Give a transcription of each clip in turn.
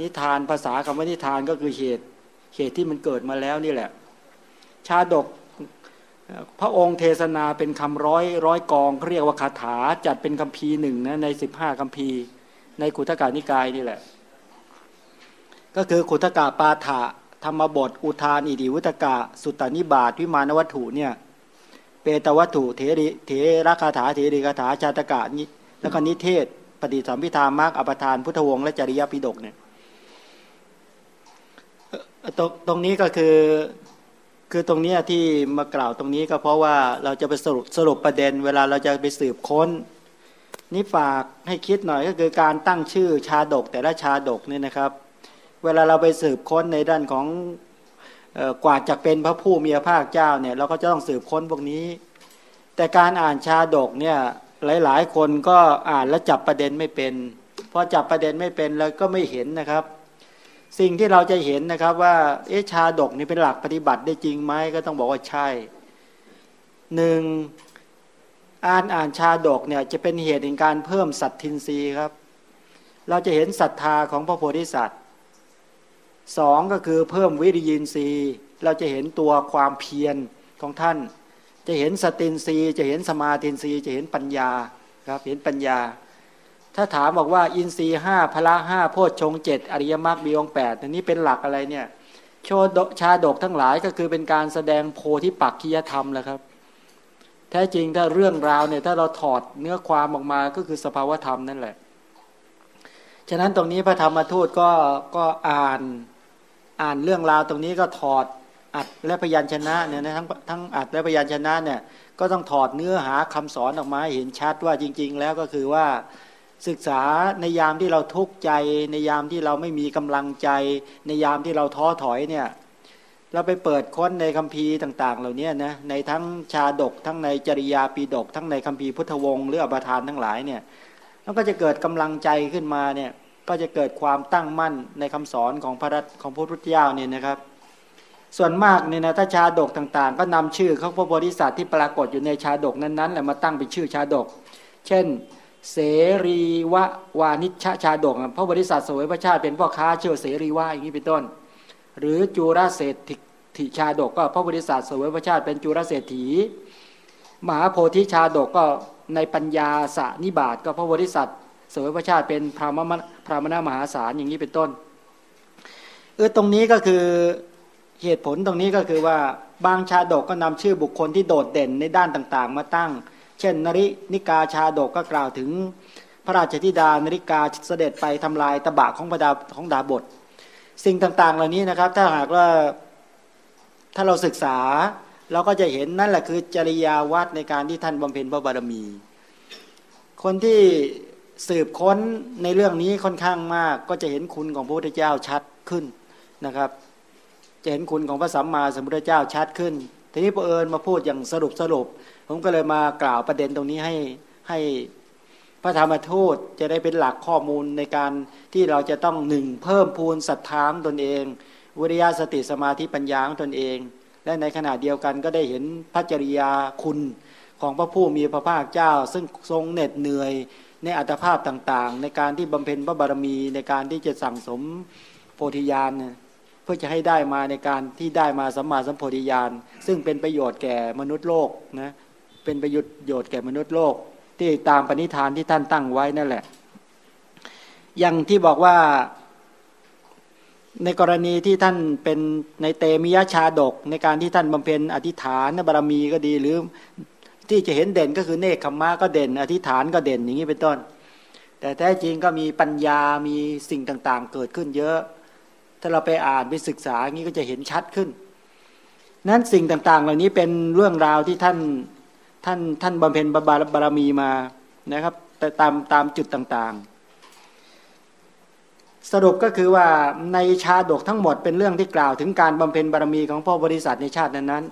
นิทานภาษาคำว่านิทานก็คือเหตุเหตุที่มันเกิดมาแล้วนี่แหละ ชาดกพระองค์เทศนาเป็นคำร้อยร้อยกองเรียกว่าคาถาจัดเป็นคำพีหนึ่งนะในสิบห้าคำพีในขุทกานิกายนี่แหละ ก็คือขุทกาปาฐะธรรมบท อุทานอิดิวุตกะ สุตตานิบาตวิมานวัตถุเนี่ยเปตวัตถุเทริเทระคาถาเทริคาถาชาตกะนี้แล้วก็นิเทศ ปฏิสัมพิธามากอปทานพุทธวงศ์และจริยปิฎกเนี่ย ตรงตรงนี้ก็คือคือตรงนี้ที่มากล่าวตรงนี้ก็เพราะว่าเราจะไปสรุปสรุปประเด็น เวลาเราจะไปสืบค้น นี่ฝากให้คิดหน่อยก็คือการตั้งชื่อชาดกแต่ละชาดกเนี่ยนะครับ เวลาเราไปสืบค้นในด้านของกว่าจะเป็นพระผู้มีพระภาคเจ้าเนี่ยเราก็จะต้องสืบค้นพวกนี้ แต่การอ่านชาดกเนี่ยหลาย ๆ คนก็อ่านแล้วจับประเด็นไม่เป็นพอจับประเด็นไม่เป็นแล้วก็ไม่เห็นนะครับ สิ่งที่เราจะเห็นนะครับว่าเอชาดกนี่เป็นหลักปฏิบัติได้จริงไหมก็ต้องบอกว่าใช่หนึ่งอ่านอ่านชาดกเนี่ยจะเป็นเหตุในการเพิ่มสัตทินรีครับ เราจะเห็นศรัทธาของพระโพธิสัตว์สองก็คือเพิ่มวิริยินทรีย์เราจะเห็นตัวความเพียรของท่าน จะเห็นสตินทรีย์จะเห็นสมาธินทรีย์จะเห็นปัญญาครับเห็นปัญญา ถ้าถามบอกว่าอินทรีห้าพละห้าโพชฌงเจ็ดอริยมรรคมีองแปดนนี้เป็นหลักอะไรเนี่ยโชดชาดกทั้งหลายก็คือเป็นการแสดงโพธิปักขียธรรมแหละครับ แท้จริงถ้าเรื่องราวเนี่ยถ้าเราถอดเนื้อความออกมาก็คือสภาวธรรมนั่นแหละ ฉะนั้นตรงนี้พระธรรมทูตก็ก็อ่านอ่านเรื่องราวตรงนี้ก็ถอดอัดและพยัญชนะเนี่ยนะทั้งทั้งอัดและพยัญชนะเนี่ยก็ต้องถอดเนื้อหาคำสอนออกมาเห็นชัดว่าจริง ๆ แล้วก็คือว่า ศึกษาในยามที่เราทุกข์ใจ ในยามที่เราไม่มีกำลังใจ ในยามที่เราท้อถอยเนี่ยเราไปเปิดค้นในคัมภีร์ต่าง ๆ เหล่านี้นะในทั้งชาดก ทั้งในจริยาปีดก ทั้งในคัมภีร์พุทธวงศ์หรืออภิธานทั้งหลายเนี่ยแล้วก็จะเกิดกำลังใจขึ้นมาเนี่ยก็จะเกิดความตั้งมั่นในคำสอนของพระของพระพุทธเจ้าเนี่ยนะครับ ส่วนมากเนี่ยนะถ้าชาดกต่างๆ ก็นำชื่อของพระโพธิสัตว์ที่ปรากฏอยู่ในชาดกนั้นๆแหละมาตั้งเป็นชื่อชาดก เช่น เสรีวะวานิชชาดกพระบริษัทสวยพระชาติเป็นพ่อค้าเชื่อเสรีวะอย่างนี้เป็นต้น หรือจูรเศรษฐิชาดกก็พระบริษัทสวยพระชาติเป็นจูรเศรษฐี มหาโพธิชาดกก็ในปัญญาสานิบาตก็พระบริษัทสวยพระชาติเป็นพระมพระมนามหาศาลอย่างนี้เป็นต้นเออตรงนี้ก็คือเหตุผลตรงนี้ก็คือว่าบางชาดกก็นำชื่อบุคคลที่โดดเด่นในด้านต่างๆ มาตั้ง เช่น นรินิกาชาดกก็กล่าวถึงพระราชธิดานริกาเสด็จไปทำลายตบะของประดาของดาบท สิ่งต่าง ๆ เหล่านี้นะครับ ถ้าหากว่าถ้าเราศึกษาเราก็จะเห็นนั่นแหละคือจริยาวัดในการที่ท่านบำเพ็ญพระบารมี คนที่สืบค้นในเรื่องนี้ค่อนข้างมาก ก็จะเห็นคุณของพระพุทธเจ้าชัดขึ้นนะครับ จะเห็นคุณของพระสัมมาสัมพุทธเจ้าชัดขึ้น ทีนี้พระเอิญมาพูดอย่างสรุปสรุป ผมก็เลยมากล่าวประเด็นตรงนี้ให้ให้พระธรรมทูตจะได้เป็นหลักข้อมูลในการที่เราจะต้องหนึ่งเพิ่มพูนศรัทธาของตนเอง วิริยะสติสมาธิปัญญาของตนเอง และในขณะเดียวกันก็ได้เห็นพระจริยาคุณของพระผู้มีพระภาคเจ้า ซึ่งทรงเหน็ดเหนื่อยในอัตภาพต่างๆ ในการที่บำเพ็ญพระบารมีในการที่จะสั่งสมโพธิญาณเพื่อจะให้ได้มาในการที่ได้มาสัมมาสัมโพธิญาณซึ่งเป็นประโยชน์แก่มนุษย์โลกนะ เป็นประโยชน์แก่มนุษย์โลก ที่ตามปณิธานที่ท่านตั้งไว้นั่นแหละ อย่างที่บอกว่าในกรณีที่ท่านเป็นในเตมิยชาดก ในการที่ท่านบำเพ็ญอธิษฐานบารมีก็ดีหรือที่จะเห็นเด่นก็คือเนคขมมะก็เด่น อธิษฐานก็เด่นอย่างนี้เป็นต้น แต่แท้จริงก็มีปัญญามีสิ่งต่างๆ เกิดขึ้นเยอะ ถ้าเราไปอ่านไปศึกษาอย่างนี้ก็จะเห็นชัดขึ้น นั้นสิ่งต่างๆ เหล่านี้เป็นเรื่องราวที่ท่าน ท่านท่านบำเพ็ญบารบารมีมานะครับ แต่ตามตามจุดต่างๆ สรุปก็คือว่าในชาดกทั้งหมดเป็นเรื่องที่กล่าวถึงการบำเพ็ญบารมีของพ่อบริษัทในชาตินั้น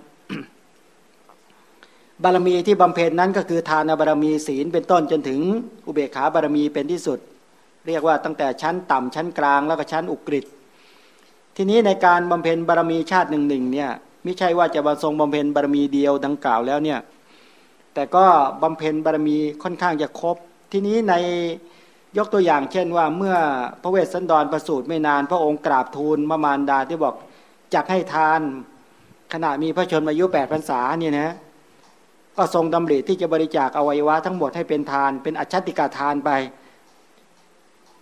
ๆบารมีที่บำเพ็ญนั้นก็คือทานบารมีศีลเป็นต้นจนถึงอุเบกขาบารมีเป็นที่สุด เรียกว่าตั้งแต่ชั้นต่ำชั้นกลางแล้วก็ชั้นอุกฤษทีนี้ในการบำเพ็ญบารมีชาติหนึ่งๆเนี่ยไม่ใช่ว่าจะบรรทรงบำเพ็ญบารมีเดียวดังกล่าวแล้วเนี่ย แต่ก็บำเพ็ญบารมีค่อนข้างจะครบ ทีนี้ในยกตัวอย่างเช่นว่าเมื่อพระเวสสันดรประสูติไม่นาน พระองค์กราบทูลมามารดาที่บอกจักให้ทาน ขณะมีพระชนมายุแปดพรรษาเนี่ยนะก็ทรงดำริที่จะบริจาคอวัยวะทั้งหมดให้เป็นทาน เป็นอัจฉติกาทานไป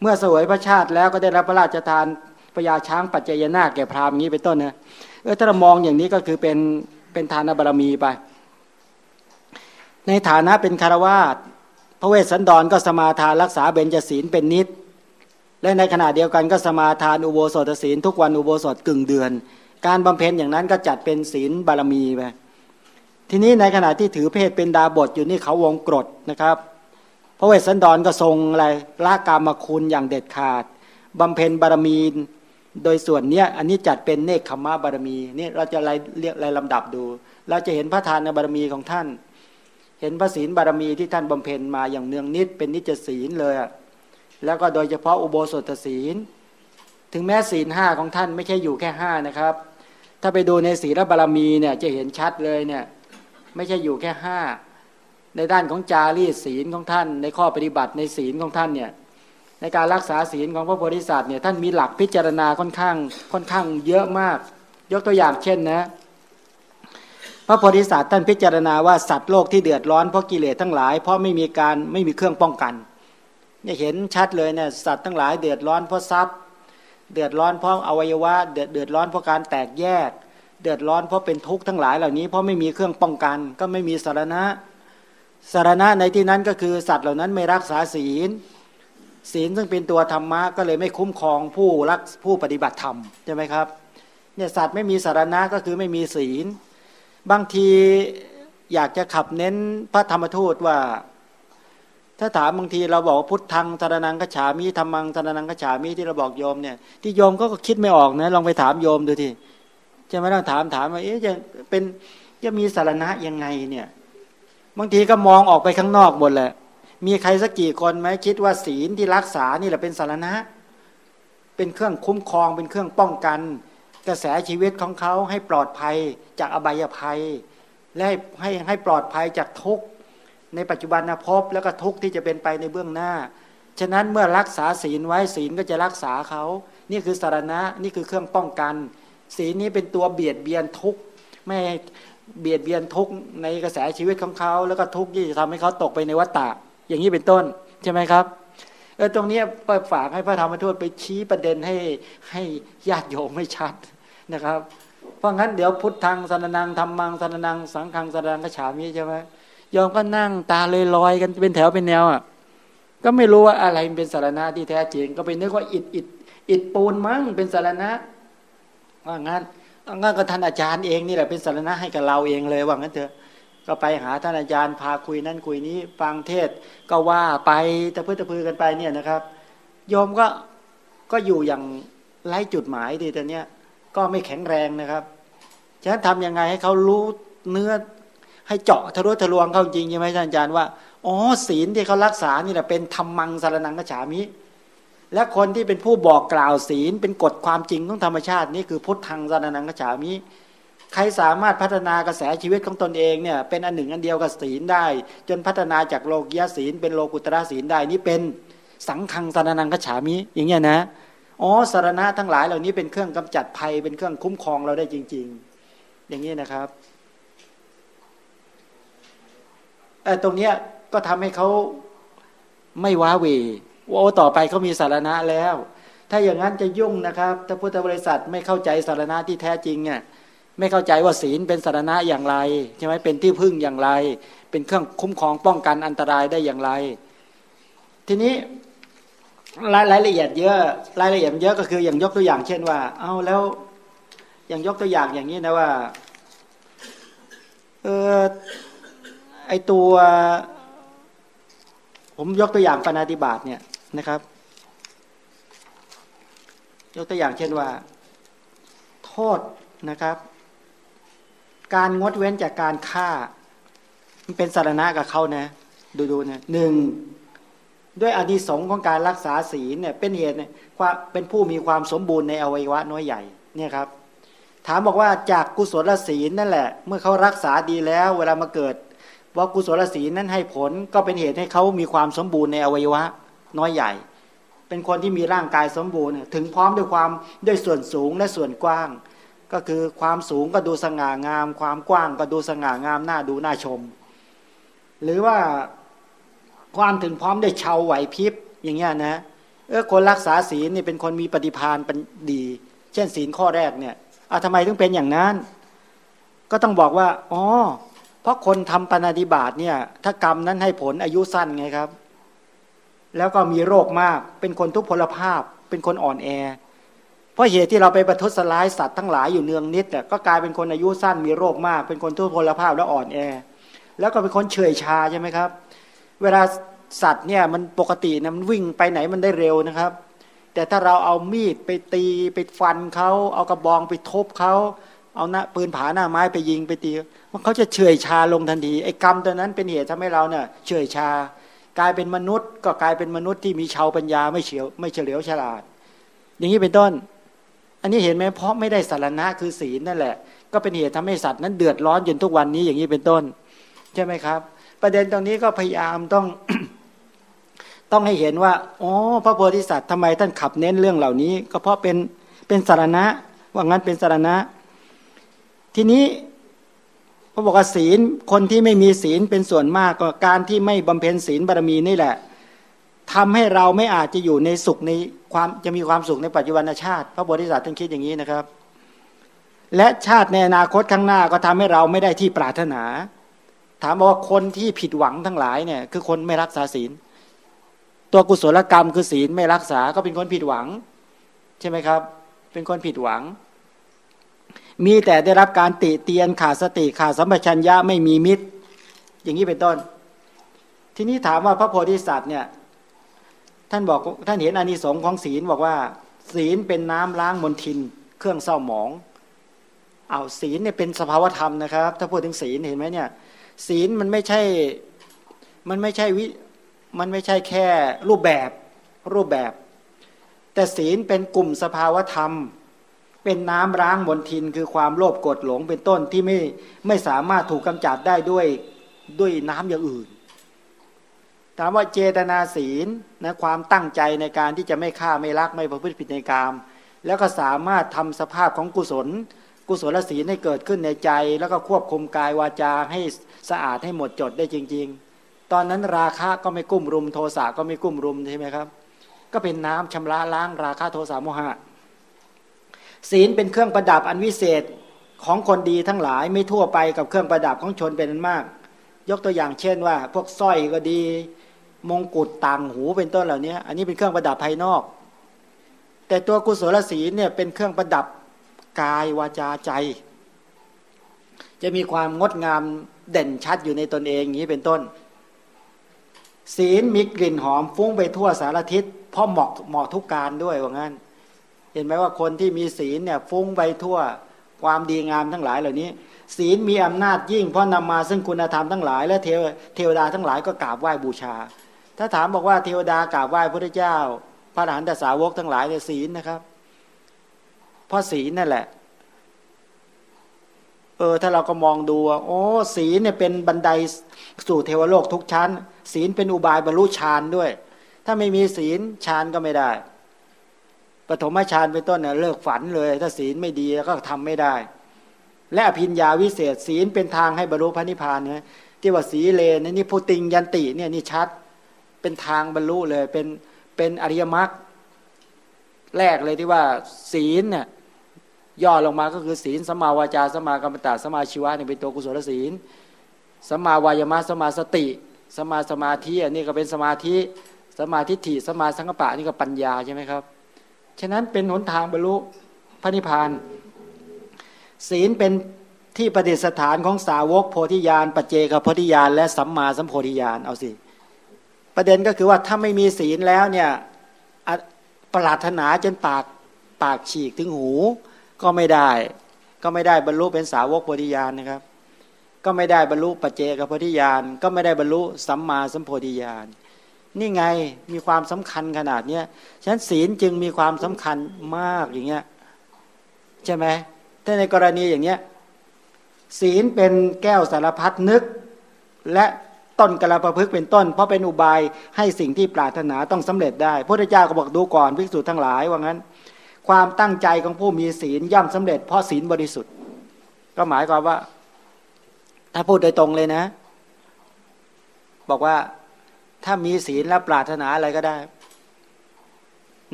เมื่อสวยพระชาติแล้วก็ได้รับพระราชทานพญาช้างปัจเจยนาแก่พราหมณ์นี้เป็นต้นนะเออถ้าเรามองอย่างนี้ก็คือเป็นเป็นทานบารมีไป ในฐานะเป็นคารวาสพระเวสสันดรก็สมาทานรักษาเบญจศีลเป็นนิด และในขณะเดียวกันก็สมาทานอุโบสถศีลทุกวันอุโบสถกึ่งเดือน การบำเพ็ญอย่างนั้นก็จัดเป็นศีลบารมีไปทีนี้ในขณะที่ถือเพศเป็นดาบทอยู่นี่เขาวงกรดนะครับ พระเวสสันดรก็ทรงอะไรละกามคุณอย่างเด็ดขาดบำเพ็ญบารมีโดยส่วนเนี้ยอันนี้จัดเป็นเนคขมะบารมีนี่เราจะไล่เรียกไล่ลำดับดู เราจะเห็นพระทานบารมีของท่าน เห็นพระศีลบารมีที่ท่านบำเพ็ญมาอย่างเนืองนิดเป็นนิจศีลเลยแล้วก็โดยเฉพาะอุโบสถศีล ถึงแม้ศีลห้าของท่านไม่ใช่อยู่แค่ห้านะครับ ถ้าไปดูในศีลบารมีเนี่ยจะเห็นชัดเลยเนี่ยไม่ใช่อยู่แค่ห้าในด้านของจารีศีลของท่าน ในข้อปฏิบัติในศีลของท่านเนี่ยในการรักษาศีลของพระโพธิสัตว์เนี่ยท่านมีหลักพิจารณาค่อนข้างค่อนข้างเยอะมาก ยกตัวอย่างเช่นนะ พระโพธิสัตว์ท่านพิจารณาว่าสัตว์โลกที่เดือดร้อนเพราะกิเลสทั้งหลายเพราะไม่มีการไม่มีเครื่องป้องกันเนี่ยเห็นชัดเลยเนี่ยสัตว์ทั้งหลายเดือดร้อนเพราะทรัพย์ เดือดร้อนเพราะอวัยวะเดือดเดือดร้อนเพราะการแตกแยก เดือดร้อนเพราะเป็นทุกข์ทั้งหลายเหล่านี้เพราะไม่มีเครื่องป้องกัน ก็ไม่มีสารณะสารณะในที่นั้นก็คือสัตว์เหล่านั้นไม่รักษาศีล ศีลซึ่งเป็นตัวธรรมะก็เลยไม่คุ้มครองผู้รักผู้ปฏิบัติธรรมใช่ไหมครับเนี่ยสัตว์ไม่มีสารณะก็คือไม่มีศีล บางทีอยากจะขับเน้นพระธรรมทูตว่า ถ้าถามบางทีเราบอกพุทธังสารนังกฉามีธรรมังสารนังกฉามีที่เราบอกโยมเนี่ย ที่โยมก็คิดไม่ออกนะ ลองไปถามโยมดูทีจะไม่ต้องถามถามว่าเอ๊ะจะเป็นจะมีสารณะยังไงเนี่ย บางทีก็มองออกไปข้างนอกหมดแหละมีใครสักกี่คนไหมคิดว่าศีลที่รักษานี่แหละเป็นสารณะ เป็นเครื่องคุ้มครองเป็นเครื่องป้องกัน กระแสชีวิตของเขาให้ปลอดภัยจากอบายภัย และให้ให้ให้ปลอดภัยจากทุกข์ในปัจจุบันนะพบแล้วก็ทุกข์ที่จะเป็นไปในเบื้องหน้า ฉะนั้นเมื่อรักษาศีลไว้ศีลก็จะรักษาเขา นี่คือสารณะนี่คือเครื่องป้องกัน ศีลนี้เป็นตัวเบียดเบียนทุกข์ไม่เบียดเบียนทุกข์ในกระแสชีวิตของเขา แล้วก็ทุกข์ที่จะทำให้เขาตกไปในวัฏฏะอย่างนี้เป็นต้นใช่ไหมครับ เออตรงนี้ฝากให้พระธรรมทูตไปชี้ประเด็นให้ให้ญาติโยมไม่ชัดนะครับ เพราะงั้นเดี๋ยวพุทธังสนนังธรรมังสนนัง สังฆังสนนังกระฉามีใช่ไหมยอมก็นั่งตาเลยลอยกันเป็นแถวเป็นแนวอะก็ไม่รู้ว่าอะไรเป็นสารณะที่แท้จริง ก็ไปนึกว่าอิดอิดอิดปูนมั้งเป็นสารณะว่างั้นงั้นก็ท่านอาจารย์เองนี่แหละเป็นสารณะให้กับเราเองเลยว่างั้นเถอะ ก็ไปหาท่านอาจารย์พาคุยนั่นคุยนี้ฟังเทศก็ว่าไปตะพื้ตะพือกันไปเนี่ยนะครับ โยมก็ก็อยู่อย่างไร้จุดหมายดีแต่เนี้ยก็ไม่แข็งแรงนะครับฉะนั้นทำยังไงให้เขารู้เนื้อให้เจาะทะลุทะลวงเข้าจริงใช่ไหมท่านอาจารย์ว่าอ๋อศีลที่เขารักษานี่แหละเป็นธรรมังสารนังกฉามิ และคนที่เป็นผู้บอกกล่าวศีลเป็นกฎความจริงของธรรมชาตินี่คือพุทธังสารนังกฉามิ ใครสามารถพัฒนากระแสชีวิตของตนเองเนี่ยเป็นอันหนึ่งอันเดียวกับศีลได้ จนพัฒนาจากโลกียศีล เป็นโลกุตระศีลได้นี่เป็นสังขังสารนังกฉามิอย่างเงี้ยนะอ๋อสารณะทั้งหลายเหล่านี้เป็นเครื่องกำจัดภัยเป็นเครื่องคุ้มครองเราได้จริง ๆ อย่างนี้นะครับตรงเนี้ยก็ทำให้เขาไม่ว้าเวว่าต่อไปเขามีสารณะแล้ว ถ้าอย่างนั้นจะยุ่งนะครับ ถ้าพุทธบริษัทไม่เข้าใจสารณะที่แท้จริงเนี่ย ไม่เข้าใจว่าศีลเป็นสารณะอย่างไรใช่ไหมเป็นที่พึ่งอย่างไร เป็นเครื่องคุ้มครองป้องกันอันตรายได้อย่างไร ทีนี้รายรายละเอียดเยอะรายละเอียดเยอะก็คืออย่างยกตัวอย่าง เช่นว่า เอาแล้วอย่างยกตัวอย่างอย่างนี้นะว่าเออไอตัว ผมยกตัวอย่างปณาติบาตเนี่ยนะครับ ยกตัวอย่างเช่นว่า โทษนะครับ การงดเว้นจากการฆ่า มันเป็นสารณะกับเขานะ ดูดูนะหนึ่งด้วยอนิสงส์ของการรักษาศีลเนี่ยเป็นเหตุเนี่ยคว่าเป็นผู้มีความสมบูรณ์ในอวัยวะน้อยใหญ่เนี่ยครับ ถามบอกว่าจากกุศลศีลนั่นแหละ เมื่อเขารักษาดีแล้ว เวลามาเกิด ว่ากุศลศีลนั้นให้ผลก็เป็นเหตุให้เขามีความสมบูรณ์ในอวัยวะน้อยใหญ่ เป็นคนที่มีร่างกายสมบูรณ์ ถึงพร้อมด้วยความด้วยส่วนสูงและส่วนกว้าง ก็คือความสูงก็ดูสง่างาม ความกว้างก็ดูสง่างามน่าดูน่าชม หรือว่าความถึงพร้อมได้วยชาวไหวพริบอย่างเงี้ยนะเออคนรักษาศีลนี่เป็นคนมีปฏิภาณเป็นดี เช่นศีลข้อแรกเนี่ยอาทำไมถึงเป็นอย่างนั้น ก็ต้องบอกว่าอ๋อเพราะคนทำปฏิบัติเนี่ย ถ้ากรรมนั้นให้ผลอายุสั้นไงครับ แล้วก็มีโรคมากเป็นคนทุพพลภาพ เป็นคนอ่อนแอ เพราะเหตุที่เราไปประทุษร้ายสัตว์ทั้งหลายอยู่เนืองนิดเนี่ยก็กลายเป็นคนอายุสั้นมีโรคมาก เป็นคนทุพพลภาพและอ่อนแอ แล้วก็เป็นคนเฉยชาใช่ไหมครับ เวลาสัตว์เนี่ยมันปกตินะมันวิ่งไปไหนมันได้เร็วนะครับ แต่ถ้าเราเอามีดไปตีไปฟันเขาเอากระบองไปทบเขาเอาหน้าปืนผาหน้าไม้ไปยิงไปตีมันเขาจะเฉยชาลงทันทีไอ้กรรมตัวนั้นเป็นเหตุทำให้เราเนี่ยเฉยชา กลายเป็นมนุษย์ ก็กลายเป็นมนุษย์ที่มีชาวปัญญาไม่เฉียวไม่เฉลียวฉลาด อย่างนี้เป็นต้น นนี้เห็นไหมเพราะไม่ได้สารณะคือศีลนั่นแหละ ก็เป็นเหตุทำให้สัตว์นั้นเดือดร้อนจนทุกวันนี้อย่างนี้เป็นต้น ใช่ไหมครับ ประเด็นตรงนี้ก็พยายามต้องต้องให้เห็นว่าอ๋อพระโพธิสัตว์ทำไมท่านขับเน้นเรื่องเหล่านี้ ก็เพราะเป็นเป็นสารณะ ว่างั้นเป็นสารณะ ทีนี้พระบอกว่าศีลคนที่ไม่มีศีลเป็นส่วนมากก็การที่ไม่บำเพ็ญศีลบารมีนี่แหละ ทำให้เราไม่อาจจะอยู่ในสุขในความจะมีความสุขในปัจจุบันชาติ พระโพธิสัตว์ท่านคิดอย่างนี้นะครับ และชาติในอนาคตข้างหน้าก็ทำให้เราไม่ได้ที่ปรารถนา ถามว่าคนที่ผิดหวังทั้งหลายเนี่ยคือคนไม่รักษาศีล ตัวกุศลกรรมคือศีลไม่รักษาก็เป็นคนผิดหวัง ใช่ไหมครับ เป็นคนผิดหวัง มีแต่ได้รับการติเตียนขาดสติขาดสัมปชัญญะไม่มีมิตร อย่างนี้เป็นต้น ทีนี้ถามว่าพระโพธิสัตว์เนี่ย ท่านบอกท่านเห็นอานิสงส์ของศีลบอกว่า ศีลเป็นน้ำล้างมลทิน เครื่องเศร้าหมองเอาศีลเนี่ยเป็นสภาวธรรมนะครับ ถ้าพูดถึงศีลเห็นไหมเนี่ยศีลมันไม่ใช่มันไม่ใช่วิมันไม่ใช่แค่รูปแบบรูปแบบ แต่ศีลเป็นกลุ่มสภาวธรรม เป็นน้ำร้างบนทิน คือความโลภโกดหลงเป็นต้นที่ไม่ไม่สามารถถูกกำจัดได้ด้วยด้วยน้ำอย่างอื่น ถามว่าเจตนาศีลนะความตั้งใจในการที่จะไม่ฆ่าไม่ลักไม่ประพฤติผิดในกาม แล้วก็สามารถทำสภาพของกุศล กุศลศีลให้เกิดขึ้นในใจ แล้วก็ควบคุมกายวาจาให้สะอาดให้หมดจดได้จริง ๆ ตอนนั้นราคะก็ไม่กุ้มรุมโทสะก็ไม่กุ้มรุมใช่ไหมครับ ก็เป็นน้ำชำระล้างราคะโทสะโมหะ ศีลเป็นเครื่องประดับอันวิเศษของคนดีทั้งหลายไม่ทั่วไปกับเครื่องประดับของชนเป็นนั้นมาก ยกตัวอย่างเช่นว่า พวกสร้อยก็ดี มงกุฎต่างหูเป็นต้นเหล่านี้อันนี้เป็นเครื่องประดับภายนอก แต่ตัวกุศลศีลเนี่ยเป็นเครื่องประดับกายวาจาใจ จะมีความงดงามเด่นชัดอยู่ในตนเองอย่างนี้เป็นต้น ศีลมีกลิ่นหอมฟุ้งไปทั่วสารทิศเพราะเหมาะเหมาะทุกการด้วยว่างั้น เห็นไหมว่าคนที่มีศีลเนี่ยฟุ้งไปทั่วความดีงามทั้งหลายเหล่านี้ ศีลมีอำนาจยิ่งเพราะนำมาซึ่งคุณธรรมทั้งหลาย และเทวเทวดาทั้งหลายก็กราบไหว้บูชา ถ้าถามบอกว่าเทวดากราบไหว้พระเจ้า พระอรหันตสาวกทั้งหลายเนี่ยศีลนะครับเพราะศีลนั่นแหละ เออ ถ้าเราก็มองดูโอ้ศีลเนี่ยเป็นบันไดสู่เทวโลกทุกชั้น ศีลเป็นอุบายบรรลุฌานด้วย ถ้าไม่มีศีลฌานก็ไม่ได้ปฐมฌานเป็นต้นเนี่ยเลิกฝันเลย ถ้าศีลไม่ดีก็ทำไม่ได้ และอภิญญาวิเศษ ศีลเป็นทางให้บรรลุพระนิพพานเนี่ยที่ว่าสีเลนนี่พุติงยันติเนี่ยนี่ชัด เป็นทางบรรลุเลยเป็นเป็นอริยมรรคแรกเลยที่ว่าศีลเนี่ยย่อลงมาก็คือศีลสมาวาจาสมากรรมตาสมาชีวะนี่เป็นตัวกุศลศีลสมาวายมะสมาสติ สมาสมาธิอันนี้ก็เป็นสมาธิสมาธิฐิสมาสังกปะนี่ก็ปัญญาใช่ไหมครับ ฉะนั้นเป็นหนทางบรรลุพระนิพพานศีลเป็นที่ประดิษฐานของสาวกโพธิญาณปัจเจกโพธิญาณและสัมมาสัมโพธิญาณเอาสิ ประเด็นก็คือว่าถ้าไม่มีศีลแล้วเนี่ยปรารถนาจนปากปากฉีกถึงหูก็ไม่ได้ ก็ไม่ได้บรรลุเป็นสาวกโพธิญาณนะครับ ก็ไม่ได้บรรลุปัจเจกโพธิญาณก็ไม่ได้บรรลุสัมมาสัมโพธิญาณนี่ไงมีความสำคัญขนาดเนี้ยฉะนั้นศีลจึงมีความสำคัญมากอย่างเงี้ยใช่ไหมถ้าในกรณีอย่างเนี้ยศีลเป็นแก้วสารพัดนึก และ ต้นกระประพฤกเป็นต้น เพราะเป็นอุบายให้สิ่งที่ปรารถนาต้องสำเร็จได้พระพุทธเจ้าก็บอกดูก่อนภิกษุทั้งหลายว่างั้น ความตั้งใจของผู้มีศีลย่อมสำเร็จเพราะศีลบริสุทธิ์ ก็หมายความว่า ถ้าพูดโดยตรงเลยนะ บอกว่าถ้ามีศีลแล้วปรารถนาอะไรก็ได้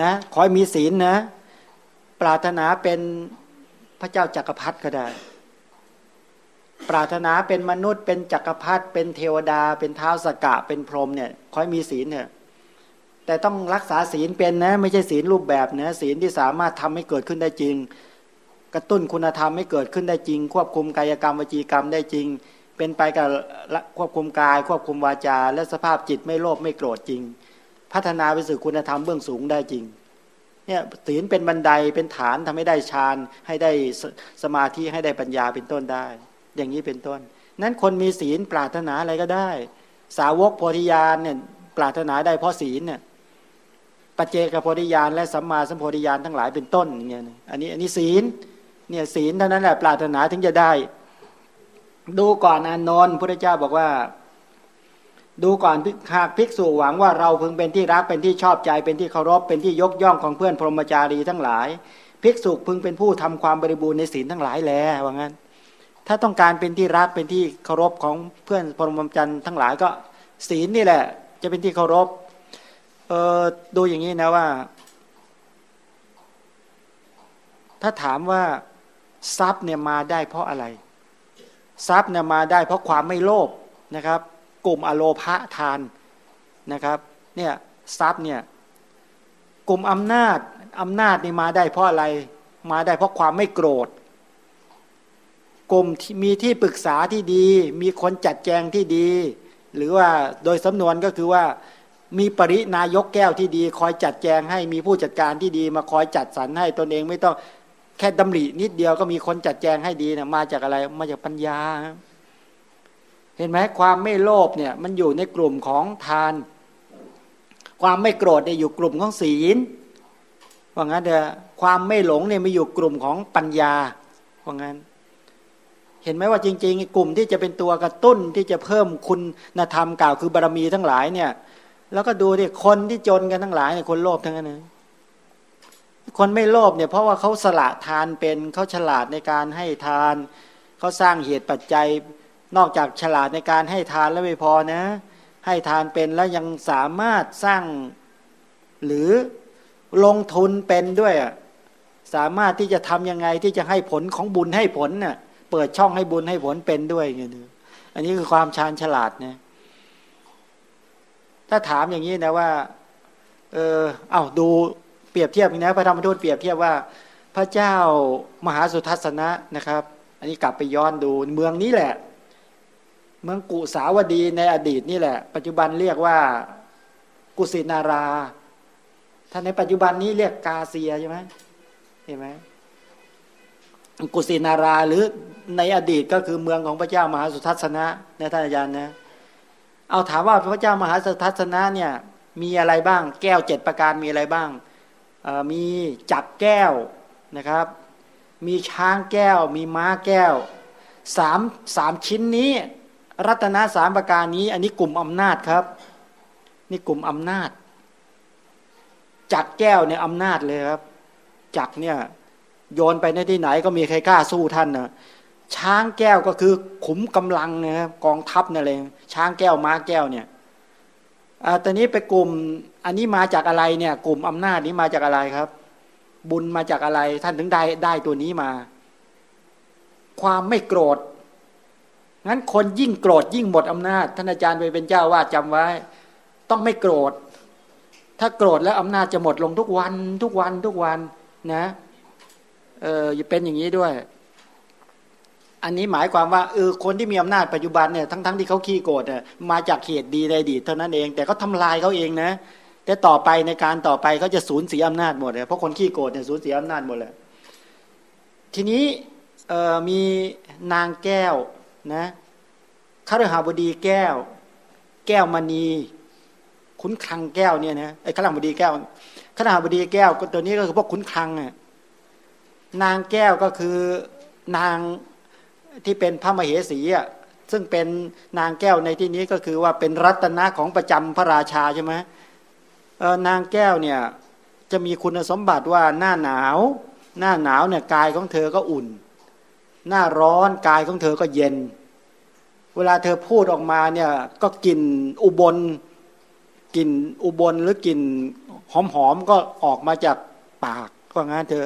นะขอให้มีศีลนะ ปรารถนาเป็นพระเจ้าจักรพรรดิก็ได้ ปรารถนาเป็นมนุษย์ เป็นจักรพรรดิเป็นเทวดา เป็นเท้าสกะเป็นพรหมเนี่ยขอให้มีศีลเนี่ยแต่ต้องรักษาศีลเป็นนะไม่ใช่ศีลรูปแบบนะศีลที่สามารถทำให้เกิดขึ้นได้จริง กระตุ้นคุณธรรมให้เกิดขึ้นได้จริง ควบคุมกายกรรมวจีกรรมได้จริง เป็นไปกับควบคุมกาย ควบคุมวาจา และสภาพจิตไม่โลภไม่โกรธจริง พัฒนาไปสู่คุณธรรมเบื้องสูงได้จริงเนี่ยศีลเป็นบันไดเป็นฐานทำให้ได้ฌานให้ได้สมาธิให้ได้ปัญญาเป็นต้นได้ อย่างนี้เป็นต้น นั้นคนมีศีลปรารถนาอะไรก็ได้ สาวกโพธิญาณเนี่ยปรารถนาได้เพราะศีลเนี่ยปัจเจกโพธิญาณและสัมมาสัมโพธิญาณทั้งหลายเป็นต้นอย่างเงี้ยอันนี้อันนี้ศีลเนี่ยศีลเท่านั้นแหละปรารถนาถึงจะได้ ดูก่อนอานนท์พระเจ้าบอกว่า ดูก่อนหากภิกษุหวังว่าเราพึงเป็นที่รักเป็นที่ชอบใจเป็นที่เคารพเป็นที่ยกย่องของเพื่อนพรหมจารีทั้งหลาย ภิกษุพึงเป็นผู้ทำความบริบูรณ์ในศีลทั้งหลายแลว่างั้น ถ้าต้องการเป็นที่รักเป็นที่เคารพของเพื่อนพรหมจรรย์ทั้งหลายก็ศีลนี่แหละ จะเป็นที่เคารพเออดูอย่างนี้นะว่า ถ้าถามว่าทรัพย์เนี่ยมาได้เพราะอะไร ทรัพย์เนี่ยมาได้เพราะความไม่โลภนะครับ กลุ่มอโลภะทานนะครับเนี่ยทรัพย์เนี่ยกลุ่มอำนาจอำนาจนี่มาได้เพราะอะไร มาได้เพราะความไม่โกรธ กลุ่มที่มีที่ปรึกษาที่ดี มีคนจัดแจงที่ดี หรือว่าโดยสำนวนก็คือว่ามีปรินายกแก้วที่ดี คอยจัดแจงให้มีผู้จัดการที่ดี มาคอยจัดสรรให้ตนเองไม่ต้องแค่ดำรินิดเดียวก็มีคนจัดแจงให้ดีนะมาจากอะไรมาจากปัญญา เห็นไหมความไม่โลภเนี่ย มันอยู่ในกลุ่มของทาน ความไม่โกรธเนี่ยอยู่กลุ่มของศีลว่างั้นเด้อความไม่หลงเนี่ยมีอยู่กลุ่มของปัญญาว่างั้น ห็นไหมว่าจริง ๆ กลุ่มที่จะเป็นตัวกระตุ้นที่จะเพิ่มคุณธรรมกล่าวคือบารมีทั้งหลายเนี่ย แล้วก็ดูดิคนที่จนกันทั้งหลายเนี่ยคนโลภทั้งนั้นเลยคนไม่โลภเนี่ยเพราะว่าเขาสละทานเป็นเขาฉลาดในการให้ทานเขาสร้างเหตุปัจจัยนอกจากฉลาดในการให้ทานแล้วไม่พอนะ ให้ทานเป็นแล้วยังสามารถสร้างหรือลงทุนเป็นด้วยสามารถที่จะทำยังไงที่จะให้ผลของบุญให้ผลเน่ะ เปิดช่องให้บุญให้ผลเป็นด้วยเงี้ยอันนี้คือความชาญฉลาดเนะถ้าถามอย่างนี้นะว่า เออเอาดูเปรียบเทียบนะพระธรรมทูตเปรียบเทียบว่า พระเจ้ามหาสุทัศนะนะครับ อันนี้กลับไปย้อนดูเมืองนี้แหละ เมืองกุสาวดีในอดีตนี่แหละ ปัจจุบันเรียกว่ากุสินารา ถ้าในปัจจุบันนี้เรียกกาเซียใช่ไหมเห็นไหม กุสินาราหรือในอดีตก็คือเมืองของพระเจ้ามหาสุทัศนะนะท่านอาจารย์นะเอาถามว่าพระเจ้ามหาสุทัศนะเนี่ยมีอะไรบ้าง แก้วเจ็ดประการมีอะไรบ้างมีจักแก้วนะครับ มีช้างแก้ว มีม้าแก้วสามสามชิ้นนี้ รัตนะสามประการนี้ อันนี้กลุ่มอำนาจครับ นี่กลุ่มอำนาจ จักแก้วเนี่ยอำนาจเลยครับ จักเนี่ย โยนไปในที่ไหนก็มีใครกล้าสู้ท่านนะช้างแก้วก็คือขุมกำลังนะครับกองทัพนั่นเองช้างแก้วม้าแก้วเนี่ยอ่าตอนนี้ไปกลุ่มอันนี้มาจากอะไรเนี่ย กลุ่มอำนาจนี้มาจากอะไรครับ บุญมาจากอะไรท่านถึงได้ได้ตัวนี้มา ความไม่โกรธงั้นคนยิ่งโกรธยิ่งหมดอำนาจท่านอาจารย์ไปเป็นเจ้าว่าจำไว้ ต้องไม่โกรธ ถ้าโกรธแล้วอำนาจจะหมดลงทุกวันทุกวันทุกวันนะ เออเป็นอย่างนี้ด้วย อันนี้หมายความว่าเออคนที่มีอำนาจปัจจุบันเนี่ยทั้งๆทที่เขาขี้โกรธเนี่ยมาจากเหตุดีในอดีตเท่านั้นเอง แต่เขาทาลายเขาเองนะแต่ต่อไปในการต่อไปเขาจะสูญเสียอำนาจหมดเลยเพราะคนขี้โกรธเนี่ยสูญเสียอำนาจหมดเลยทีนี้มีนางแก้วนะคารหาบดีแก้ว แก้วมณีขุนคลังแก้วเนี่ยนะไอ้คารหาบดีแก้วคารหาบดีแก้วตัวนี้ก็คือพวกขุนคลังอะ นางแก้วก็คือนางที่เป็นพระมเหสีอะซึ่งเป็นนางแก้วในที่นี้ก็คือว่าเป็นรัตนะของประจำพระราชาใช่ไหมนางแก้วเนี่ยจะมีคุณสมบัติว่าหน้าหนาว หน้าหนาวเนี่ยกายของเธอก็อุ่น หน้าร้อนกายของเธอก็เย็น เวลาเธอพูดออกมาเนี่ยก็กลิ่นอุบลกลิ่นอุบลหรือกลิ่นหอมๆก็ออกมาจากปากว่างั้นเธอ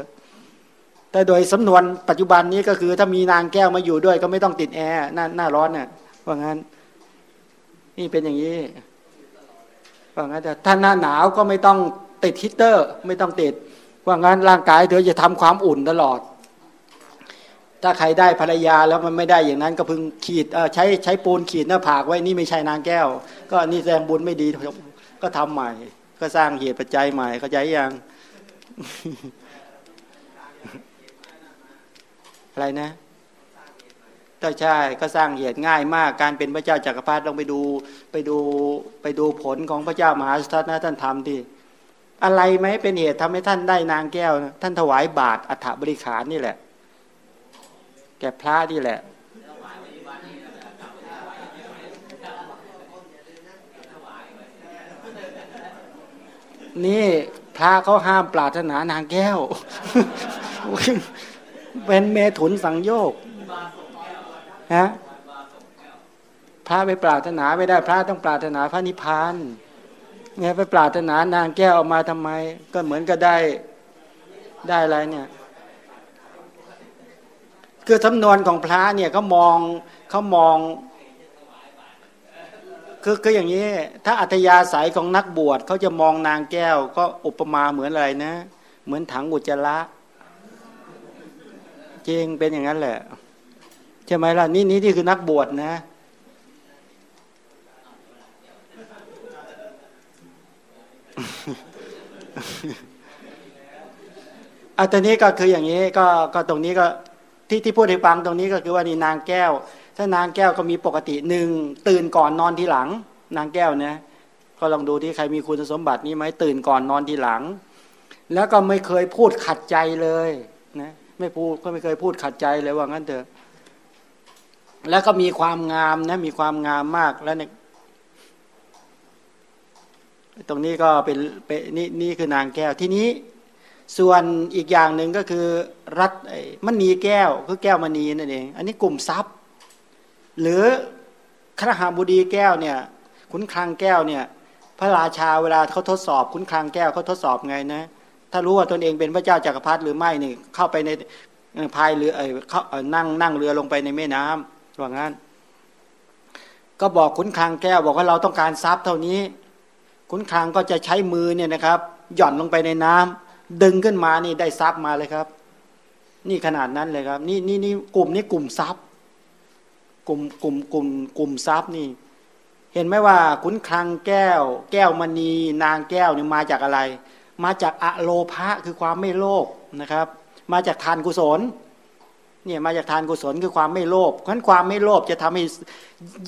แต่โดยสำนวนปัจจุบันนี้ก็คือ ถ้ามีนางแก้วมาอยู่ด้วย ก็ไม่ต้องติดแอร์หน้าหน้าร้อนเนี่ยว่างั้น นี่เป็นอย่างนี้ว่างั้นแต่ถ้าหน้าหนาวก็ไม่ต้องติดฮีเตอร์ ไม่ต้องติด ว่างั้นร่างกายเธอจะทำความอุ่นตลอด ถ้าใครได้ภรรยาแล้วมันไม่ได้อย่างนั้นก็พึงขีดใช้ใช้ปูนขีดหน้าผากไว้นี่ไม่ใช่นางแก้ว ก็นี่แสดงบุญไม่ดีก็ทำใหม่ ก็สร้างเหตุปัจจัยใหม่เข้าใจยัง อะไรนะก็ใช่ก็สร้างเหตุง่ายมาก การเป็นพระเจ้าจักรพรรดิลองไปดูไปดูไปดูผลของพระเจ้ามหาสุทัศนะท่านทำที่อะไรไหมเป็นเหตุทำให้ท่านได้นางแก้วนะท่านถวายบาตรอัฐบริขารนี่แหละ แก่พระนี่แหละนี่พระเขาห้ามปรารถนานางแก้ว เป็นเมถุนสังโยกฮะพระไปปรารถนาไม่ได้พระต้องปรารถนาพระนิพพานไงไปปรารถนานางแก้วออกมาทำไม ก็เหมือนก็ได้ได้อะไรเนี่ย คือจำนวนของพระเนี่ยเขามองเขามองคือคืออย่างนี้ ถ้าอัธยาศัยของนักบวชเขาจะมองนางแก้ว ก็อุปมาเหมือนอะไรนะ เหมือนถังอุจจาระ จริงเป็นอย่างนั้นแหละใช่ไหมล่ะนี่นี่ที่คือนักบวชนะ อันนี้ก็คืออย่างนี้ก็ก็ตรงนี้ก็ที่ที่พูดให้ฟังตรงนี้ก็คือว่านี่นางแก้ว ถ้านางแก้วก็มีปกติหนึ่งตื่นก่อนนอนทีหลัง นางแก้วเนี่ยก็ลองดูที่ใครมีคุณสมบัตินี้ไหมตื่นก่อนนอนทีหลัง แล้วก็ไม่เคยพูดขัดใจเลย ไม่พูดก็ไม่เคยพูดขัดใจเลยว่างั้นเถอะ แล้วก็มีความงามนะ มีความงามมากแล้วเนี่ยตรงนี้ก็เป็นเป็นนี่นี่คือนางแก้วที่นี้ ส่วนอีกอย่างหนึ่งก็คือ รัตมณีแก้วคือแก้วมณีนั่นเอง อันนี้กลุ่มทรัพย์ หรือครหาบุดีแก้วเนี่ย ขุนคลังแก้วเนี่ย พระราชาเวลาเขาทดสอบ ขุนคลังแก้วเขาทดสอบไงนะ ถ้ารู้ว่าตนเองเป็นพระเจ้าจากักรพรรดิหรือไม่นี่เข้าไปในพายเรือเออเขานั่งนั่งเรือลงไปในแม่น้ำว่างั้น ก็บอกขุนคลังแก้วบอกว่าเราต้องการทรัพย์เท่านี้ ขุนคลังก็จะใช้มือเนี่ยนะครับ หย่อนลงไปในน้ำดึงขึ้นมานี่ได้ทรัพย์มาเลยครับ นี่ขนาดนั้นเลยครับ นี่นี่นี่กลุ่มนี้กลุ่มทรัพย์กลุ่มกลุ่มกลุ่มกลุ่มทรัพย์นี่ เห็นไหมว่าขุนคลังแก้ว แก้วมณีนางแก้วนี่มาจากอะไร มาจากอะโลภะคือความไม่โลภนะครับ มาจากทานกุศลเนี่ยมาจากทานกุศลคือความไม่โลภเพราะนั้นความไม่โลภจะทำให้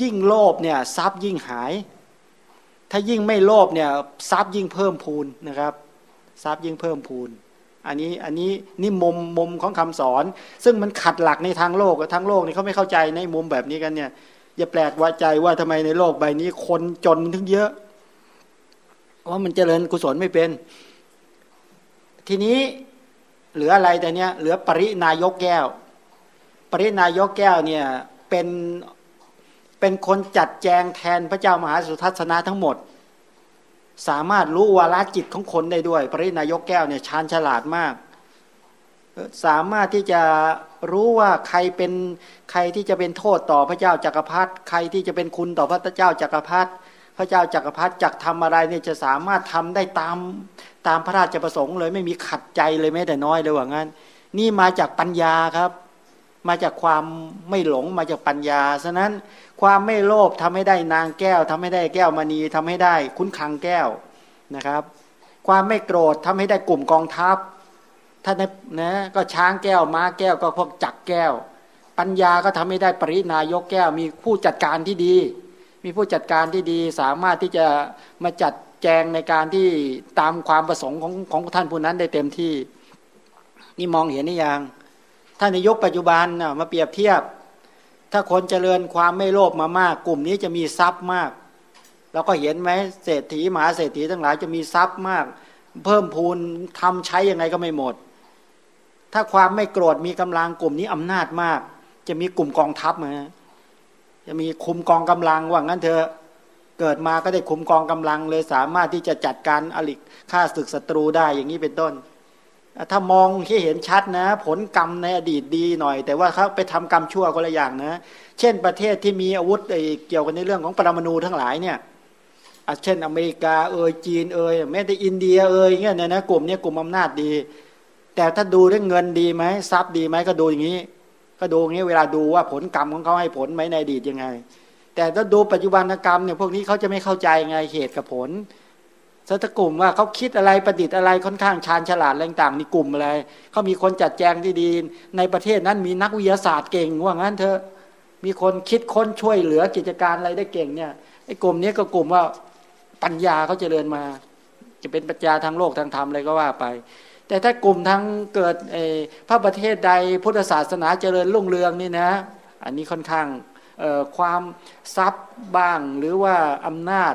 ยิ่งโลภเนี่ยทรัพย์ยิ่งหาย ถ้ายิ่งไม่โลภเนี่ยทรัพย์ยิ่งเพิ่มพูนนะครับทรัพย์ยิ่งเพิ่มพูน อันนี้อันนี้นี่มุมมุมของคำสอน ซึ่งมันขัดหลักในทางโลกทางโลกนี่เขาไม่เข้าใจในมุมแบบนี้กันเนี่ยอย่าแปลกว่าใจว่าทำไมในโลกใบนี้คนจนถึงเยอะว่ามันเจริญกุศลไม่เป็น ทีนี้เหลืออะไรแต่เนี้ยเหลือปรินายกแก้ว ปรินายกแก้วเนี่ยเป็นเป็นคนจัดแจงแทนพระเจ้ามหาสุทัศนะทั้งหมด สามารถรู้วาลจิตของคนได้ด้วย ปรินายกแก้วเนี่ยชาญฉลาดมาก สามารถที่จะรู้ว่าใครเป็นใครที่จะเป็นโทษต่อพระเจ้าจักรพรรดิใครที่จะเป็นคุณต่อพระเจ้าจักรพรรดิพระเจ้าจักรพรรดิจักทำอะไรเนี่ยจะสามารถทำได้ตาม ตามพระราชประสงค์เลยไม่มีขัดใจเลยแม้แต่น้อยเลยว่างั้น นี่มาจากปัญญาครับ มาจากความไม่หลงมาจากปัญญาฉะนั้นความไม่โลภทำให้ได้นางแก้วทำให้ได้แก้วมณีทำให้ได้คุ้นคังแก้วนะครับ ความไม่โกรธทำให้ได้กลุ่มกองทัพท่าในนะก็ช้างแก้วม้าแก้วก็พวกจักแก้ว ปัญญาก็ทำให้ได้ปรินายกแก้ว มีผู้จัดการที่ดี มีผู้จัดการที่ดีสามารถที่จะมาจัด จงในการที่ตามความประสงค์ของของท่านผู้นั้นได้เต็มที่ นี่มองเห็นนี่ยังท่านในยกปัจจุบันมาเปรียบเทียบ ถ้าคนเจริญความไม่โลภมามาก กลุ่มนี้จะมีทรัพย์มากเราก็เห็นไหมเศรษฐีมหาเศรษฐีทั้งหลายจะมีทรัพย์มาก เพิ่มพูนทำใช้ยังไงก็ไม่หมด ถ้าความไม่โกรธมีกำลังกลุ่มนี้อำนาจมาก จะมีกลุ่มกองทัพมาจะมีคุมกองกำลังว่างั้นเธอะ เกิดมาก็ได้คุมกองกำลังเลยสามารถที่จะจัดการอลิกฆ่าศึกศัตรูได้อย่างนี้เป็นต้น ถ้ามองที่เห็นชัดนะ ผลกรรมในอดีตดีหน่อย แต่ว่าเขาไปทำกรรมชั่วคนละอย่างนะ เช่นประเทศที่มีอาวุธเกี่ยวกันในเรื่องของปรมาณูทั้งหลายเนี่ยเช่นอเมริกาเอยจีนเอยแม้แต่อินเดียเอยเงี้ยเนี่ยนะกลุ่มนี้กลุ่มอำนาจดี แต่ถ้าดูเรื่องเงินดีไหมทรัพย์ดีไหมก็ดูอย่างนี้ ก็ดูอย่างนี้เวลาดูว่าผลกรรมของเขาให้ผลไหมในอดีตยังไง แต่ถ้าดูปัจจุบันกรรมเนี่ยพวกนี้เขาจะไม่เข้าใจไงเหตุกับผลสัตกลุ่มว่าเขาคิดอะไรประดิษฐ์อะไรค่อนข้างชาญฉลาดแรงต่างนี่กลุ่มอะไรเขามีคนจัดแจงที่ดีในประเทศนั้นมีนักวิทยาศาสตร์เก่งว่างั้นเถอะมีคนคิดค้นช่วยเหลือกิจการอะไรได้เก่งเนี่ยไอ้กลุ่มนี้ก็กลุ่มว่าปัญญาเขาเจริญมา จะเป็นปัญญาทางโลกทางธรรมอะไรก็ว่าไป แต่ถ้ากลุ่มทั้งเกิดพระประเทศใดพุทธศาสนาเจริญรุ่งเรืองนี่นะ อันนี้ค่อนข้าง ความทรัพย์บ้างหรือว่าอำนาจ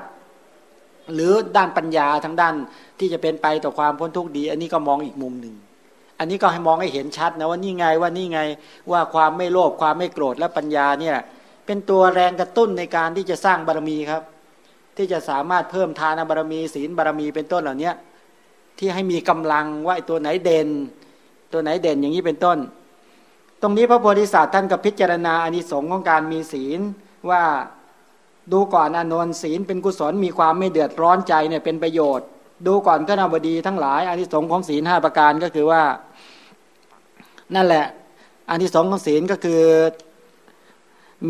หรือด้านปัญญาทางด้านที่จะเป็นไปต่อความพ้นทุกข์ดี อันนี้ก็มองอีกมุมหนึ่งอันนี้ก็ให้มองให้เห็นชัดนะว่านี่ไงว่านี่ไงว่าความไม่โลภความไม่โกรธและปัญญาเนี่ยเป็นตัวแรงกระตุ้นในการที่จะสร้างบารมีครับ ที่จะสามารถเพิ่มทานบารมี ศีลบารมีเป็นต้นเหล่านี้ที่ให้มีกำลังว่าตัวไหนเด่น ตัวไหนเด่นอย่างนี้เป็นต้น ตรงนี้พระโพธิสัตว์ท่านกับพิจารณาอานิสงส์ของการมีศีลว่าดูก่อนอนนศีลเป็นกุศลมีความไม่เดือดร้อนใจเนี่ยเป็นประโยชน์ ดูก่อนก็นาบดีทั้งหลายอานิสงส์ของศีลห้าประการก็คือว่า นั่นแหละอานิสงส์ของศีลก็คือ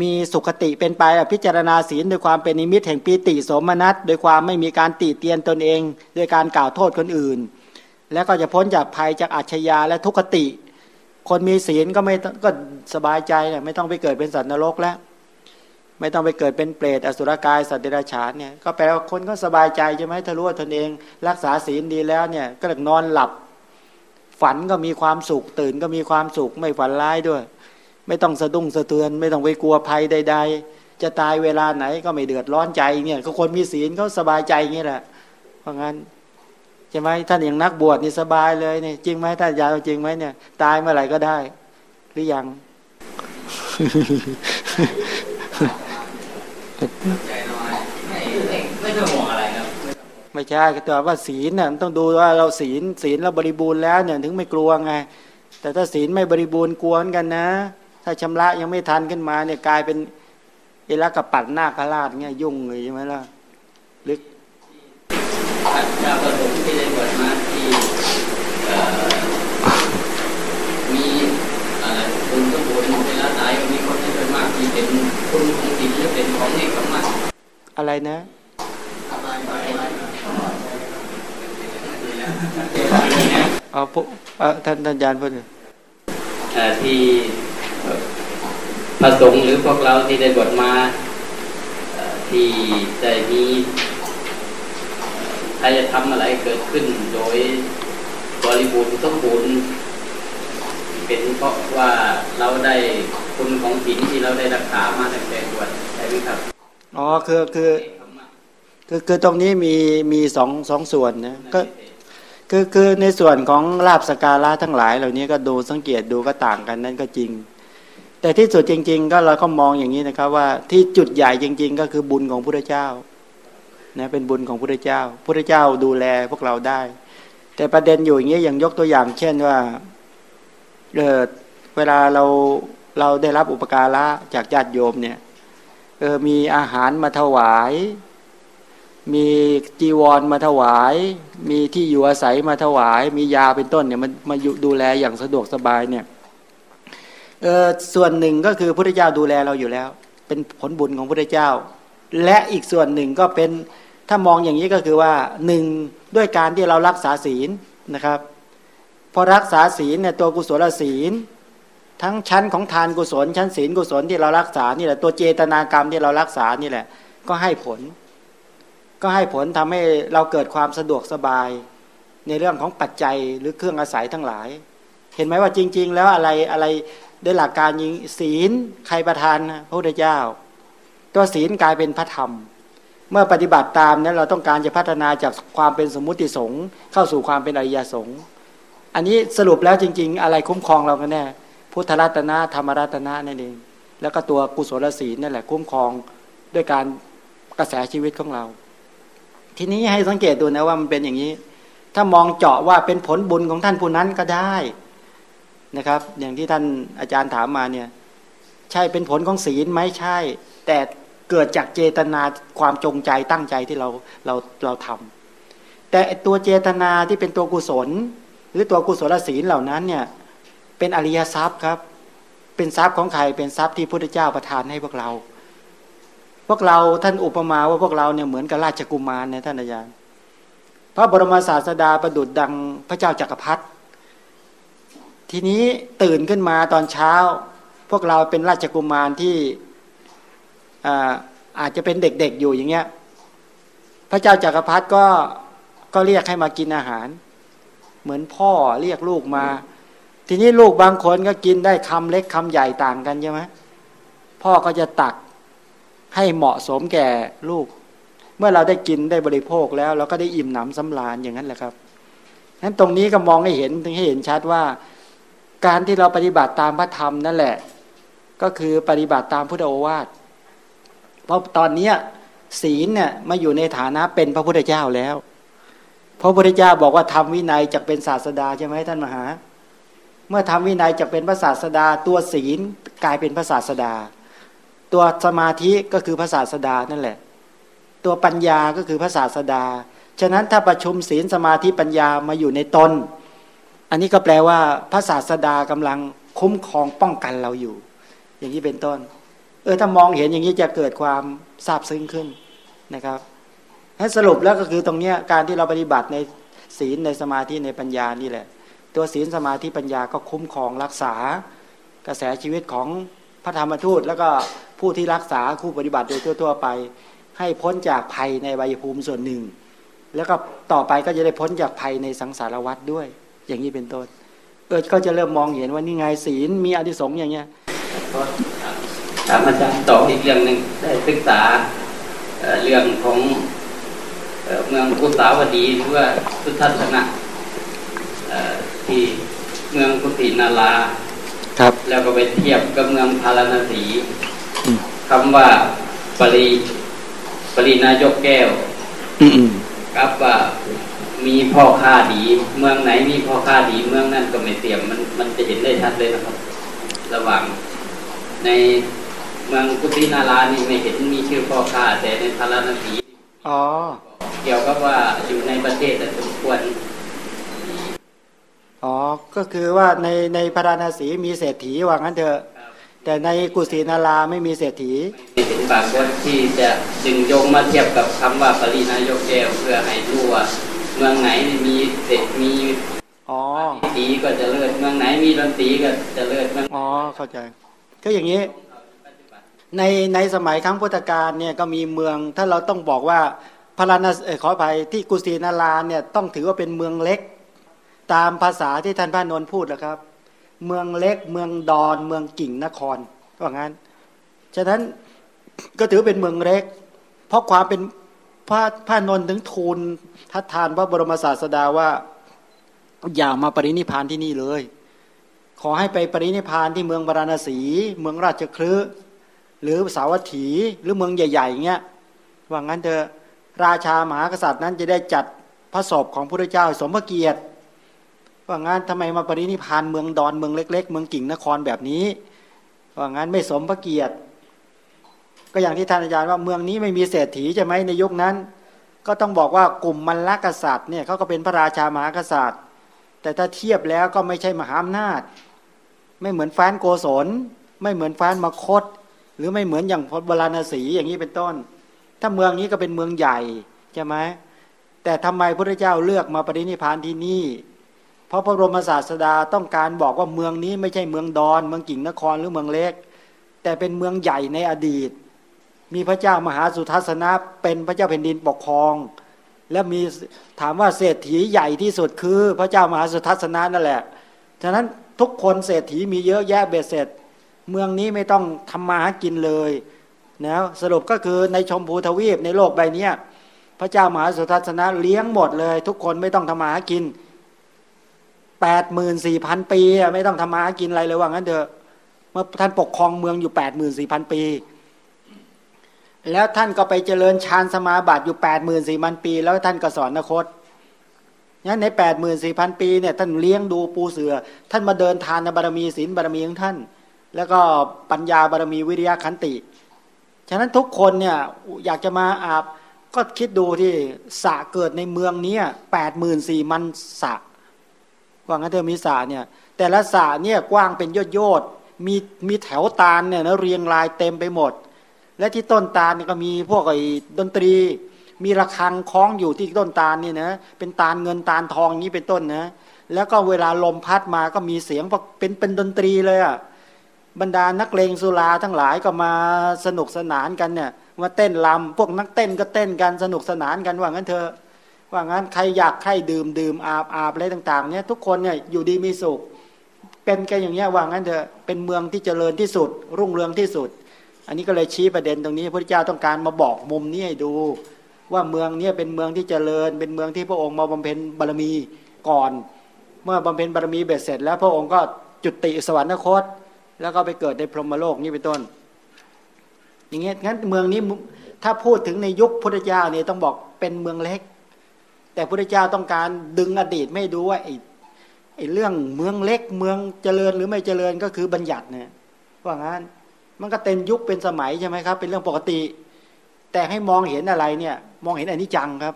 มีสุขติเป็นไปพิจารณาศีลโดยความเป็นนิมิตแห่งปีติสมนัตโดยความไม่มีการติเตียนตนเอง โดยการกล่าวโทษคนอื่น แล้วก็จะพ้นจากภัยจากอัจฉยาและทุกขติ คนมีศีลก็ไม่ก็สบายใจเนี่ยไม่ต้องไปเกิดเป็นสัตว์นรกแล้ว ไม่ต้องไปเกิดเป็นเปรตอสุรกายสัตว์เดรัจฉานเนี่ยก็แปลว่าคนก็สบายใจใช่ไหมถ้ารู้ว่าตนเอง รักษาศีลดีแล้วเนี่ยก็นอนหลับ ฝันก็มีความสุข ตื่นก็มีความสุขไม่ฝันร้ายด้วย ไม่ต้องสะดุ้งสะเทือน ไม่ต้องไปกลัวภัยใด ๆ จะตายเวลาไหนก็ไม่เดือดร้อนใจเนี่ยเขาคนมีศีลเขาสบายใจอย่างนี้แหละเพราะงั้น ใช่ไหมท่านอย่างนักบวชนี่สบายเลยเนี่ยจริงไหมท่านยาวจริงไหมเนี่ย ตายเมื่อไหร่ก็ได้ หรือยังไม่ต้องห่วงอะไรครับไม่ใช่แต่ว่าศีลเนี่ยต้องดูว่าเราศีลศีลเราบริบูรณ์แล้วเนี่ยถึงไม่กลัวไง แต่ถ้าศีลไม่บริบูรณ์กลัวกันนะ ถ้าชำระยังไม่ทันขึ้นมาเนี่ยกลายเป็นเอลักกระปัดหน้าคาราดเงี้ยยุ่งเลยใช่ไหมล่ะลึกชาวประสงที่ได้บวชมาที่มีคุณสมบูรณ์เวลาตายมีคนที่เป็นมากที่เป็นคุณของจิตหรือเป็นของเอกมากอะไร นะเอาพวกท่านท่านอาจารย์พูดที่พระสงฆ์หรือพวกเราที่ได้บวชมาที่ได้มีใครจะทำอะไรเกิดขึ้นโดยบริบูรณ์สมบูรณ์เป็นเพราะว่าเราได้คุณของศีลที่เราได้รักษามาตั้งแต่บวชใช่ไหมครับ อ๋อคือคือคือคือตรงนี้มีมีสองสองส่วนนะก็คือคือในส่วนของลาบสการะทั้งหลาย เหล่านี้ก็ดูสังเกตดูก็ต่างกันนั่นก็จริง แต่ที่สุดจริง ๆ ก็เราก็มองอย่างนี้นะครับ ว่าที่จุดใหญ่จริง ๆ ก็คือบุญของพระเจ้านะเป็นบุญของพระเจ้าพระเจ้าดูแลพวกเราได้ แต่ประเด็นอยู่อย่างนี้อย่างยกตัวอย่าง เช่นว่าเออเวลาเราเราได้รับอุปการะจากญาติโยมเนี่ย เออมีอาหารมาถวาย มีจีวรมาถวาย มีที่อยู่อาศัยมาถวาย มียาเป็นต้นเนี่ยมันมาดูแลอย่างสะดวกสบายเนี่ยเออส่วนหนึ่งก็คือพระเจ้าดูแลเราอยู่แล้ว เป็นผลบุญของพระเจ้า และอีกส่วนหนึ่งก็เป็นถ้ามองอย่างนี้ก็คือว่าหนึ่งด้วยการที่เรารักษาศีลนะครับ พอรักษาศีลเนี่ยตัวกุศลศีล ทั้งชั้นของทานกุศล ชั้นศีลกุศลที่เรารักษานี่แหละตัวเจตนากรรมที่เรารักษานี่แหละ ก็ให้ผล ก็ให้ผลทำให้เราเกิดความสะดวกสบาย ในเรื่องของปัจจัยหรือเครื่องอาศัยทั้งหลาย เห็นไหมว่าจริง ๆ แล้วอะไรอะไรโดยหลักการยิงศีลใครประทานพระพุทธเจ้า ตัวศีลกลายเป็นพระธรรม เมื่อปฏิบัติตามนั้นเราต้องการจะพัฒนาจากความเป็นสมมุติสงฆ์เข้าสู่ความเป็นอริยสงฆ์อันนี้สรุปแล้วจริง ๆ อะไรคุ้มครองเรากันแน่ พุทธรัตนะธรรมรัตนะนั่นเอง แล้วก็ตัวกุศลศีลนั่นแหละคุ้มครองด้วยการกระแสชีวิตของเรา ทีนี้ให้สังเกตดูนะว่ามันเป็นอย่างนี้ ถ้ามองเจาะว่าเป็นผลบุญของท่านผู้นั้นก็ได้นะครับ อย่างที่ท่านอาจารย์ถามมาเนี่ย ใช่เป็นผลของศีลไหมใช่ แต่เกิดจากเจตนาความจงใจตั้งใจที่เราเราเราทำแต่ตัวเจตนาที่เป็นตัวกุศล หรือตัวกุศลศีลเหล่านั้นเนี่ย เป็นอริยทรัพย์ครับ เป็นทรัพย์ของใครเป็นทรัพย์ที่พุทธเจ้าประทานให้พวกเรา พวกเราท่านอุปมาว่าพวกเราเนี่ยเหมือนกับราชกุมารเนะท่านอาจารย์พระบรมศาสดาประดุดดังพระเจ้าจักรพรรดิทีนี้ตื่นขึ้นมาตอนเช้า พวกเราเป็นราชกุมารที่อาอาจจะเป็นเด็กๆอยู่อย่างเงี้ยพระเจ้าจักรพรรดิก็ก็เรียกให้มากินอาหาร เหมือนพ่อเรียกลูกมา ทีนี้ลูกบางคนก็กินได้คำเล็กคำใหญ่ต่างกันใช่ไหมพ่อก็จะตักให้เหมาะสมแก่ลูก เมื่อเราได้กินได้บริโภคแล้วเราก็ได้อิ่มหนำสำราญอย่างนั้นแหละครับนั้นตรงนี้ก็มองให้เห็นให้เห็นชัดว่า การที่เราปฏิบัติตามพระธรรมนั่นแหละ ก็คือปฏิบัติตามพุทธโอวาทเพราะตอนนี้ศีลเนี่ยมาอยู่ในฐานะเป็นพระพุทธเจ้าแล้วพระพุทธเจ้าบอกว่าทำวินัยจะเป็นศาสดาใช่ไหมท่านมหา เมื่อทำวินัยจะเป็นพระศาสดา ตัวศีลกลายเป็นพระศาสดา ตัวสมาธิก็คือพระศาสดานั่นแหละ ตัวปัญญาก็คือพระศาสดา ฉะนั้นถ้าประชุมศีลสมาธิปัญญามาอยู่ในตนอันนี้ก็แปลว่าพระศาสดากำลังคุ้มครองป้องกันเราอยู่ อย่างนี้เป็นต้น เออถ้ามองเห็นอย่างนี้จะเกิดความซาบซึ้งขึ้นนะครับให้สรุปแล้วก็คือตรงนี้การที่เราปฏิบัติในศีลในสมาธิในปัญญานี่แหละ ตัวศีลสมาธิปัญญาก็คุ้มครองรักษากระแสชีวิตของพระธรรมทูต แล้วก็ผู้ที่รักษาคู่ปฏิบัติโดยทั่ว ๆ ไป ให้พ้นจากภัยในวัยภูมิส่วนหนึ่ง แล้วก็ต่อไปก็จะได้พ้นจากภัยในสังสารวัฏด้วย อย่างนี้เป็นต้นเออก็จะเริ่มมองเห็นว่านี่ไงศีลมีอธิสงอย่างเงี้ยถามอาจารย์ต่ออีกเรื่องหนึ่งได้ศึกษาเรื่องของเมืองกุสาวดีหรือว่าพุทธศนะ ที่เมืองกุตินาราครับ แล้วก็ไปเทียบกับเมืองพาราณสีคำว่าปริปรินายกแก้วครับว่ามีพ่อค้าดี เมืองไหนมีพ่อค้าดี เมืองนั้นก็ไม่เสี่ยมมันมันจะเห็นได้ชัดเลยนะครับ ระหว่างในเมืองกุฏินารานี่ไม่เห็นมีชื่อพ่อค้าแต่ในพาราณสีอ๋อเกี่ยวกับว่าอยู่ในประเทศแต่สมควร อ๋อ ก็คือว่าในในพาราณสีมีเศรษฐีว่างั้นเถอะ แต่ในกุศินาราไม่มีเศรษฐีเห็นบางคนที่จะจึงยงมาเทียบกับคำว่าปรินายกแก้วเพื่อให้รู้ว่าเมืองไหนมีเศษมีอ๋อตีก็จะเลิศเมืองไหนมีดนตรีก็จะเลิศเมืองอ๋อเข้าใจ ก็อย่างนี้ ในในสมัยครั้งพุทธกาลเนี่ยก็มีเมืองถ้าเราต้องบอกว่าพราณขออภัยที่กุสินาราเนี่ยต้องถือว่าเป็นเมืองเล็ก ตามภาษาที่ท่านพระนนท์พูดแล้วครับ เมืองเล็กเมืองดอน เมืองกิ่งนครว่างั้น ฉะนั้นก็ถือเป็นเมืองเล็ก เพราะความเป็นพระพระนนท์ถึงทูลทัดทานพระบรมศาสดาว่า อย่ามาปรินิพานที่นี่เลย ขอให้ไปปรินิพานที่เมืองบาราณสี เมืองราชครืหรือสาวัตถีหรือเมืองใหญ่ๆเงี้ยว่างั้นเถอะราชามหากษัตริย์นั้นจะได้จัดพระศพของพระเจ้าสมพระเกียรติ ว่างั้นทำไมมาปรินิพานเมืองดอนเมืองเล็ก ๆ เมืองกิ่งนครแบบนี้ ว่างั้นไม่สมพระเกียรติ ก็อย่างที่ท่านอาจารย์ว่าเมืองนี้ไม่มีเศรษฐีใช่ไหมในยุคนั้น ก็ต้องบอกว่ากลุ่มมันลกษัตริย์เนี่ยเขาก็เป็นพระราชามหากษัตริย์ แต่ถ้าเทียบแล้วก็ไม่ใช่มหาอำนาจ ไม่เหมือนฟ้นโกศล ไม่เหมือนฟ้นมคต หรือไม่เหมือนอย่างพบราณสีอย่างนี้เป็นต้น ถ้าเมืองนี้ก็เป็นเมืองใหญ่ใช่ไหมแต่ทำไมพระเจ้าเลือกมาปรินิพานที่นี่ พราะพระบรมศาสดาต้องการบอกว่าเมืองนี้ไม่ใช่เมืองดอน เมืองกิ่งนครหรือเมืองเล็ก แต่เป็นเมืองใหญ่ในอดีต มีพระเจ้ามหาสุทัศนะเป็นพระเจ้าแผ่นดินปกครอง และมีถามว่าเศรษฐีใหญ่ที่สุดคือพระเจ้ามหาสุทัศนะนั่นแหละฉะนั้นทุกคนเศรษฐีมีเยอะแยะเบ็ดเสร็จ เมืองนี้ไม่ต้องทำมาหากินเลยนะสรุปก็คือในชมพูทวีปในโลกใบนี้พระเจ้ามหาสุทัศนะเลี้ยงหมดเลย ทุกคนไม่ต้องทำมาหากิน แปดหมื่นสี่พันปีไม่ต้องทำมาหากินอะไรเลยว่างั้นเถอะเมื่อท่านปกครองเมืองอยู่แปดหมื่นสี่พันปี แล้วท่านก็ไปเจริญฌานสมาบัติอยู่แปดหมื่นสี่พันปี แล้วท่านก็สอนนคตงั้นในแปดหมื่นสี่พันปีเนี่ยท่านเลี้ยงดูปูเสือ ท่านมาเดินทานบารมีศีลบารมีของท่าน แล้วก็ปัญญาบารมีวิริยะขันติ ฉะนั้นทุกคนเนี่ยอยากจะมาอาบก็คิดดูที่สระเกิดในเมืองนี้แปดหมื่นสี่มันสระ ว่างั้นเธอมีสระเนี่ยแต่ละสระเนี่ยกว้างเป็นยอดยอดมีมีแถวตาลเนี่ยนะเรียงรายเต็มไปหมด และที่ต้นตาลเนี่ยก็มีพวกไอ้ดนตรี มีระฆังคล้องอยู่ที่ต้นตาลเนี่ยนะเป็นตาลเงินตาลทองนี้เป็นต้นนะแล้วก็เวลาลมพัดมาก็มีเสียงเป็นเป็นดนตรีเลยอะ่ะบรรดานักเลงสุราทั้งหลายก็มาสนุกสนานกันเนี่ยมาเต้นลำพวกนักเต้นก็เต้นกันสนุกสนานกันว่างั้นเธอ ว่างั้นใครอยากใครดื่มดื่มอาบอาบอะไรต่างๆเนี่ยทุกคนเนี่ยอยู่ดีมีสุข เป็นกันอย่างเงี้ยว่างั้นเธอะเป็นเมืองที่เจริญที่สุด รุ่งเรืองที่สุด อันนี้ก็เลยชี้ประเด็นตรงนี้พระเจ้าต้องการมาบอกมุมนี้ให้ดู ว่าเมืองเนี้เป็นเมืองที่เจริญ เป็นเมืองที่พระองค์มาบำเพ็ญบารมีก่อน เมื่อบำเพ็ญบารมีเบ็ดเสร็จ แล้วพระองค์ก็จุติสวรรคต แล้วก็ไปเกิดในพรหมโลกนี่เป็นต้น อย่างเงี้ยงั้นเมืองนี้ถ้าพูดถึงในยุคพุทธเจ้าเนี่ยต้องบอกเป็นเมืองเล็ก แต่พุทธเจ้าต้องการดึงอดีตไม่ดูว่าไอ้ไอ้เรื่องเมืองเล็กเมืองเจริญหรือไม่เจริญก็คือบัญญัติเนี่ยว่างั้นมันก็เต็มยุคเป็นสมัยใช่ไหมครับ เป็นเรื่องปกติ แต่ให้มองเห็นอะไรเนี่ย มองเห็นอนิจจังครับ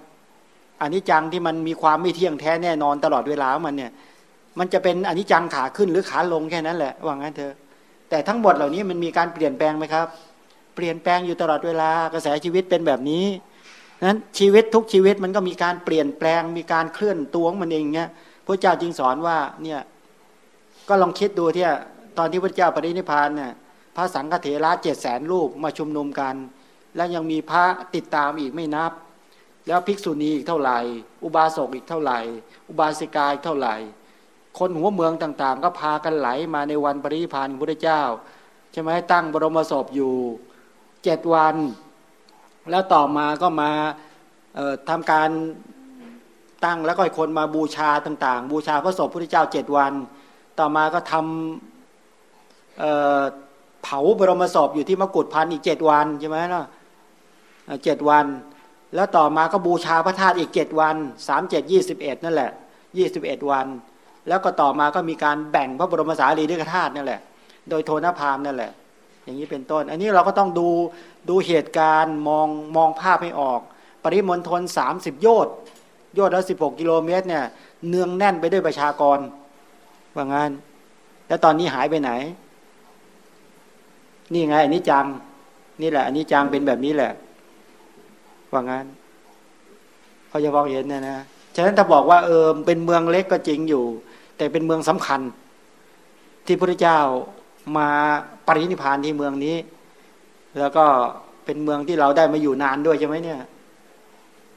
อนิจจังที่มันมีความไม่เที่ยงแท้แน่นอนตลอดเวลามันเนี่ย มันจะเป็นอนิจจังขาขึ้นหรือขาลงแค่นั้นแหละว่างั้นเถอะแต่ทั้งหมดเหล่านี้มันมีการเปลี่ยนแปลงไหมครับ เปลี่ยนแปลงอยู่ตลอดเวลากระแสชีวิตเป็นแบบนี้ นั้นชีวิตทุกชีวิตมันก็มีการเปลี่ยนแปลง มีการเคลื่อนตัวของมันเองเงี้ยพระเจ้าจึงสอนว่าเนี่ยก็ลองคิดดูที่ตอนที่พระเจ้าปรินิพานเนี่ยพระสังฆเถระเจ็ดแสนรูปมาชุมนุมกัน แล้วยังมีพระติดตามอีกไม่นับ แล้วภิกษุณีอีกเท่าไหร่ อุบาสกอีกเท่าไหร่ อุบาสิกาอีกเท่าไหร่ คนหัวเมืองต่างๆ ก็พากันไหลมาในวันปรินิพานของพระเจ้าใช่ไหมตั้งบรมศพอยู่เจ็ดวัน แล้วต่อมาก็มาทำการตั้งแล้วก็คนมาบูชาต่าง ๆ บูชาพระศพพระเจ้าเจ็ดวัน ต่อมาก็ทำเเผาบรมศพอยู่ที่มกุฏพันอีกเจ็ดวันใช่ไหมล่ะเจ็ดวัน แล้วต่อมาก็บูชาพระธาตุอีกเจ็ดวันสามเจ็ดยี่สิบเอ็ดนั่นแหละยี่สิบเอ็ดวัน แล้วก็ต่อมาก็มีการแบ่งพระบรมสารีริกธาตุนั่นแหละ โดยโทนพามนั่นแหละ อย่างนี้เป็นต้น อันนี้เราก็ต้องดูดูเหตุการณ์มองมองภาพให้ออก ปริมณฑลสามสิบโยชน์ยอดละสิบหกกิโลเมตรเนี่ยเนืองแน่นไปด้วยประชากรว่างั้น แล้วตอนนี้หายไปไหน นี่ไงอันนี้จัง นี่แหละ อันนี้จังเป็นแบบนี้แหละ ว่างั้นเขาจะมองเห็นนะนะฉะนั้นถ้าบอกว่าเออเป็นเมืองเล็กก็จริงอยู่ แต่เป็นเมืองสำคัญ ที่พระเจ้ามา ปรินิพานที่เมืองนี้ แล้วก็เป็นเมืองที่เราได้มาอยู่นานด้วยใช่ไหมเนี่ย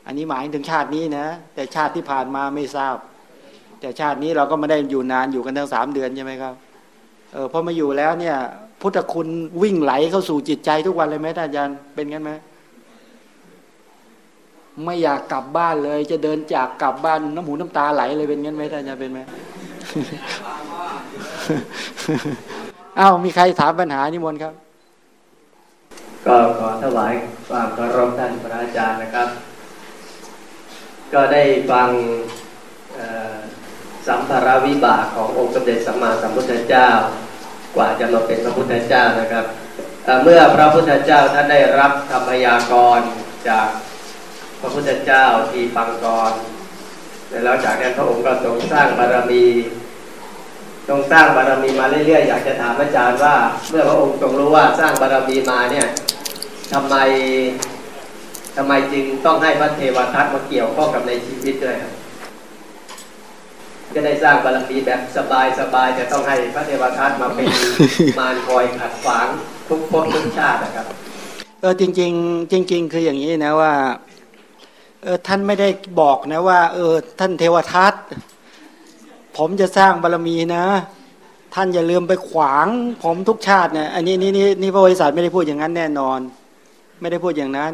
อันนี้หมายถึงชาตินี้นะ แต่ชาติที่ผ่านมาไม่ทราบ แต่ชาตินี้เราก็ไม่ได้อยู่นานอยู่กันทั้งสามเดือนใช่ไหมครับเออพอมาอยู่แล้วเนี่ย พุทธคุณวิ่งไหลเข้าสู่จิตใจทุกวันเลยไหมท่านอาจารย์เป็นงั้นไหมไม่อยากกลับบ้านเลย จะเดินจากกลับบ้านน้ำหูน้ำตาไหลเลยเป็นงั้นไหมท่านอาจารย์เป็นไหม อ้าวมีใครถามปัญหานิมนต์ครับ ก็ขอถวายความเคารพท่านพระอาจารย์นะครับ ก็ได้ฟังสัมภาระวิบากขององค์สมเด็จสัมมาสัมพุทธเจ้า กว่าจะมาเป็นพระพุทธเจ้านะครับเมื่อพระพุทธเจ้าท่านได้รับธรรมยากรจากพระพุทธเจ้าที่ปังกรแล้วจากนั้นพระองค์ก็ทรงสร้างบารมี ทรงสร้างบารมีมาเรื่อยๆ อยากจะถามอาจารย์ว่า เมื่อพระองค์ทรงรู้ว่าสร้างบารมีมาเนี่ยทำไมทำไมจึงต้องให้พระเทวทัตมาเกี่ยวข้องกับในชีวิตด้วยครับจะได้สร้างบารมีแบบสบายสบายจะต้องให้พระเทวทัตมาเป็นมารคอยขัดขวางทุกภพทุกชาตินะครับเออจริง ๆ จริง ๆ คืออย่างนี้นะว่าเออท่านไม่ได้บอกนะว่า เออท่านเทวทัต ผมจะสร้างบารมีนะ ท่านอย่าลืมไปขวาง ผมทุกชาติเนี่ยอันนี้นี่นี่นี่พระบริษัทไม่ได้พูดอย่างนั้นแน่นอน ไม่ได้พูดอย่างนั้น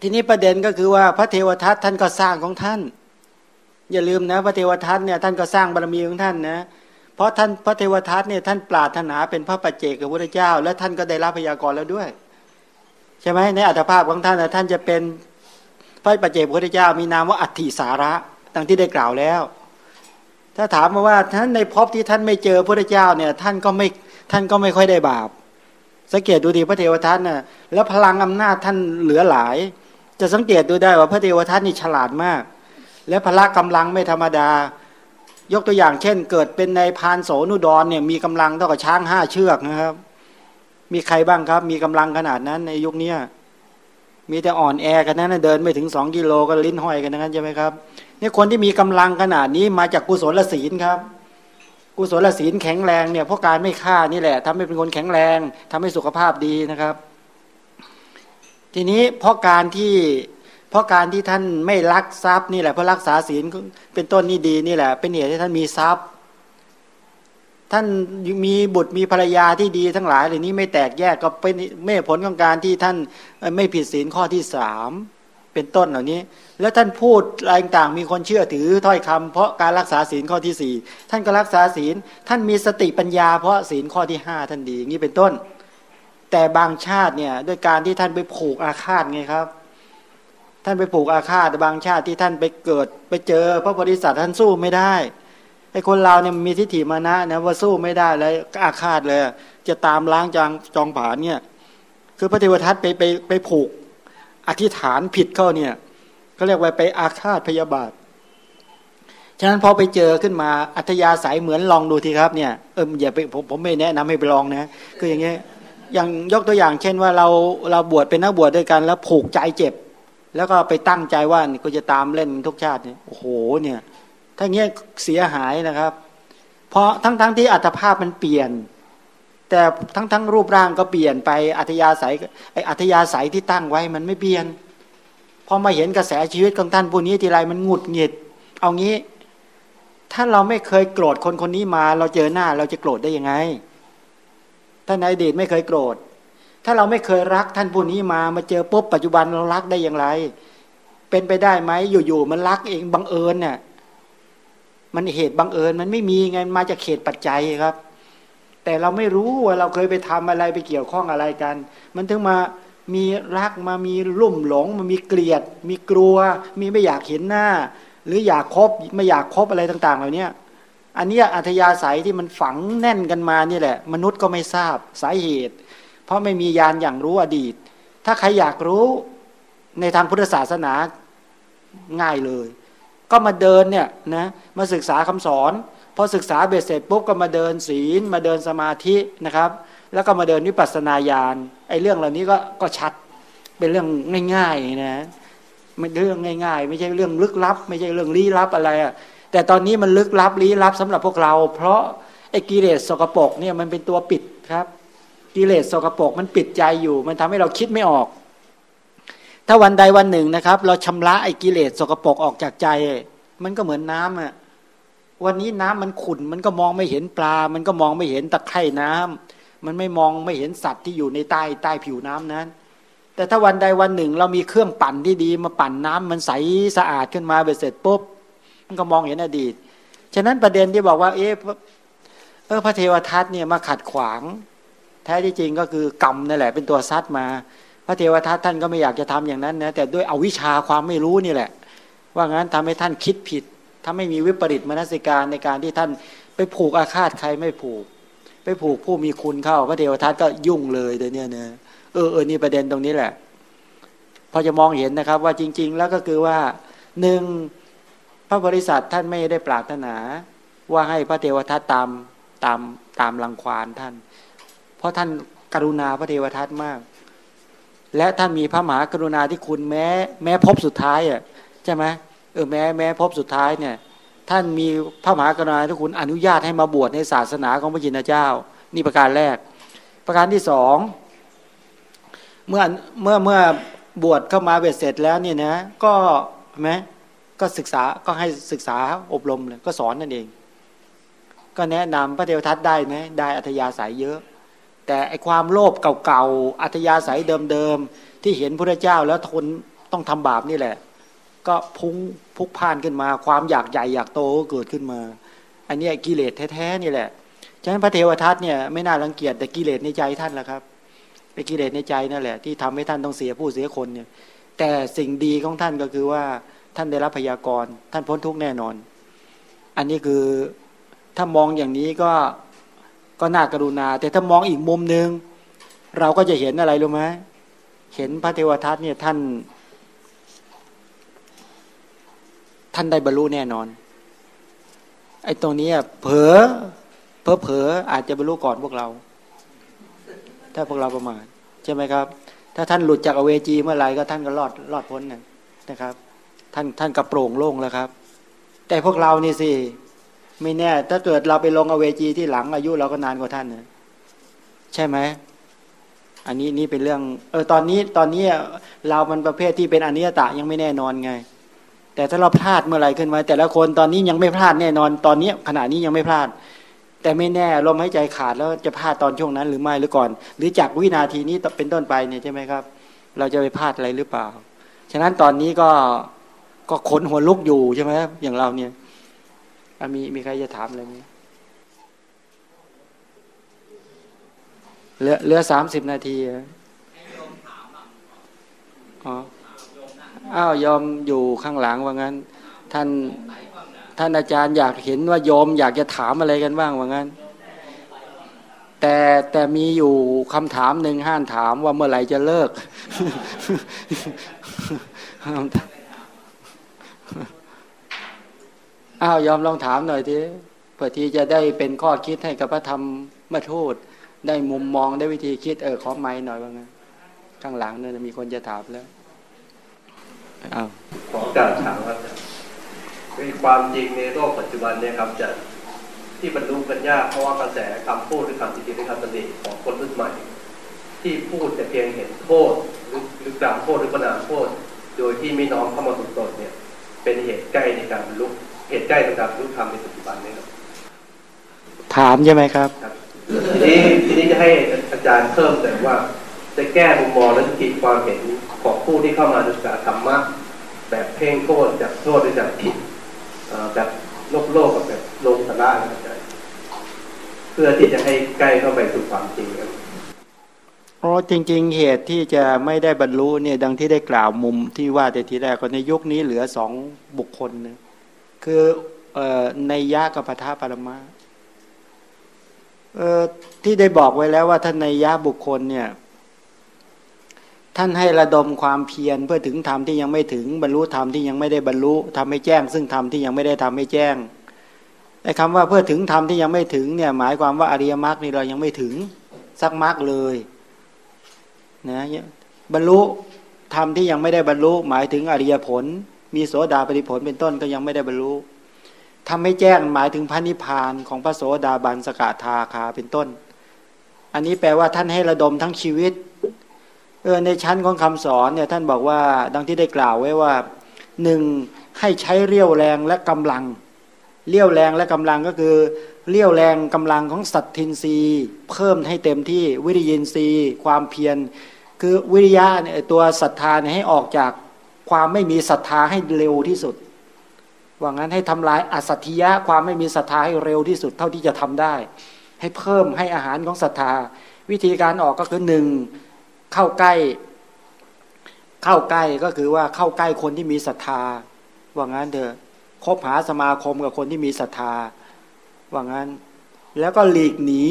ทีนี้ประเด็นก็คือว่าพระเทวทัตท่านก็สร้างของท่าน อย่าลืมนะ พระเทวทัตเนี่ยท่านก็สร้างบารมีของท่านนะเพราะท่านพระเทวทัตเนี่ยท่านปรารถนาเป็นพระปัจเจกกับพระเจ้า และท่านก็ได้รับพยากรแล้วด้วย ใช่ไหมในอัตภาพของท่านท่านจะเป็นพระปัจเจกพระพุทธเจ้ามีนามว่าอัตถิสาระดังที่ได้กล่าวแล้ว ถ้าถามมาว่าท่านในภพที่ท่านไม่เจอพระเจ้าเนี่ย ท่านก็ไม่ท่านก็ไม่ค่อยได้บาป สังเกตดูดีพระเทวทัตน่ะแล้วพลังอำนาจท่านเหลือหลาย จะสังเกตดูได้ว่าพระเทวทัตนี่ฉลาดมาก และพละกำลังไม่ธรรมดา ยกตัวอย่างเช่น เกิดเป็นในพานโสนุดรเนี่ยมีกำลังเท่ากับช้างห้าเชือกนะครับ มีใครบ้างครับ มีกำลังขนาดนั้นในยุคนี้ มีแต่อ่อนแอกันนั้นเดินไม่ถึงสองกิโลก็ลิ้นห้อยกันนั้นใช่ไหมครับนี่คนที่มีกำลังขนาดนี้มาจากกุศลศีลครับ กุศลศีลแข็งแรงเนี่ยเพราะการไม่ฆ่านี่แหละทำให้เป็นคนแข็งแรงทำให้สุขภาพดีนะครับ ทีนี้เพราะการที่เพราะการที่ท่านไม่รักทรัพย์นี่แหละเพราะรักษาศีลเป็นต้นนี่ดีนี่แหละ เป็นเหตุให้ท่านมีทรัพย์ ท่านมีบุตรมีภรรยาที่ดีทั้งหลายเหล่านี้ไม่แตกแยกก็เป็นไม่ผลของการที่ท่านไม่ผิดศีลข้อที่สามเป็นต้นเหล่านี้ แล้วท่านพูดอะไรต่างมีคนเชื่อถือถ้อยคำเพราะการรักษาศีลข้อที่สี่ท่านก็รักษาศีล ท่านมีสติปัญญา เพราะศีลข้อที่ห้าท่านดีอย่างนี้เป็นต้น แต่บางชาติเนี่ยด้วยการที่ท่านไปผูกอาฆาตไงครับ ท่านไปผูกอาฆาตบางชาติที่ท่านไปเกิดไปเจอพระโพธิสัตว์ท่านสู้ไม่ได้ ไอ้คนเราเนี่ยมีทิฏฐิมานะนะว่าสู้ไม่ได้เลยอาฆาตเลย จะตามล้างจองจองผานเนี่ย คือพระเทวทัตไปไปไปผูก อธิษฐานผิดเข้าเนี่ยเขาเรียกว่าไปอาฆาตพยาบาทฉะนั้นพอไปเจอขึ้นมาอัธยาศัยเหมือนลองดูทีครับเนี่ยเอออย่าไปผมผมไม่แนะนำให้ไปลองนะคืออย่างเงี้ยอย่างยกตัวอย่างเช่นว่าเราเราบวชเป็นนักบวชด้วยกัน แล้วผูกใจเจ็บ แล้วก็ไปตั้งใจว่าก็จะตามเล่นทุกชาติเนี่ยโอ้โหเนี่ย ถ้าเงี้ยเสียหายนะครับ เพราะทั้งๆทที่อัตภาพมันเปลี่ยน แต่ทั้งทั้งรูปร่างก็เปลี่ยนไปอัธยาศัยไออัธยาศัยที่ตั้งไว้มันไม่เปลี่ยนพอมาเห็นกระแสชีวิตของท่านผู้นี้ทีไรมันหงุดหงิด เอางี้ ถ้าเราไม่เคยโกรธคนคนนี้มา เราเจอหน้าเราจะโกรธได้ยังไงท่านในอดีตไม่เคยโกรธ ถ้าเราไม่เคยรักท่านผู้นี้มามาเจอปุ๊บปัจจุบันเรารักได้อย่างไร เป็นไปได้ไหมอยู่ๆมันรักเองบังเอิญเนี่ย มันเหตุบังเอิญมันไม่มีไงมาจากเหตุปัจจัยครับ แต่เราไม่รู้ว่าเราเคยไปทำอะไรไปเกี่ยวข้องอะไรกัน มันถึงมามีรักมามีรุ่มหลงมันมีเกลียด มีกลัว มีไม่อยากเห็นหน้า หรืออยากคบไม่อยากคบอะไรต่าง ๆ เหล่านี้อันนี้อัธยาศัยที่มันฝังแน่นกันมานี่แหละ มนุษย์ก็ไม่ทราบสาเหตุ เพราะไม่มียานอย่างรู้อดีต ถ้าใครอยากรู้ในทางพุทธศาสนาง่ายเลย ก็มาเดินเนี่ยนะมาศึกษาคำสอนพอศึกษาเบสเสร็จปุ๊บก็มาเดินศีล มาเดินสมาธินะครับ แล้วก็มาเดินวิปัสสนาญาณไอ้เรื่องเหล่านี้ก็ก็ชัดเป็นเรื่องง่ายๆนะไม่เรื่องง่าย ๆ ไม่ใช่เรื่องลึกลับ ไม่ใช่เรื่องลี้ลับอะไรอะแต่ตอนนี้มันลึกลับลี้ลับสำหรับพวกเรา เพราะไอ้กิเลสสกปรกเนี่ยมันเป็นตัวปิดครับกิเลสสกปรกมันปิดใจอยู่ มันทำให้เราคิดไม่ออก ถ้าวันใดวันหนึ่งนะครับ เราชำระไอ้กิเลสสกปรกออกจากใจ มันก็เหมือนน้ำอะวันนี้น้ำมันขุ่นมันก็มองไม่เห็นปลา มันก็มองไม่เห็นตะไคร่น้ำมันไม่มองไม่เห็นสัตว์ที่อยู่ในใต้ใต้ผิวน้ำนั้น แต่ถ้าวันใดวันหนึ่ง เรามีเครื่องปั่นที่ดีมาปั่นน้ำมันใสสะอาดขึ้นมาไปเสร็จปุ๊บมันก็มองเห็นอดีต ฉะนั้นประเด็นที่บอกว่า เอ๊ะเออพระเทวทัตเนี่ยมาขัดขวาง แท้ที่จริงก็คือกรรมนั่นแหละ เป็นตัวซัดมา พระเทวทัตท่านก็ไม่อยากจะทำอย่างนั้นนะแต่ด้วยเอาวิชาความไม่รู้นี่แหละ ว่างั้นทำให้ท่านคิดผิด ถ้าไม่มีวิปริตมนสิการในการที่ท่านไปผูกอาฆาตใครไม่ผูก ไปผูกผู้มีคุณเข้า พระเทวทัตก็ยุ่งเลยเดี๋ยวนี้เนะเออเออนี่ประเด็นตรงนี้แหละ พอจะมองเห็นนะครับว่าจริง ๆ แล้วก็คือว่าหนึ่งพระบริษัทท่านไม่ได้ปรารถนา ว่าให้พระเทวทัตตามตามตามรังควานท่าน เพราะท่านกรุณาพระเทวทัตมาก และท่านมีพระมหากรุณาที่คุณแม้ แม้พบสุดท้ายอะใช่ไหมเออแม้แม้พบสุดท้ายเนี่ย ท่านมีพระมหากรุณาที่คุณอนุญาตให้มาบวชในศาสนาของพระจินเจ้า นี่ประการแรก ประการที่สองเมื่อเมื่อเมื่อบวชเข้ามาเบ็ดเสร็จแล้วเนี่ยนะก็ไหมก็ศึกษาก็ให้ศึกษาอบรมเลยก็สอนนั่นเอง ก็แนะนำพระเทวทัตได้ไหมได้อัธยาศัยเยอะ แต่ไอความโลภเก่าๆอัธยาศัยเดิมๆที่เห็นพระเจ้าแล้วทนต้องทำบาปนี่แหละ ก็พุ่งพุกพ่านขึ้นมา ความอยากใหญ่อยากโตก็เกิดขึ้นมา อันนี้กิเลสแท้ๆนี่แหละฉะนั้นพระเทวทัตเนี่ยไม่น่ารังเกียจแต่กิเลสในใจท่านแหละครับไอกิเลสในใจนั่นแหละ ที่ทำให้ท่านต้องเสียผู้เสียคนเนี่ย แต่สิ่งดีของท่านก็คือว่าท่านได้รับพยากรณ์ท่านพ้นทุกแน่นอน อันนี้คือถ้ามองอย่างนี้ก็ ก็น่ากรุณา แต่ถ้ามองอีกมุมหนึ่งเราก็จะเห็นอะไรรู้ไหมเห็นพระเทวทัตเนี่ยท่าน ท่านได้บรรลุแน่นอน ไอ้ตรงนี้เผลอเพอเผลออาจจะบรรลุก่อนพวกเรา ถ้าพวกเราประมาทใช่ไหมครับ ถ้าท่านหลุดจากอเวจีเมื่อไหร่ก็ท่านก็รอดรอดพ้นนะครับ ท่านท่านกระโปร่งโล่งแล้วครับ แต่พวกเรานี่สิ ไม่แน่ ถ้าเกิดเราไปลงอเวจีที่หลังอายุเราก็นานกว่าท่านนะใช่ไหมอันนี้นี่เป็นเรื่อง เออตอนนี้ตอนนี้เรามันประเภทที่เป็นอนิยตะยังไม่แน่นอนไง แต่ถ้าเราพลาดเมื่อไหร่ขึ้นมา แต่ละคนตอนนี้ยังไม่พลาดแน่นอน ตอนนี้ขณะนี้ยังไม่พลาด แต่ไม่แน่ลมหายใจขาดแล้วจะพลาดตอนช่วงนั้น หรือไม่หรือก่อน หรือจากวินาทีนี้เป็นต้นไปเนี่ยใช่ไหมครับ เราจะไปพลาดอะไรหรือเปล่า ฉะนั้นตอนนี้ก็ก็ขนหัวลุกอยู่ใช่ไหมอย่างเราเนี่ย มีมีใครจะถามอะไรไหมเหลือเหลือสามสิบนาทีอ๋ออ้าวยอมอยู่ข้างหลังว่างั้น ท่านท่านอาจารย์อยากเห็นว่ายอมอยากจะถามอะไรกันบ้างว่างั้น แต่แต่มีอยู่คำถามหนึ่งห้านถามว่าเมื่อไหร่จะเลิก อ้าวยอมลองถามหน่อยทีเพื่อที่จะได้เป็นข้อคิดให้กับพระธรรมมาทูตได้มุมมองได้วิธีคิดเออขอไม้หน่อยว่าไงข้างหลังเนี่ยมีคนจะถามแล้วอ้าวขอการถามครับมีความจริงในโลกปัจจุบันเนี่ยครับจะที่บรรลุกันยากเพราะว่ากระแสคำพูดหรือคำติจิตหรือคำตำหนิของคนรุ่นใหม่ ที่พูดแต่เพียงเห็นโทษหรือหรือกล่าวโทษหรือประนามโทษโดยที่ไม่น้อมเข้ามาสุดตนเนี่ย เป็นเหตุใกล้ในการบรรลุ เหตุใกล้ในการบรรลุธรรมในปัจจุบันนี้ครับถามใช่ไหมครับ ทีนี้ทีนี้จะให้อาจารย์เพิ่มแต่ว่า จะแก้มุมมองและจิตความเห็นของผู้ที่เข้ามาศึกษาธรรมะแบบเพ่งโทษจากโทษหรือจากผิดแบบโลกโลกกับแบบลงสาระอาเพื่อที่จะให้ใกล้เข้าไปสู่ความจริงครับอ๋อจริง ๆ เหตุที่จะไม่ได้บรรลุเนี่ยดังที่ได้กล่าวมุมที่ว่าแต่ทีแรกก็ในยุคนี้เหลือสองบุคคลนะ คือในยะกับปทาปรมาที่ได้บอกไว้แล้วว่าท่านในยะบุคคลเนี่ย ท่านให้ระดมความเพียรเพื่อถึงธรรมที่ยังไม่ถึงบรรลุธรรมที่ยังไม่ได้บรรลุทำให้แจ้ง ซึ่งธรรมที่ยังไม่ได้ทำให้แจ้งไอ้คำว่าเพื่อถึงธรรมที่ยังไม่ถึงเนี่ย หมายความว่าอริยมรรคนี่เรายังไม่ถึงสักมรรคเลยนะบรรลุธรรมที่ยังไม่ได้บรรลุหมายถึงอริยผล มีโสดาปฏิผลเป็นต้นก็ยังไม่ได้บรรลุทำให้แจ้งหมายถึงพระนิพพานของพระโสดาบันสกทาคาเป็นต้น อันนี้แปลว่าท่านให้ระดมทั้งชีวิตเออในชั้นของคำสอนเนี่ยท่านบอกว่าดังที่ได้กล่าวไว้ว่าหนึ่งให้ใช้เรี่ยวแรงและกำลังเลี้ยวแรงและกำลังก็คือเลี้ยวแรงกำลังของสัตทินรีเพิ่มให้เต็มที่วิริยินรีความเพียรคือวิริยะเนี่ยตัวศรัทธาให้ออกจาก ความไม่มีศรัทธาให้เร็วที่สุด ว่างั้นให้ทำลายอสัตถิยะความไม่มีศรัทธาให้เร็วที่สุดเท่าที่จะทำได้ ให้เพิ่มให้อาหารของศรัทธา วิธีการออกก็คือหนึ่งเข้าใกล้ เข้าใกล้ก็คือว่าเข้าใกล้คนที่มีศรัทธา ว่างั้นเถอะคบหาสมาคมกับคนที่มีศรัทธา ว่างั้น แล้วก็หลีกหนี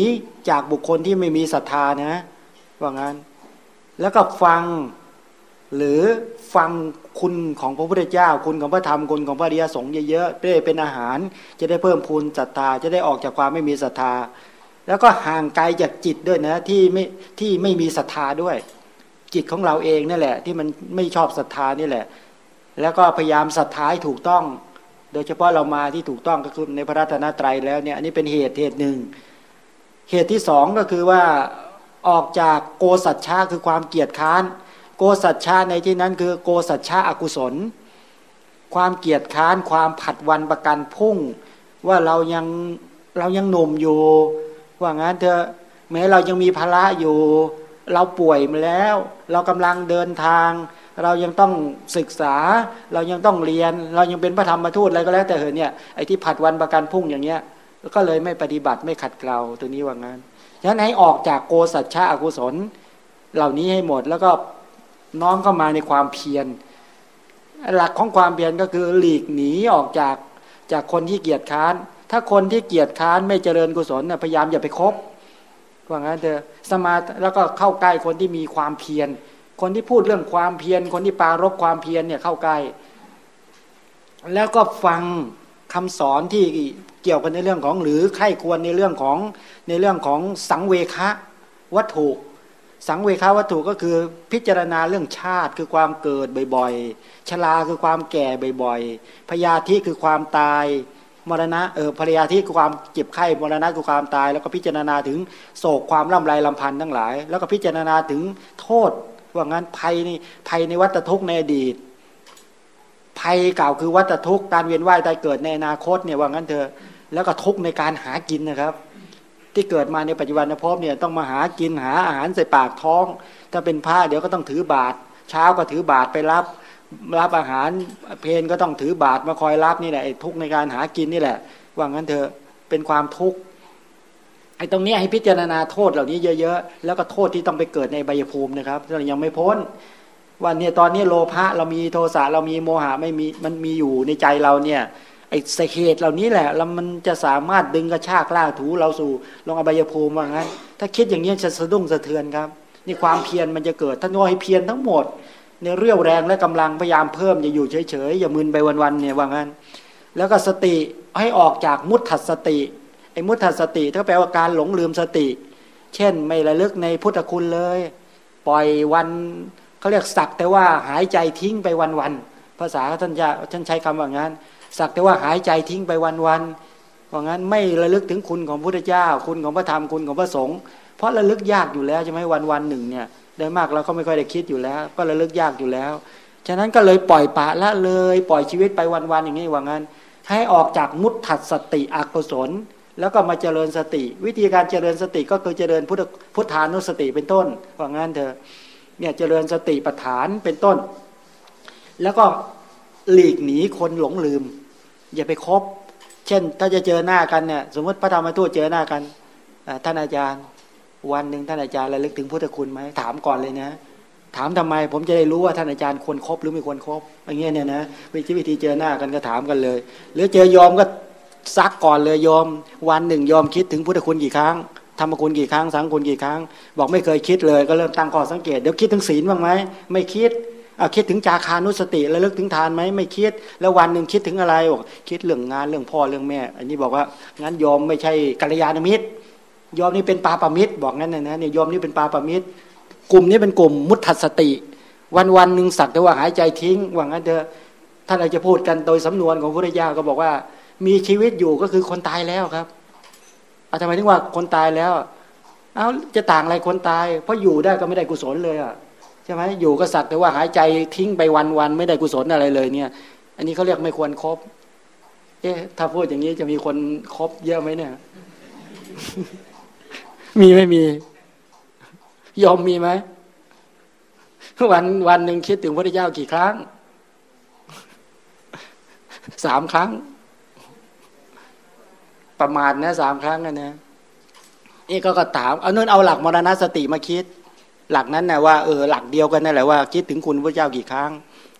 จากบุคคลที่ไม่มีศรัทธานะ ว่างั้น แล้วก็ฟัง หรือฟังคุณของพระพุทธเจ้า คุณของพระธรรมคุณของพระริยสงฆ์เยอะๆเพื่อเป็นอาหาร จะได้เพิ่มพูนศรัทธาจะได้ออกจากความไม่มีศรัทธา แล้วก็ห่างไกลจากจิตด้วยนะที่ไม่ที่ไม่มีศรัทธาด้วย จิตของเราเองนั่นแหละ ที่มันไม่ชอบศรัทธานี่แหละ แล้วก็พยายามศรัทธาให้ถูกต้อง โดยเฉพาะเรามาที่ถูกต้องก็คือในพระรัตนตรัยแล้วเนี่ยอันนี้เป็นเหตุเหตุหนึ่ง เหตุที่สองก็คือว่าออกจากโกสัจฉาคือความเกียจค้าน โกสัจฉาในที่นั้นคือโกสัจฉาอกุศล ความเกียจค้านความผัดวันประกันพุ่ง ว่าเรายังเรายังหนุ่มอยู่ ว่างั้นเถอะแม้เรายังมีภาระอยู่ เราป่วยมาแล้ว เรากำลังเดินทาง เรายังต้องศึกษา เรายังต้องเรียน เรายังเป็นพระธรรมทูตอะไรก็แล้ว แต่เหอะเนี่ยไอ้ที่ผัดวันประกันพุ่งอย่างเงี้ยก็เลยไม่ปฏิบัติไม่ขัดเกลาตัวนี้ว่างั้นฉะนั้นให้ออกจากโกสัจฉะอกุศล เหล่านี้ให้หมดแล้วก็ น้อมเข้ามาในความเพียร หลักของความเพียรก็คือหลีกหนีออกจากจากคนที่เกียจค้าน ถ้าคนที่เกียจค้านไม่เจริญกุศลพยายามอย่าไปคบว่างั้นเถอะสมาแล้วก็เข้าใกล้คนที่มีความเพียร คนที่พูดเรื่องความเพียร คนที่ปารบความเพียรเนี่ยเข้าใกล้ แล้วก็ฟังคำสอนที่เกี่ยวกันในเรื่องของหรือใครควรในเรื่องของในเรื่องของสังเวคะวัตถุ สังเวคาวัตถุก็คือพิจารณาเรื่องชาติคือความเกิดบ่อยๆ ชราคือความแก่บ่อยๆ พยาธิคือความตาย มรณะเออภรยาธิคือความเจ็บไข้มรณะคือความตาย แล้วก็พิจารณาถึงโศกความร่ำไรลำพันธ์ทั้งหลาย แล้วก็พิจารณาถึงโทษว่างั้นภัยนี่ภัยในวัฏทุกข์ในอดีต ภัยเก่าคือวัฏทุกข์การเวียนว่ายตายเกิดในอนาคตเนี่ยว่างั้นเธอแล้วก็ทุกข์ในการหากินนะครับ ที่เกิดมาในปัจจุบันภพเนี่ยต้องมาหากินหาอาหารใส่ปากท้อง ถ้าเป็นพระเดี๋ยวก็ต้องถือบาตรเช้าก็ถือบาตรไปรับรับอาหารเพนก็ต้องถือบาตรมาคอยรับนี่แหละทุกในการหากินนี่แหละ ว่างั้นเถอะเป็นความทุกข์ไอ้ตรงนี้ให้พิจารณาโทษเหล่านี้เยอะๆแล้วก็โทษที่ต้องไปเกิดในใบยภูมินะครับเรายังไม่พ้นว่าเนี่ยตอนนี้โลภะเรามีโทสะเรามีโมหะไม่มีมันมีอยู่ในใจเราเนี่ย ไอ้สเหตุเหล่านี้แหละแล้วมันจะสามารถดึงกระชากล่าถูเราสู่ลงอบายภูมิว่างั้น ถ้าคิดอย่างนี้จะสะดุ้งสะเทือนครับ นี่ความเพียรมันจะเกิดถ้าน้อยเพียรทั้งหมด ในเรี่ยวแรงและกำลังพยายามเพิ่มอย่าอยู่เฉยๆอย่ามึนไปวันๆเนี่ยว่างั้น แล้วก็สติให้ออกจากมุตถัสติไอ้มุตถัสติถ้าแปลว่าการหลงลืมสติ เช่น ไม่ระลึกในพุทธคุณเลย ปล่อยวันเขาเรียกสักแต่ว่าหายใจทิ้งไปวันๆภาษาท่านจะท่านใช้คำว่างั้น สักแต่ว่าหายใจทิ้งไปวันๆเพราะงั้นไม่ระลึกถึงคุณของพระพุทธเจ้า คุณของพระธรรมคุณของพระสงฆ์เพราะระลึกยากอยู่แล้วใช่ไหมวันวันหนึ่งเนี่ยโดยมากเราก็ไม่ค่อยได้คิดอยู่แล้ว ก็ระลึกยากอยู่แล้ว ฉะนั้นก็เลยปล่อยปะละเลยปล่อยชีวิตไปวันๆอย่างนี้ว่างั้น ให้ออกจากมุตถัดสติอกุศลแล้วก็มาเจริญสติ วิธีการเจริญสติก็คือเจริญพุทธพุทธานุสติเป็นต้นว่างั้นเถอะเนี่ยเจริญสติปัฏฐานเป็นต้น แล้วก็หลีกหนีคนหลงลืม อย่าไปคบ เช่น ถ้าจะเจอหน้ากันเนี่ยสมมติพระธรรมทูตเจอหน้ากันท่านอาจารย์ วันหนึ่งท่านอาจารย์ระลึกถึงพุทธคุณไหมถามก่อนเลยนะ ถามทำไม ผมจะได้รู้ว่าท่านอาจารย์ควรครบหรือไม่ควรครบอย่างเงี้ยเนี่ยนะวิธีวิธีเจอหน้ากันก็ถามกันเลย หรือเจอยอมก็ซักก่อนเลยยอม วันหนึ่งยอมคิดถึงพุทธคุณกี่ครั้งธรรมคุณกี่ครั้งสังคุณกี่ครั้ง บอกไม่เคยคิดเลยก็เริ่มตั้งข้อสังเกตเดี๋ยวคิดถึงศีลบ้างไหมไม่คิด เอาคิดถึงจาคานุสติแล้วเลิกถึงทานไหมไม่คิด แล้ววันหนึ่งคิดถึงอะไรบอกคิดเรื่องงานเรื่องพ่อเรื่องแม่ อันนี้บอกว่างั้นยอมไม่ใช่กัลยาณมิตรยอมนี่เป็นปาปามิตร บอกงั้นนะนะเนี่ยยอมนี่เป็นปาปามิตร กลุ่มนี้เป็นกลุ่มมุทัสติ วันวันหนึ่งสักแต่ว่าหายใจทิ้งว่างั้นเถอะท่านอาจะพูดกันโดยสำนวนของพระยาก็บอกว่า มีชีวิตอยู่ก็คือคนตายแล้วครับเอาทำไมถึงว่าคนตายแล้ว เอาจะต่างอะไรคนตาย เพราะอยู่ได้ก็ไม่ได้กุศลเลยอะ ช่ไหมอยู่ก็สักแต่ว่าหายใจทิ้งไปวันวันไม่ได้กุศลอะไรเลยเนี่ย อันนี้เขาเรียกไม่ควรครบเอ๊ะถ้าพูดอย่างนี้จะมีคนครบเยอะไหมเนี่ย มีไม่มี ยอมมีไหมวันวันหนึ่งคิดถึงพระเจ้ากี่ครั้งสามครั้ง ประมาณนะสามครั้งนะเนี่ยนี่ก็ก็ถามเอานู่นเอาหลักมรณสติมาคิด หลักนั้นนะว่าเออหลักเดียวกันนั่นแหละว่าคิดถึงคุณพระเจ้ากี่ครั้ง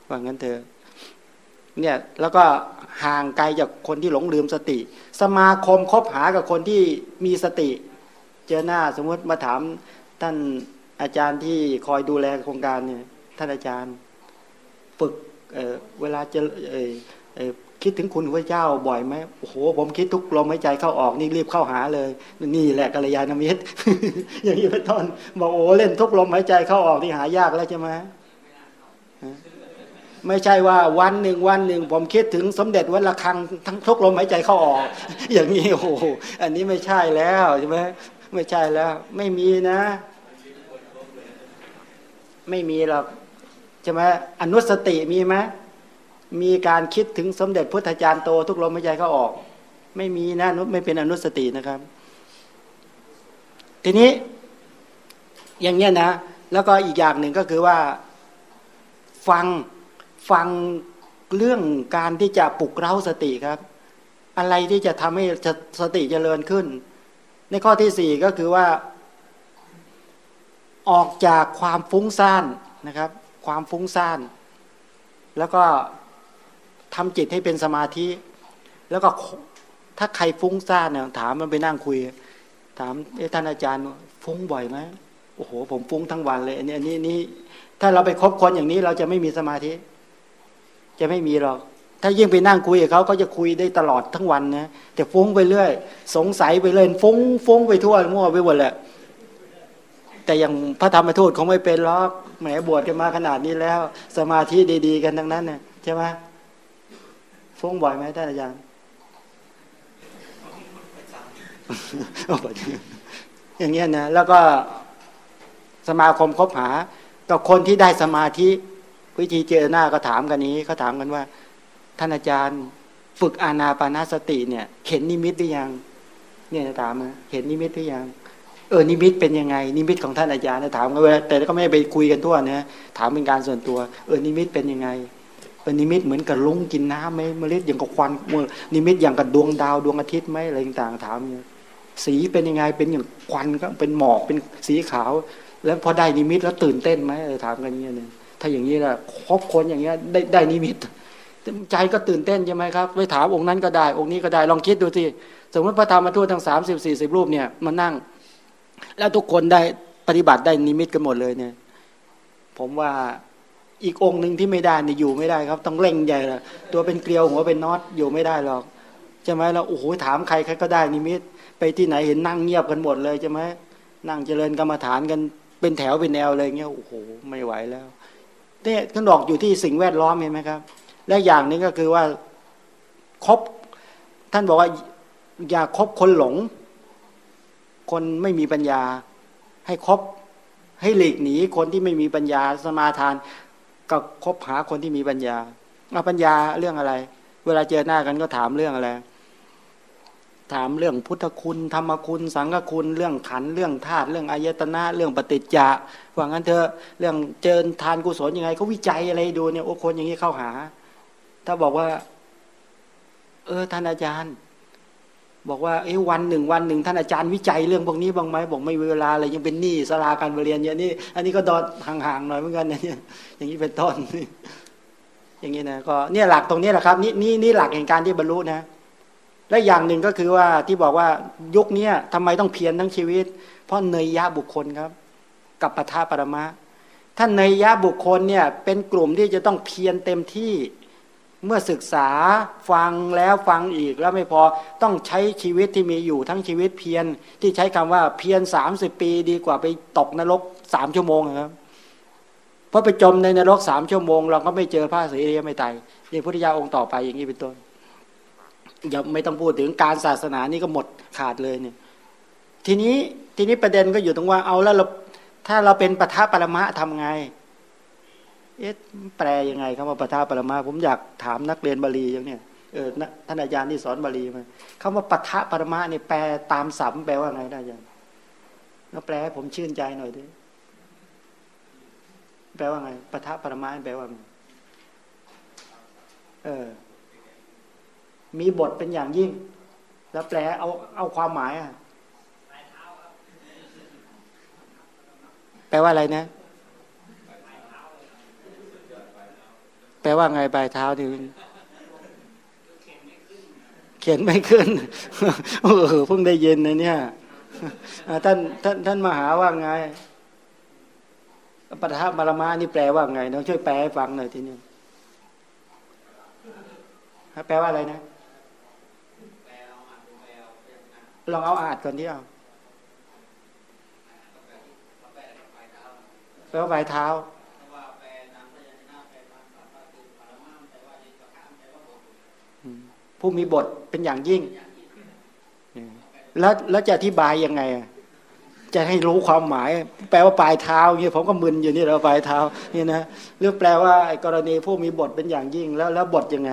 ว่างั้นเถอเนี่ยแล้วก็ห่างไกลจากคนที่หลงลืมสติ สมาคมคบหากับคนที่มีสติ เจอหน้าสมมติมาถามท่านอาจารย์ที่คอยดูแลโครงการเนี่ยท่านอาจารย์ ฝึกเเวลาจะ คิดถึงคุณพระเจ้าบ่อยไหมโอ้โห ผมคิดทุกลมหายใจเข้าออกนี่รีบเข้าหาเลย นี่แหละกัลยาณมิตรอย่างนี้เป็นต้นบอกโอ้เล่นทุกลมหายใจเข้าออกนี่หายากแล้วใช่ไหมไม่ใช่ว่าวันหนึ่งวันหนึ่งผมคิดถึงสมเด็จวันละครังทั้งทุกลมหายใจเข้าออก อย่างนี้โอ้โหอันนี้ไม่ใช่แล้วใช่ไหมไม่ใช่แล้ว ไม่มีนะ ไม่มีหรอกใช่ไหมอนุสติมีไหม มีการคิดถึงสมเด็จพุทธจารย์โตทุกลมหายใจเขาออก ไม่มีนะไม่เป็นอนุสตินะครับ ทีนี้อย่างเงี้ยนะ แล้วก็อีกอย่างหนึ่งก็คือว่าฟังฟังเรื่องการที่จะปลุกเร้าสติครับ อะไรที่จะทำให้สติเจริญขึ้น ในข้อที่สี่ก็คือว่า ออกจากความฟุ้งซ่านนะครับ ความฟุ้งซ่าน แล้วก็ ทำจิตให้เป็นสมาธิ แล้วก็ถ้าใครฟุ้งซ่านเนี่ยถามมันไปนั่งคุย ถามเอท่านอาจารย์ฟุ้งบ่อยไหมโอ้โห ผมฟุ้งทั้งวันเลยอันนี้อันนี้นี่ถ้าเราไปคบคนอย่างนี้เราจะไม่มีสมาธิ จะไม่มีหรอกถ้ายิ่งไปนั่งคุยกับเขาก็จะคุยได้ตลอดทั้งวันนะแต่ฟุ้งไปเรื่อย สงสัยไปเรื่อยฟุ้งฟุ้งไปทั่วมั่วไปหมดแหละแต่อย่างพระธรรมทูตคงไม่เป็นหรอกแหมบวชกันมาขนาดนี้แล้ว สมาธิดี ๆ กันทั้งนั้นเนี่ยใช่ไหม ฟุ้งบ่อยไหมท่านอาจารย์อย่างเงี้ยนะแล้วก็สมาคมคบหา กับคนที่ได้สมาธิวิธีเจอหน้าก็ถามกันนี้เขาถามกันว่า ท่านอาจารย์ฝึกอานาปานาสติเนี่ยเห็นนิมิตหรือยัง เนี่ยถามเห็นนิมิตหรือยังเออนิมิตเป็นยังไง นิมิตของท่านอาจารย์ถามกันเว่าแต่ก็ไม่ไปคุยกันทั่วนะถามเป็นการส่วนตัว เออนิมิตเป็นยังไง เออนิมิตเหมือนกับรุ้งกินน้ำไหมเมล็ดอย่างกับควันนิมิตอย่างกับดวงดาวดวงอาทิตย์ไหมอะไรต่างๆถามเนี่ยสีเป็นยังไงเป็นอย่างควันก็เป็นหมอกเป็นสีขาว แล้วพอได้นิมิตแล้วตื่นเต้นไหมถามกันเงี้ยเนี่ยถ้าอย่างนี้แหละครบคนอย่างเงี้ยได้ได้นิมิตใจก็ตื่นเต้นใช่ไหมครับไปถามองค์นั้นก็ได้ องค์นี้ก็ได้ลองคิดดูสิสมมติพระธรรมทูตทั้งสามสิบสี่สิบรูปเนี่ยมานั่ง แล้วทุกคนได้ปฏิบัติได้นิมิตกันหมดเลยเนี่ย ผมว่า อีกองค์หนึ่งที่ไม่ได้เนี่ยอยู่ไม่ได้ครับ ต้องเร่งใหญ่ละตัวเป็นเกลียวหัวเป็นน็อตอยู่ไม่ได้หรอกใช่ไหมเราโอ้โหถามใครใครก็ได้นิมิตไปที่ไหนเห็นนั่งเงียบกันหมดเลยใช่ไหมนั่งเจริญกรรมฐานกันเป็นแถวเป็นแนวเลยเงี้ยโอ้โหไม่ไหวแล้วเนี่ยก็ดอกอยู่ที่สิ่งแวดล้อมเห็นไหมครับ และอย่างนึงก็คือว่าคบท่านบอกว่าอย่าคบคนหลง คนไม่มีปัญญา ให้คบให้หลีกหนีคนที่ไม่มีปัญญาสมาทาน ก็คบหาคนที่มีปัญญาเอาปัญญาเรื่องอะไร เวลาเจอหน้ากันก็ถามเรื่องอะไร ถามเรื่องพุทธคุณ ธรรมคุณ สังฆคุณ เรื่องขัน เรื่องธาตุ เรื่องอายตนะ เรื่องปฏิจจะว่างั้นเธอ เรื่องเจริญทานกุศลยังไงเขาวิจัยอะไรดูเนี่ย โอ้คนอย่างนี้เข้าหา ถ้าบอกว่า เออท่านอาจารย์ บอกว่าเอ้วันหนึ่งวันหนึ่งท่านอาจารย์วิจัยเรื่องพวกนี้บ้างไหมบอกไม่มีเวลาอะไรยังเป็นหนี้สลาการเรียนเยอะนี่อันนี้ก็ดอนห่างๆหน่อยเหมือนกันนะเนี่ยอย่างนี้เป็นต้นอย่างนี้นะก็เนี่ยหลักตรงนี้แหละครับนี่นี่นี่หลักแห่งการที่บรรลุนะ และอย่างหนึ่งก็คือว่าที่บอกว่ายุคนี้ทำไมต้องเพียรทั้งชีวิต เพราะเนยยะบุคคลครับ กับปทาปรมะท่านเนยยะบุคคลเนี่ย เป็นกลุ่มที่จะต้องเพียรเต็มที่ เมื่อศึกษาฟังแล้วฟังอีกแล้วไม่พอต้องใช้ชีวิตที่มีอยู่ทั้งชีวิตเพียรที่ใช้คำว่าเพียรสามสิบปีดีกว่าไปตกนรกสามชั่วโมงครับเพราะไปจมในนรกสามชั่วโมง เราก็ไม่เจอพระสีเรียไม่ตายนี่พุทธยาองค์ต่อไปอย่างนี้เป็นต้นอย่าไม่ต้องพูดถึงการศาสนานี่ก็หมดขาดเลยเนี่ย ทีนี้ทีนี้ประเด็นก็อยู่ตรงว่าเอาแล้วเราถ้าเราเป็นปทัปรมะทำไง เอ๊ะแปลยังไงคำว่าปทาปรมาผมอยากถามนักเรียนบาลีอย่างเนี้ยเออท่านอาจารย์ที่สอนบาลีมาคำว่าปทะปรมาเนี่ยแปลตามสัมแปลว่าไงได้ยังแล้วแปลให้ผมชื่นใจหน่อยดิแปลว่าไงปทะปรมาแปลว่าไงเออ มีบทเป็นอย่างยิ่ง แล้วแปลเอาเอาความหมายอะแปลว่าอะไรนะ แปลว่าไงปลายเท้านี่เขียนไม่ขึ้นเออเพิ่งได้ยินนะเนี่ยท่านท่านท่านมหาว่าไงปฐมบารมานี่แปลว่าไงน้องช่วยแปลให้ฟังหน่อยทีนี้แปลว่าอะไรนะลองเอาอาดก่อนที่เอาแปลว่าปลายเท้า ผู้มีบทเป็นอย่างยิ่ง แล้วแล้วจะอธิบายยังไง จะให้รู้ความหมาย แปลว่าปลายเท้าอย่างนี้ผมก็มึนอยู่นี่เราปลายเท้านี่นะเรื่องแปลว่าไอ้กรณีผู้มีบทเป็นอย่างยิ่ง แล้วแล้วบทยังไง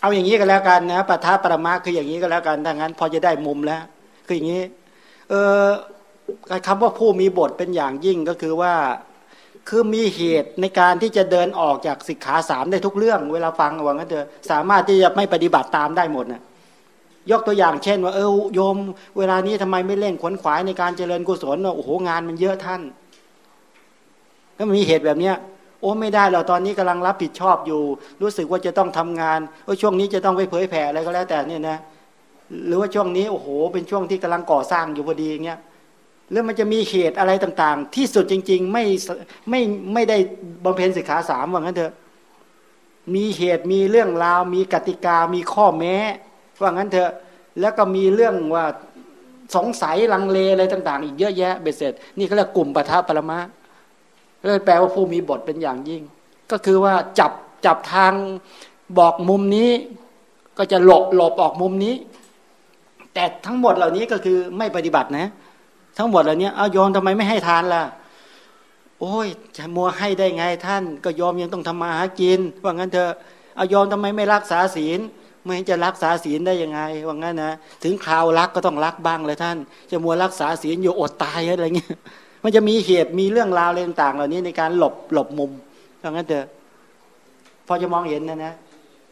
เอาอย่างนี้ก็แล้วกันนะปัทาปรมาคืออย่างนี้ก็แล้วกันถ้างั้น พอจะได้มุมแล้ว คืออย่างนี้ เออคำว่าผู้มีบทเป็นอย่างยิ่งก็คือว่า คือมีเหตุในการที่จะเดินออกจากสิกขาสามได้ทุกเรื่อง เวลาฟังว่างั้นเถอะสามารถที่จะไม่ปฏิบัติตามได้หมดนะยกตัวอย่างเช่นว่าเออโยม เวลานี้ทำไมไม่เล่นขวนขวายในการเจริญกุศลโอ้โหงานมันเยอะท่าน ก็มีเหตุแบบเนี้ย โอ้ไม่ได้เราตอนนี้กำลังรับผิดชอบอยู่ รู้สึกว่าจะต้องทำงานโอ้ช่วงนี้จะต้องไปเผยแผ่อะไรก็แล้วแต่เนี่ยนะ หรือว่าช่วงนี้โอ้โห เป็นช่วงที่กำลังก่อสร้างอยู่พอดีอย่างเงี้ย แล้วมันจะมีเหตุอะไรต่าง ๆ ที่สุดจริง ๆ ไม่ไม่ไม่ได้บำเพ็ญสิกขาสามว่างั้นเถอะมีเหตุมีเรื่องราว มีกติกามีข้อแม้ ว่างั้นเถอะแล้วก็มีเรื่องว่าสงสัยลังเลอะไรต่าง ๆ อีกเยอะแยะเบ็ดเสร็จ นี่เขาเรียกกลุ่มปทัปรมะเลยแปลว่าผู้มีบทเป็นอย่างยิ่ง ก็คือว่าจับจับทางบอกมุมนี้ ก็จะหลบหลบออกมุมนี้ แต่ทั้งหมดเหล่านี้ก็คือไม่ปฏิบัตินะ ทั้งหมดเหล่านี้เอายอมทำไมไม่ให้ทานล่ะ โอ้ยจะมัวให้ได้ไงท่าน ก็ยอมยังต้องทำมาหากิน ว่างั้นเถอะเอายอมทำไมไม่รักษาศีลไม่จะรักษาศีลได้ยังไง ว่างั้นนะ ถึงคราวรักก็ต้องรักบ้างเลยท่าน จะมัวรักษาศีลอยู่อดตายอะไรเงี้ย มันจะมีเหตุมีเรื่องราวอะไรต่างๆ เหล่านี้ในการหลบหลบมุมว่างั้นเถอะพอจะมองเห็นนะนะ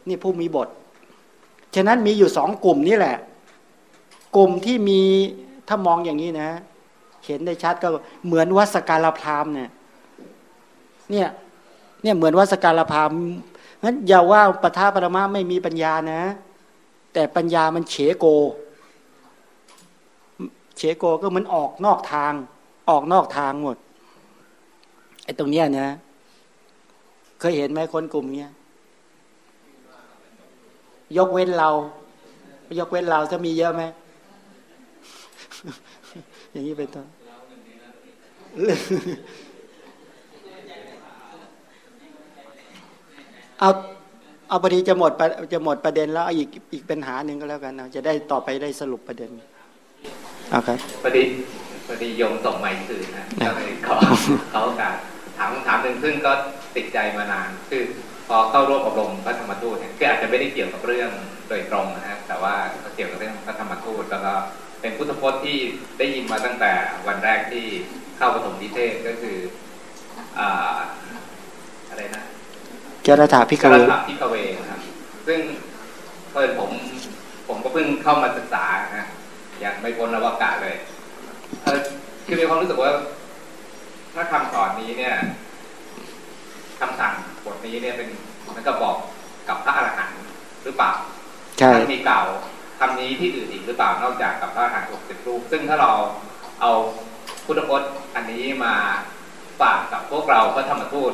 นี่ผู้มีบท ฉะนั้นมีอยู่สองกลุ่มนี่แหละ กลุ่มที่มีถ้ามองอย่างนี้นะ เห็นได้ชัดก็เหมือนวัสการพรามเนี่ยเนี่ยเนี่ยเหมือนวัสการพรามงั้นอย่าว่าปทาปรมาไม่มีปัญญานะ แต่ปัญญามันเฉโก เฉโกก็มันออกนอกทาง ออกนอกทางหมดไอ้ตรงเนี้ยนะ เคยเห็นไหมคนกลุ่มเนี้ยยกเว้นเรา ยกเว้นเราจะมีเยอะไหม อย่างนี้เป็นต้นเอาเอาพอดีจะหมดจะหมดประเด็นแล้วอีกอีกปัญหาหนึ่งก็แล้วกันนะจะได้ต่อไปได้สรุปประเด็นเอาครับพอดีพอดีโยมส่งไมค์สื่อนะก็เลยขอเขาโอกาสถามถามหนึ่งซึ่งก็ติดใจมานาน คือพอเข้าร่วมอบรมพระธรรมทูตเนี่ยคืออาจจะไม่ได้เกี่ยวกับเรื่องโดยตรงนะฮะแต่ว่าเกี่ยวกับเรื่องพระธรรมทูตแล้วก็ เป็นพุทธพจน์ที่ได้ยินมาตั้งแต่วันแรกที่เข้าปฐมนิเทศก็คืออะไรนะจรถ ภิกขเวจรถภิกขเวนะครับ ซึ่งเพิ่นผมผมก็เพิ่งเข้ามาศึกษานะอย่างไม่พ้นนวกะเลยคือมีความรู้สึกว่า ถ้าคำสอนนี้เนี่ยคำสั่งบทนี้เนี่ยเป็นมันก็บอกกับพระอรหันต์หรือเปล่าใช่มีเก่า คำนี้ที่อื่นอีกหรือเปล่านอกจากกับพระอาหารหกสิบรูป ซึ่งถ้าเราเอาพุทธพจน์อันนี้มาฝากกับพวกเราพระธรรมทูต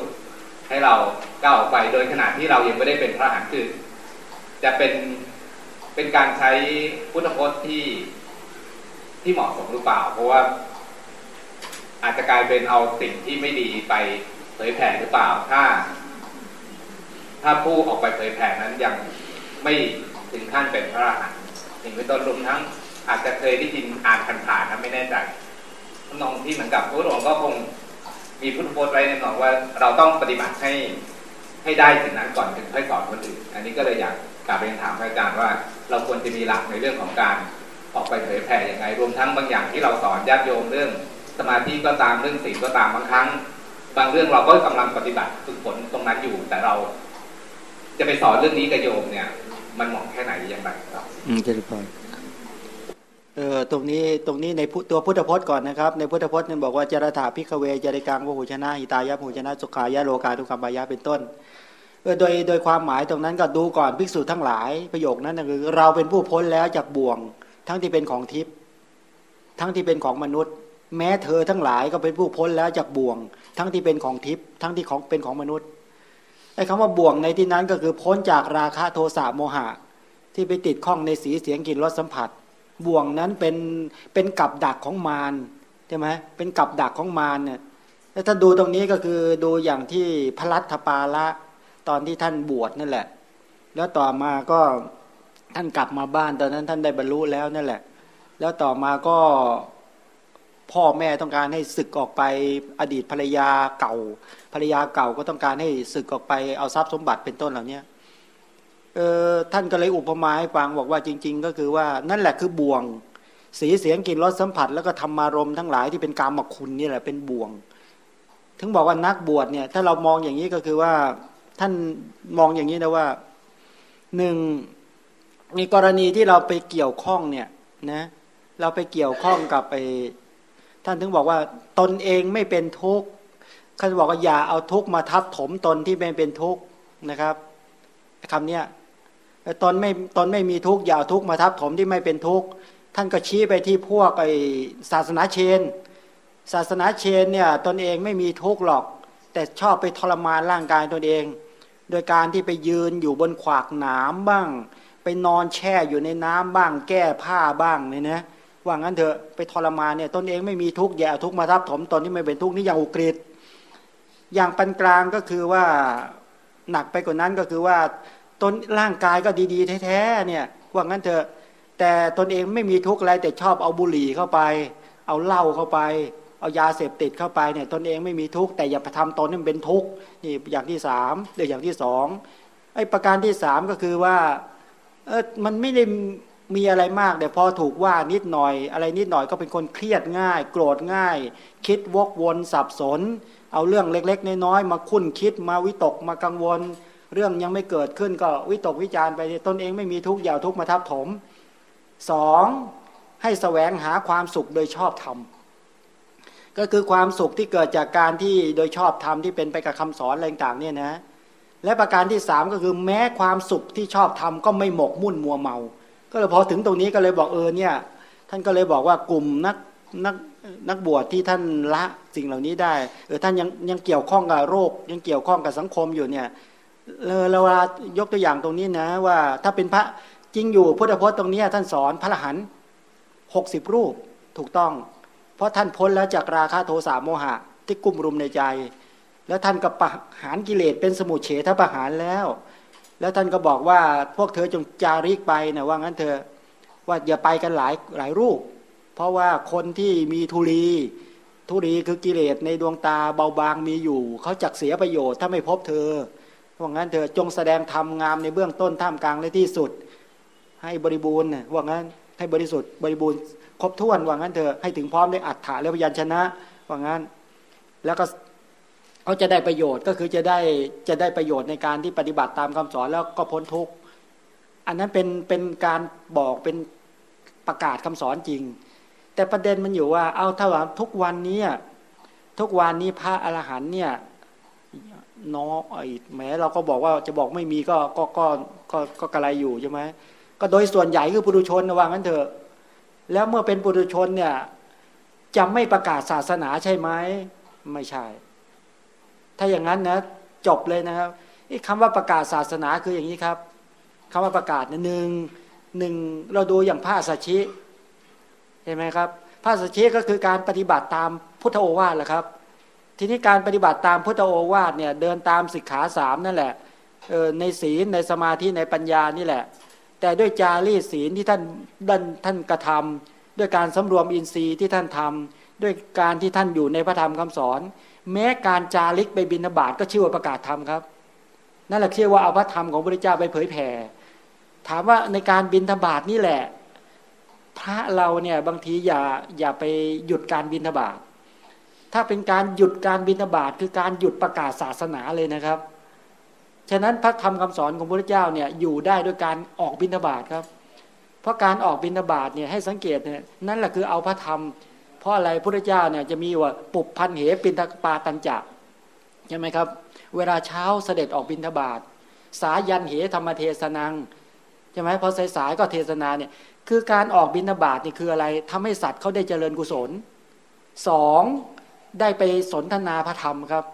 ให้เราก้าวออกไปโดยขณะที่เรายังไม่ได้เป็นพระอรหันต์คือ จะเป็นเป็นการใช้พุทธพจน์ที่ที่เหมาะสมหรือเปล่า เพราะว่า อาจจะกลายเป็นเอาสิ่งที่ไม่ดีไปเผยแผ่หรือเปล่าถ้า ถ้าผู้ออกไปเผยแผ่นั้นยังไม่ถึงขั้นเป็นพระอรหันต์ อย่งเป็นต้นรวมทั้ง อาจจะเคยได้ยินอ่านผ่านๆนะไม่แน่ใจนองที่เหมือนกับพระองค์ก็คงมีพุทธพจน์ไว้ในหนองว่าเราต้องปฏิบัติให้ให้ได้ถึงนั้นก่อนถึงค่อยสอนคนอื่นอันนี้ก็เลยอยากกลับเรียนถามอาจารย์ว่า เราควรจะมีหลักในเรื่องของการออกไปเผยแผ่ยังไง รวมทั้งบางอย่างที่เราสอนญาติโยมเรื่อง สมาธิก็ตามเรื่องศีลก็ตามบางครั้ง บางเรื่องเราก็กำลังปฏิบัติฝึกฝนตรงนั้นอยู่ แต่เรา จะไปสอนเรื่องนี้กับโยมเนี่ย มันเหมาะแค่ไหนอย่างไรครับอืมเจริญพรเออตรงนี้ตรงนี้ในตัวพุทธพจน์ก่อนนะครับ ในพุทธพจน์เนี่ยบอกว่าจารถาพิกเวจริกังวหุชนะหิตายะหูชนะสุขายะโลกาทุกขมายะเป็นต้นเออโดยโดยความหมายตรงนั้นก็ดูก่อนภิกษุทั้งหลายประโยคนั้นคือเราเป็นผู้พ้นแล้วจากบ่วง ทั้งที่เป็นของทิพย์ทั้งที่เป็นของมนุษย์ แม้เธอทั้งหลายก็เป็นผู้พ้นแล้วจากบ่วง ทั้งที่เป็นของทิพย์ทั้งที่ของเป็นของมนุษย์ ไอ้คำว่าบ่วงในที่นั้นก็คือพ้นจากราคะโทสะโมหะ ที่ไปติดข้องในสีเสียงกลิ่นรสสัมผัส บ่วงนั้นเป็นเป็นกับดักของมารใช่ไหมเป็นกับดักของมารเนี่ยแล้วถ้าดูตรงนี้ก็คือดูอย่างที่พระรัตปาละตอนที่ท่านบวชนั่นแหละ แล้วต่อมาก็ท่านกลับมาบ้านตอนนั้นท่านได้บรรลุแล้วนั่นแหละ แล้วต่อมาก็ พ่อแม่ต้องการให้ศึกออกไปอดีตภรรยาเก่า ภรรยาเก่าก็ต้องการให้ศึกออกไปเอาทรัพย์สมบัติเป็นต้นเหล่านี้เออท่านก็เลยอุปมาให้ฟังบอกว่าจริง ๆ ก็คือว่านั่นแหละคือบ่วง สีเสียงกลิ่นรสสัมผัส แล้วก็ธรรมารมทั้งหลายที่เป็นกรรมคุณนี่แหละเป็นบ่วง ถึงบอกว่านักบวชเนี่ย ถ้าเรามองอย่างนี้ก็คือว่าท่านมองอย่างนี้นะว่าหนึ่งมีกรณีที่เราไปเกี่ยวข้องเนี่ยนะเราไปเกี่ยวข้องกับไป ท่านถึงบอกว่าตนเองไม่เป็นทุกข์ท่านบอกว่าอย่าเอาทุกข์มาทับถมตนที่ไม่เป็นทุกข์นะครับคำเนี้ยตนไม่ตนไม่มีทุกข์อย่าเอาทุกข์มาทับถมที่ไม่เป็นทุกข์ท่านก็ชี้ไปที่พวกไอศาสนาเชน ศาสนาเชนเนี่ยตนเองไม่มีทุกข์หรอก แต่ชอบไปทรมานร่างกายตนเอง โดยการที่ไปยืนอยู่บนขวากหนามบ้าง ไปนอนแช่อยู่ในน้ำบ้าง แก้ผ้าบ้างเนี่ยนะ ว่างั้นเถอะไปทรมานเนี่ยตนเองไม่มีทุกข์อย่าทุกข์มาทับถมตนที่ไม่เป็นทุกข์นี่อย่างอุกฤษอย่างปานกลางก็คือว่าหนักไปกว่านั้นก็คือว่าตนร่างกายก็ดีๆแท้ๆเนี่ยว่างั้นเถอะแต่ตนเองไม่มีทุกข์อะไรแต่ชอบเอาบุหรี่เข้าไป เอาเหล้าเข้าไป เอายาเสพติดเข้าไปเนี่ยตนเองไม่มีทุกข์แต่อย่าทำตนให้มันเป็นทุกข์นี่อย่างที่สามหรืออย่างที่สองไอ้ประการที่สามก็คือว่าเออมันไม่ได้ มีอะไรมากแต่พอถูกว่านิดหน่อย อะไรนิดหน่อยก็เป็นคนเครียดง่าย โกรธง่าย คิดวกวนสับสน เอาเรื่องเล็กๆน้อยๆมาคุ้นคิดมาวิตกมากังวล เรื่องยังไม่เกิดขึ้นก็วิตกวิจารไปตนเองไม่มีทุกข์อย่าทุกข์มาทับถมสองให้แสวงหาความสุขโดยชอบธรรมก็คือความสุขที่เกิดจากการที่โดยชอบธรรมที่เป็นไปกับคำสอนอะไรต่างเนี่ยนะและประการที่สามก็คือแม้ความสุขที่ชอบธรรมก็ไม่หมกมุ่นมัวเมา ก็เลยพอถึงตรงนี้ก็เลยบอกเออเนี่ย ท่านก็เลยบอกว่ากลุ่มนักนักนักบวชที่ท่านละสิ่งเหล่านี้ได้เออท่านยังยังเกี่ยวข้องกับโรค ยังเกี่ยวข้องกับสังคมอยู่เนี่ยเราเวลายกตัวอย่างตรงนี้นะว่าถ้าเป็นพระจริงอยู่พุทธพจน์ตรงนี้ท่านสอนพระรหันหกสิบรูปถูกต้อง เพราะท่านพ้นแล้วจากราคะโทสะโมหะ ที่กุมรุมในใจ แล้วท่านก็ประหารกิเลสเป็นสมุทเฉทประหารแล้ว แล้วท่านก็บอกว่าพวกเธอจงจาริกไปนะว่างั้นเธอว่าอย่าไปกันหลายหลายรูป เพราะว่าคนที่มีทุลีทุลีคือกิเลสในดวงตาเบาบางมีอยู่ เขาจักเสียประโยชน์ถ้าไม่พบเธอว่างั้นเธอจงแสดงธรรมงามในเบื้องต้นท่ามกลางและที่สุด ให้บริบูรณ์ว่างั้นให้บริสุทธิ์บริบูรณ์ครบถ้วนว่างั้นเธอให้ถึงพร้อมได้อัฏฐะและพยัญชนะว่างั้น แล้วก็ เขาจะได้ประโยชน์ก็คือจะได้จะได้ประโยชน์ในการที่ปฏิบัติตามคำสอนแล้วก็พ้นทุกข์อันนั้นเป็นเป็นการบอกเป็นประกาศคำสอนจริง แต่ประเด็นมันอยู่ว่า เอาถ้าว่าทุกวันนี้ทุกวันนี้พระอรหันเนี่ยน้อไอ้แม้เราก็บอกว่าจะบอกไม่มีก็ก็ก็ก็ก็กระไรอยู่ใช่ไหมก็โดยส่วนใหญ่คือปุถุชนนะว่างั้นเถอะ แล้วเมื่อเป็นปุถุชนเนี่ยจะไม่ประกาศศาสนาใช่ไหมไม่ใช่ ถ้าอย่างนั้นนะจบเลยนะครับคำว่าประกาศศาสนาคืออย่างนี้ครับคำว่าประกาศหนึ่งหนึ่งเราดูอย่างพระสัชชิเห็นไหมครับพระสัชชิก็คือการปฏิบัติตามพุทธโอวาทแหละครับ ทีนี้การปฏิบัติตามพุทธโอวาทเนี่ยเดินตามสิกขาสามนั่นแหละในศีลในสมาธิในปัญญานี่แหละ แต่ด้วยจารีศีลที่ท่านดันท่านกระทำด้วยการสำรวมอินทรีย์ที่ท่านทำด้วยการที่ท่านอยู่ในพระธรรมคำสอน แม้การจาริกไปบินาบาตก็ชื่อว่าประกาศธรรมครับ นั่นแหละเชื่อว่าเอาพระธรรมของพระเจ้าไปเผยแผ่ ถามว่าในการบินธบาตนี่แหละ พระเราเนี่ยบางทีอย่าอย่าไปหยุดการบินธบาตถ้าเป็นการหยุดการบินธบาตคือการหยุดประกาศศาสนาเลยนะครับ ฉะนั้นพระธรรมคำสอนของพระเจ้าเนี่ยอยู่ได้ด้วยการออกบินธบาตครับ เพราะการออกบินธบาตเนี่ยให้สังเกตเนี่ยนั่นแหละคือเอาพระธรรม ราะอะไรพระเจ้าเนี่ยจะมีว่าปุบพันเหปินทปาตัญจะใช่ไหมครับ เวลาเช้าเสด็จออกบินทบาทสายันเหธรรมเทศนังใช่ไหมพอสายๆก็เทศนาเนี่ยคือการออกบินทบาทนี่คืออะไรทำให้สัตว์เขาได้เจริญกุศลสองได้ไปสนทนาพระธรรมครับ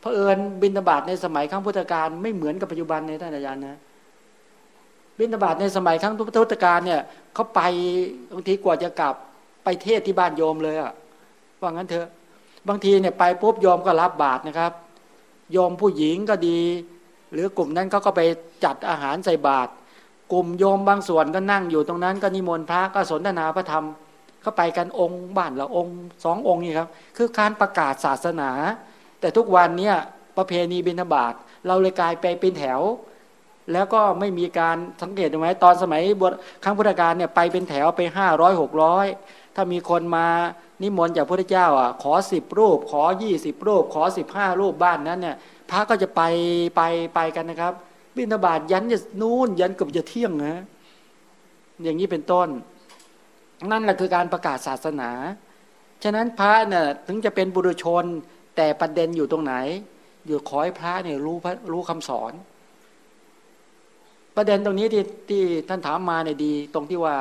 เพอิญบินทบาทในสมัยครั้งพุทธกาลไม่เหมือนกับปัจจุบันในท่านอาจารย์นะบินทบาทในสมัยครั้งพุทธกาลเนี่ยเขาไปบางทีกว่าจะกลับ ไปเทศที่บ้านโยมเลยอะว่างั้นเถอะ บางทีเนี่ยไปปุ๊บโยมก็รับบาตรนะครับ โยมผู้หญิงก็ดี หรือกลุ่มนั้นเขาก็ไปจัดอาหารใส่บาตรกลุ่มโยมบางส่วนก็นั่งอยู่ตรงนั้น ก็นิมนต์พระก็สนทนาพระธรรมเขาไปกันองค์บ้านละองค์สององค์นี่ครับ คือการประกาศศาสนา แต่ทุกวันเนี่ยประเพณีบิณฑบาตเราเลยกลายไปเป็นแถว แล้วก็ไม่มีการสังเกตไหมตอนสมัยบวชครั้งพุทธกาลเนี่ยไปเป็นแถวไปห้าร้อยหกร้อย ถ้ามีคนมานิมนต์จากพระเจ้าอะขอสิบรูป ขอยี่สิบรูป ขอสิบห้ารูปบ้านนั้นเนี่ยพระก็จะไปไปไปกันนะครับ บิณฑบาตยันจะนู่นยันกับจะเที่ยงนะอย่างนี้เป็นต้น นั่นแหละคือการประกาศศาสนา ฉะนั้นพระเนี่ยถึงจะเป็นบุรุชนแต่ประเด็นอยู่ตรงไหนอยู่ขอให้พระเนี่ยรู้รู้คำสอน ประเด็นตรงนี้ที่ที่ท่านถามมาเนี่ยดี ตรงที่ว่า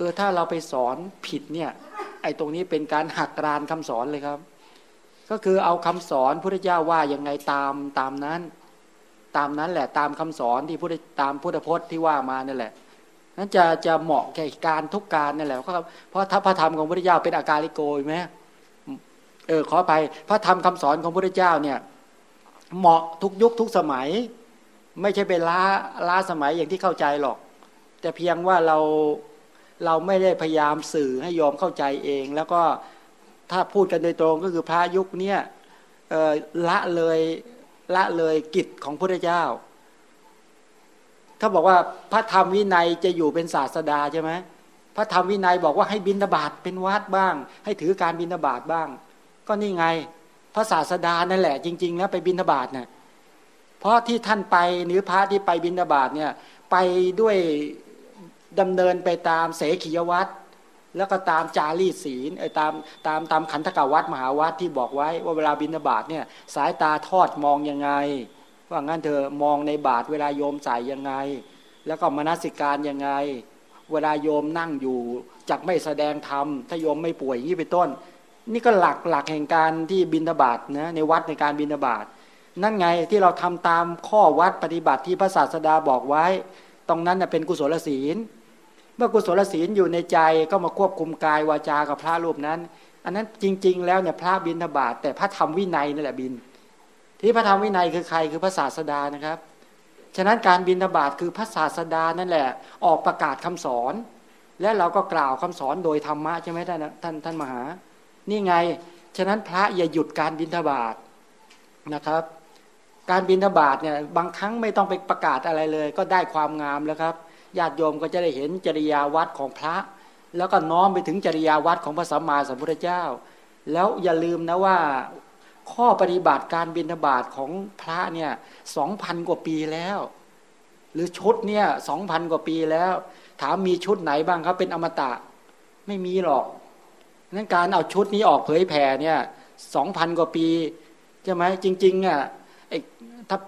เออถ้าเราไปสอนผิดเนี่ย ไอ้ตรงนี้เป็นการหักกรานคำสอนเลยครับ ก็คือเอาคำสอนพระเจ้าว่ายังไงตามตามนั้น ตามนั้นแหละตามคำสอนที่พุทธตามพุทธพจน์ที่ว่ามานั่นแหละนั้นจะจะเหมาะแก่การทุกการนั่นแหละเพราะถ้าพระธรรมของพระเจ้าเป็นอาการลิโกไหมเออขอไปพระธรรมคำสอนของพระเจ้าเนี่ย เหมาะทุกยุคทุกสมัย ไม่ใช่เป็นล้าล้าสมัยอย่างที่เข้าใจหรอก แต่เพียงว่าเรา เราไม่ได้พยายามสื่อให้ยอมเข้าใจเอง แล้วก็ถ้าพูดกันโดยตรงก็คือพระยุคนี้ละเลยละเลยกิจของพระเจ้า ถ้าบอกว่าพระธรรมวินัยจะอยู่เป็นศาสดาใช่ไหมพระธรรมวินัยบอกว่าให้บินทบาทเป็นวัดบ้าง ให้ถือการบินทบาทบ้าง ก็นี่ไงพระศาสดานั่นแหละ จริง ๆ แล้วไปบินทบาทเนี่ยเพราะที่ท่านไปหรือพระที่ไปบินทบาทเนี่ยไปด้วย ดำเนินไปตามเสขียวัตรแล้วก็ตามจารีศีลไอ้ตามตามตามขันธกวัตมหาวัตที่บอกไว้ว่าเวลาบินาบาตเนี่ยสายตาทอดมองยังไง ว่างั้นเธอมองในบาทเวลาโยมใส่ยังไง แล้วก็มนสิการยังไง เวลาโยมนั่งอยู่จักไม่แสดงธรรมถ้าโยมไม่ป่วยอย่างนี้เป็นต้น นี่ก็หลักหลักแห่งการที่บินาบาตนะในวัดในการบินาบาตนั่นไงที่เราทำตามข้อวัดปฏิบัติที่พระศาสดาบอกไว้ ตรงนั้นเป็นกุศลศีล มื่อกุศลศีลอยู่ในใจก็มาควบคุมกายวาจากับพระรูปนั้น อันนั้นจริง ๆ แล้วเนี่ยพระบินทบาทแต่พระธรรมวินัยนั่นแหละบิน ที่พระธรรมวินัยคือใครคือพระศาสดานะครับ ฉะนั้นการบินทบาทคือพระศาสดานั่นแหละ ออกประกาศคำสอน และเราก็กล่าวคำสอนโดยธรรมะใช่ไหมท่านท่านท่านมหา นี่ไง ฉะนั้นพระอย่าหยุดการบินทบาทนะครับการบินทบาทเนี่ยบางครั้งไม่ต้องไปประกาศอะไรเลย ก็ได้ความงามแล้วครับ ญาติโยมก็จะได้เห็นจริยาวัดของพระ แล้วก็น้อมไปถึงจริยาวัดของพระสัมมาสัมพุทธเจ้า แล้วอย่าลืมนะว่า ข้อปฏิบัติการบิณฑบาตของพระเนี่ยสองพันกว่าปีแล้ว หรือชุดเนี่ยสองพันกว่าปีแล้ว ถามมีชุดไหนบ้างครับ เป็นอมตะไม่มีหรอกนั้นการเอาชุดนี้ออกเผยแผ่เนี่ยสองพันกว่าปีใช่ไหมจริงๆอะ ไอ้ถ้า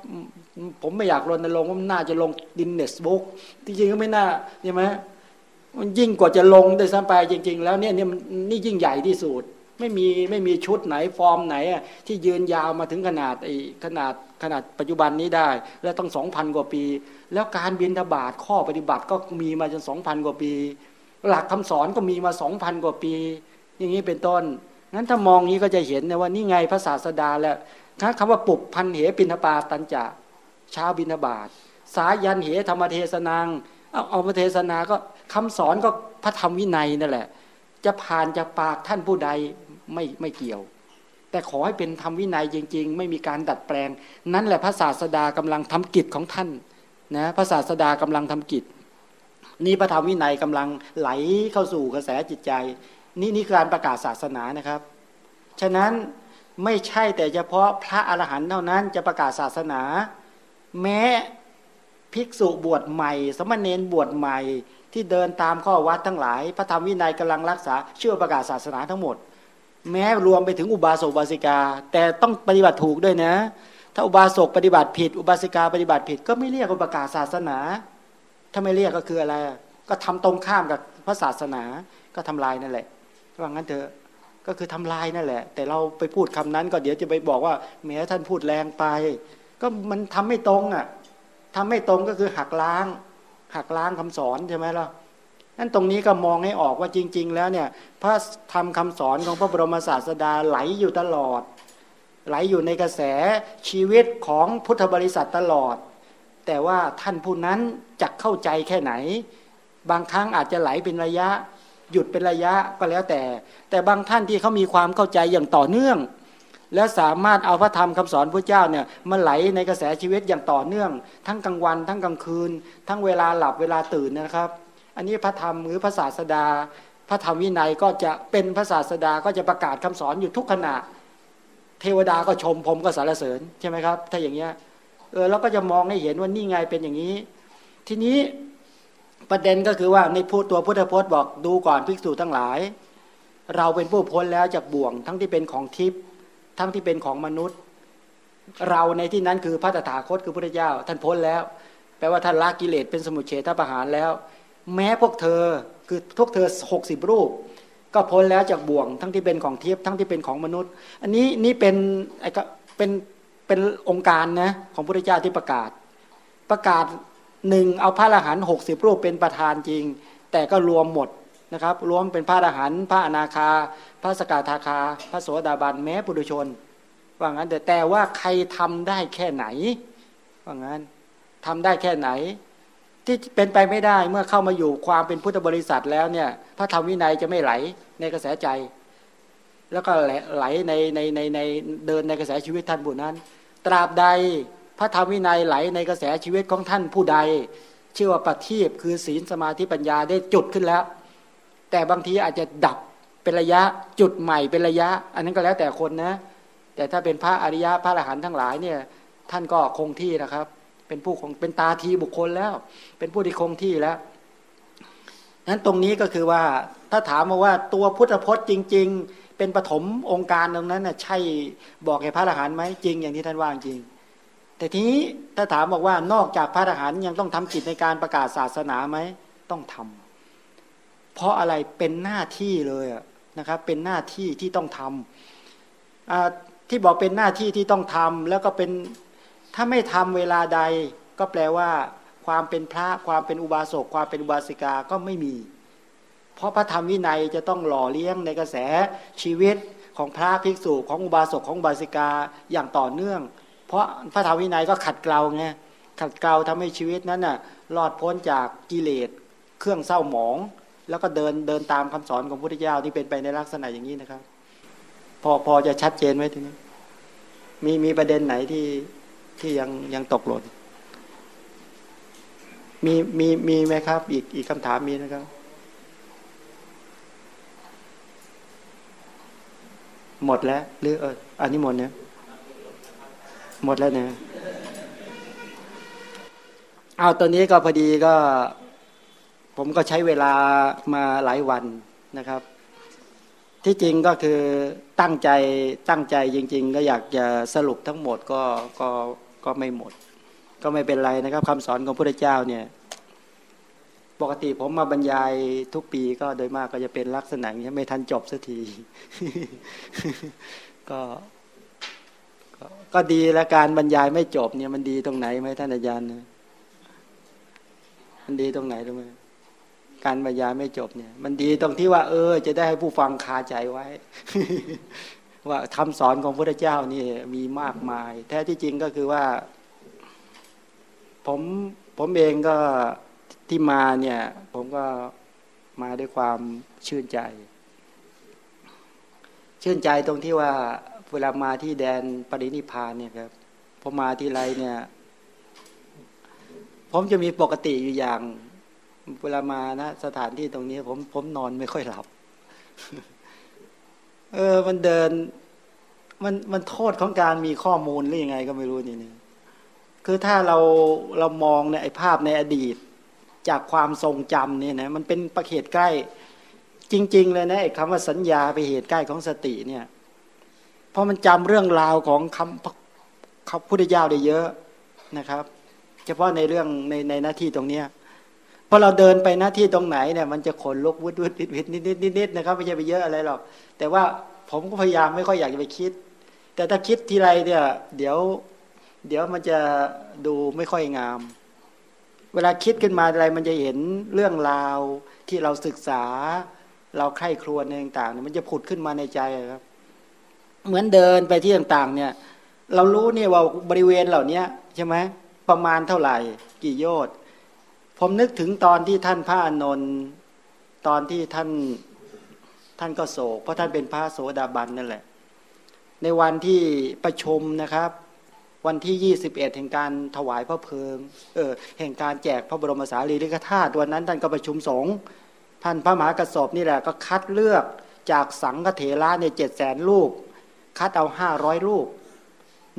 ผมไม่อยากรณรงค์ว่ามันน่าจะลงดินเนสบุ๊กจริงๆก็ไม่น่าใช่ไหมมันยิ่งกว่าจะลงได้ซ้ำไปจริง ๆ แล้วเนี่ยเนี่มันนี่ยิ่งใหญ่ที่สุดไม่มีไม่มีชุดไหนฟอร์มไหนที่ยืนยาวมาถึงขนาดไอ้ขนาดขนาดปัจจุบันนี้ได้ แล้วต้องสองพันกว่าปี แล้วการบินทบาทข้อปฏิบัติก็มีมาจนสองพันกว่าปี หลักคำสอนก็มีมาสองพันกว่าปี อย่างนี้เป็นต้น งั้นถ้ามองนี้ก็จะเห็นนะว่านี่ไงพระศาสดาแล้ว คำว่าปุบพันเหปินทปาตันจะเช้าบินาบาตสายันเหธรรมเทศนางเอาเอามาเทศนาก็คำสอนก็พระธรรมวินัยนั่นแหละ จะผ่านจากปากท่านผู้ใดไม่ไม่เกี่ยว แต่ขอให้เป็นธรรมวินัยจริง ๆ ไม่มีการดัดแปลง นั่นแหละพระศาสดากำลังทำกิจของท่านนะพระศาสดากำลังทำกิจ นี่พระธรรมวินัยกำลังไหลเข้าสู่กระแสจิตใจ นี่นี่การประกาศศาสนานะครับ ฉะนั้น ไม่ใช่แต่เฉพาะพระอรหันต์เท่านั้นจะประกาศศาสนา แม้ภิกษุบวชใหม่ สมณเณรบวชใหม่ ที่เดินตามข้อวัดทั้งหลาย พระธรรมวินัยกำลังรักษาเชื่อประกาศศาสนาทั้งหมด แม้รวมไปถึงอุบาสกบาสิกา แต่ต้องปฏิบัติถูกด้วยนะ ถ้าอุบาสกปฏิบัติผิด อุบาสิกาปฏิบัติผิด ก็ไม่เรียกว่าประกาศศาสนา ถ้าไม่เรียกก็คืออะไร ก็ทำตรงข้ามกับพระศาสนาก็ทำลายนั่นแหละว่างั้นเถอะ ก็คือทำลายนั่นแหละ แต่เราไปพูดคำนั้น ก็เดี๋ยวจะไปบอกว่าแม้ท่านพูดแรงไป ก็มันทำไม่ตรงอะทำไม่ตรงก็คือหักล้าง หักล้างคำสอนใช่ไหมล่ะนั่นตรงนี้ก็มองให้ออกว่าจริง ๆ แล้วเนี่ย พระทำคำสอนของพระบรมศาสดาไหลอยู่ตลอด ไหลอยู่ในกระแสชีวิตของพุทธบริษัทตลอด แต่ว่าท่านผู้นั้นจะเข้าใจแค่ไหน บางครั้งอาจจะไหลเป็นระยะ หยุดเป็นระยะก็แล้วแต่ แต่บางท่านที่เขามีความเข้าใจอย่างต่อเนื่อง แล้วสามารถเอาพระธรรมคำสอนพระเจ้าเนี่ยมาไหลในกระแสชีวิตอย่างต่อเนื่อง ทั้งกลางวัน ทั้งกลางคืน ทั้งเวลาหลับเวลาตื่นนะครับ อันนี้พระธรรมหรือพระศาสดา พระธรรมวินัยก็จะเป็นพระศาสดาก็จะประกาศคำสอนอยู่ทุกขณะ เทวดาก็ชมผมก็สรรเสริญใช่ไหมครับ ถ้าอย่างเงี้ยเออเราก็จะมองให้เห็นว่านี่ไงเป็นอย่างนี้ ทีนี้ ประเด็นก็คือว่าในพูดตัวพุทธพจน์บอกดูก่อนภิกษุทั้งหลาย เราเป็นผู้พ้นแล้วจากบ่วง ทั้งที่เป็นของทิพย์ทั้งที่เป็นของมนุษย์ เราในที่นั้นคือพระตถาคตคือพระเจ้า ท่านพ้นแล้ว แปลว่าท่านละกิเลสเป็นสมุทเฉทประหารแล้ว แม้พวกเธอคือทุกเธอหกสิบรูป ก็พ้นแล้วจากบ่วง ทั้งที่เป็นของทิพย์ทั้งที่เป็นของมนุษย์ อันนี้นี่เป็นไอ้ก็เป็นเป็นองค์การนะของพระเจ้าที่ประกาศประกาศ หนึ่งเอาพระอรหันต์หกสิบรูปเป็นประธานจริง แต่ก็รวมหมดนะครับ รวมเป็นพระอรหันต์พระอนาคา พระสกทาคา พระโสดาบันแม้ปุถุชน ว่างั้นแต่แต่ว่าใครทำได้แค่ไหน ว่างั้นทำได้แค่ไหน ที่เป็นไปไม่ได้เมื่อเข้ามาอยู่ความเป็นพุทธบริษัทแล้วเนี่ย พระธรรมวินัยจะไม่ไหลในกระแสใจ แล้วก็ไหลในในในในเดินในกระแสชีวิตท่านผู้นั้น ตราบใด ระธรรมวินัยไหลในกระแสชีวิตของท่านผู้ใด ชื่อว่าปฏิบคือศีลสมาธิปัญญาได้จุดขึ้นแล้ว แต่บางทีอาจจะดับเป็นระยะจุดใหม่เป็นระยะ อันนั้นก็แล้วแต่คนนะ แต่ถ้าเป็นพระอริยะพระอรหันต์ทั้งหลายเนี่ย ท่านก็คงที่นะครับ เป็นผู้คงเป็นตาทีบุคคลแล้ว เป็นผู้ที่คงที่แล้วนั้นตรงนี้ก็คือว่าถ้าถามมาว่าตัวพุทธพจน์จริง ๆ เป็นปฐมองค์การตรงนั้นน่ะใช่บอกแก่พระอรหันต์ไหมจริงอย่างที่ท่านว่าจริง แต่ทีนี้ถ้าถามบอกว่านอกจากพระอรหันต์ยังต้องทำกิจในการประกาศศาสนาไหมต้องทำเพราะอะไรเป็นหน้าที่เลยนะครับ เป็นหน้าที่ที่ต้องทำที่บอกเป็นหน้าที่ที่ต้องทำแล้วก็เป็นถ้าไม่ทำเวลาใด ก็แปลว่า ความเป็นพระความเป็นอุบาสกความเป็นอุบาสิกาก็ไม่มี เพราะพระธรรมวินัยจะต้องหล่อเลี้ยงในกระแสชีวิตของพระภิกษุของอุบาสกของอุบาสิกาอย่างต่อเนื่อง เพราะพระธรรมวินัยก็ขัดเกลาไงขัดเกลาทำให้ชีวิตนั้นน่ะรอดพ้นจากกิเลสเครื่องเศร้าหมอง แล้วก็เดินเดินตามคำสอนของพระพุทธเจ้าที่เป็นไปในลักษณะอย่างนี้นะครับ พอพอจะชัดเจนไหมทีนี้มีมีประเด็นไหนที่ที่ยังยังตกหล่นมีมีมีไหมครับ อีกอีกคำถามมีนะครับ หมดแล้วหรือเอออันนี้หมดเนี่ย หมดแล้วเนี่ยเอาตัวนี้ก็พอดีก็ ผมก็ใช้เวลามาหลายวันนะครับ ที่จริงก็คือตั้งใจตั้งใจจริง ๆ ก็อยากจะสรุปทั้งหมดก็ก็ก็ไม่หมด ก็ไม่เป็นไรนะครับคำสอนของพระเจ้าเนี่ย ปกติผมมาบรรยายทุกปีก็โดยมากก็จะเป็นลักษณะนี้ไม่ทันจบสักทีก็ ก็ดีและการบรรยายไม่จบเนี่ยมันดีตรงไหนไหมท่านอาจารย์มันดีตรงไหนรู้ไหมการบรรยายไม่จบเนี่ย มันดีตรงที่ว่า เออ จะได้ให้ผู้ฟังคาใจไว้ ว่าคำสอนของพระเจ้านี่มีมากมาย แท้ที่จริงก็คือว่า ผมผมเองก็ที่มาเนี่ย ผมก็มาด้วยความชื่นใจ ชื่นใจตรงที่ว่า เวลามาที่แดนปรินิพานเนี่ยครับพอมาที่ไรเนี่ย ผมจะมีปกติอยู่อย่าง เวลามานะสถานที่ตรงนี้ ผมผมนอนไม่ค่อยหลับ เออ มันเดิน มันมันโทษของการมีข้อมูลหรือยังไงก็ไม่รู้นี่นี่คือถ้าเราเรามองในไอ้ภาพในอดีต จากความทรงจำเนี่ยนะมันเป็นประเหตุใกล้ จริง ๆ เลยนะไอ้คำว่าสัญญาไปเหตุใกล้ของสติเนี่ย เพราะมันจำเรื่องราวของคำคำพุทธเจ้าได้เยอะนะครับ เฉพาะในเรื่องในในหน้าที่ตรงเนี้ยพอเราเดินไปหน้าที่ตรงไหนเนี่ยมันจะขนลุกวุดวุดวิดวิดนิดนิดนิดนิดนะครับไม่ใช่ไปเยอะอะไรหรอก แต่ว่าผมก็พยายามไม่ค่อยอยากจะไปคิด แต่ถ้าคิดทีไรเนี่ย เดี๋ยว เดี๋ยวมันจะดูไม่ค่อยงาม เวลาคิดขึ้นมาอะไรมันจะเห็นเรื่องราวที่เราศึกษา เราใคร่ครวญต่างๆมันจะผุดขึ้นมาในใจครับ เหมือนเดินไปที่ต่างๆ เนี่ย เรารู้เนี่ยว่าบริเวณเหล่านี้ใช่ไหมประมาณเท่าไหร่ กี่โยชน์ผมนึกถึงตอนที่ท่านพระอนนท์ตอนที่ท่านท่านก็โศกเพราะท่านเป็นพระโสดาบันนั่นแหละ ในวันที่ประชุมนะครับ วันที่ 21 แห่งการถวายพระเพลิงเออแห่งการแจกพระบรมสารีริกธาตุวันนั้นท่านก็ประชุมสงฆ์ท่านพระมหากระสอบนี่แหละก็คัดเลือกจากสังฆเถระในเจ็ดแสนลูก คัดเอาห้าร้อยลูก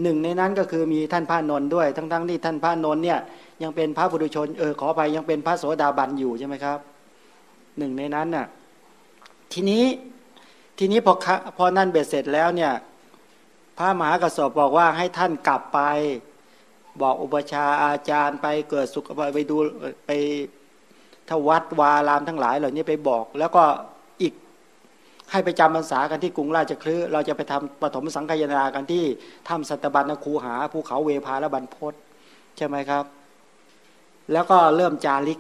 หนึ่งในนั้นก็คือมีท่านพระนนท์ด้วย ทั้งๆที่ท่านพระนนท์เนี่ยยังเป็นพระบุรุชนเออขอไปยังเป็นพระโสดาบันอยู่ใช่ไหมครับหนึ่งในนั้นน่ะทีนี้ทีนี้พอพอนั่นเบ็ดเสร็จแล้วเนี่ยพระมหากระสอบบอกว่าให้ท่านกลับไป บอกอุปชาอาจารย์ไปเกิดสุขไปดูไปทวัดวารามทั้งหลาย เหล่านี้ไปบอก แล้วก็ ให้ไปจำพรรษากันที่กรุงราชคลือเราจะไปทำปฐมสังฆยนากันที่ถ้ำสัตบัญคูหาภูเขาเวพาและบรรพศใช่ไหมครับ แล้วก็เริ่มจาริก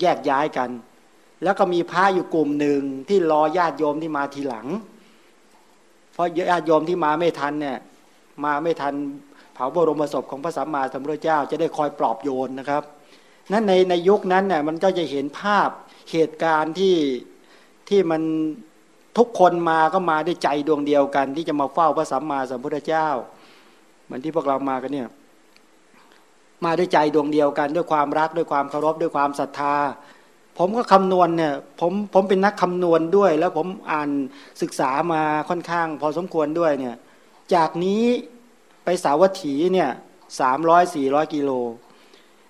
แยกย้ายกัน แล้วก็มีพระอยู่กลุ่มหนึ่งที่รอญาติโยมที่มาทีหลัง เพราะญาติโยมที่มาไม่ทันเนี่ยมาไม่ทันเผาบรมศพของพระสัมมาสัมพุทธเจ้า จะได้คอยปลอบโยนนะครับนั้นในในยุคนั้นเนี่ยมันก็จะเห็นภาพเหตุการณ์ที่ที่มัน ทุกคนมาก็มาด้วยใจดวงเดียวกัน ที่จะมาเฝ้าพระสัมมาสัมพุทธเจ้าเหมือนที่พวกเรามากันเนี่ย มาด้วยใจดวงเดียวกัน ด้วยความรักด้วยความเคารพด้วยความศรัทธา ผมก็คำนวณเนี่ย ผมผมเป็นนักคำนวณด้วย แล้วผมอ่านศึกษามาค่อนข้าง พอสมควรด้วยเนี่ย จากนี้ไปสาวัตถีเนี่ยสามร้อยสี่ร้อยกิโล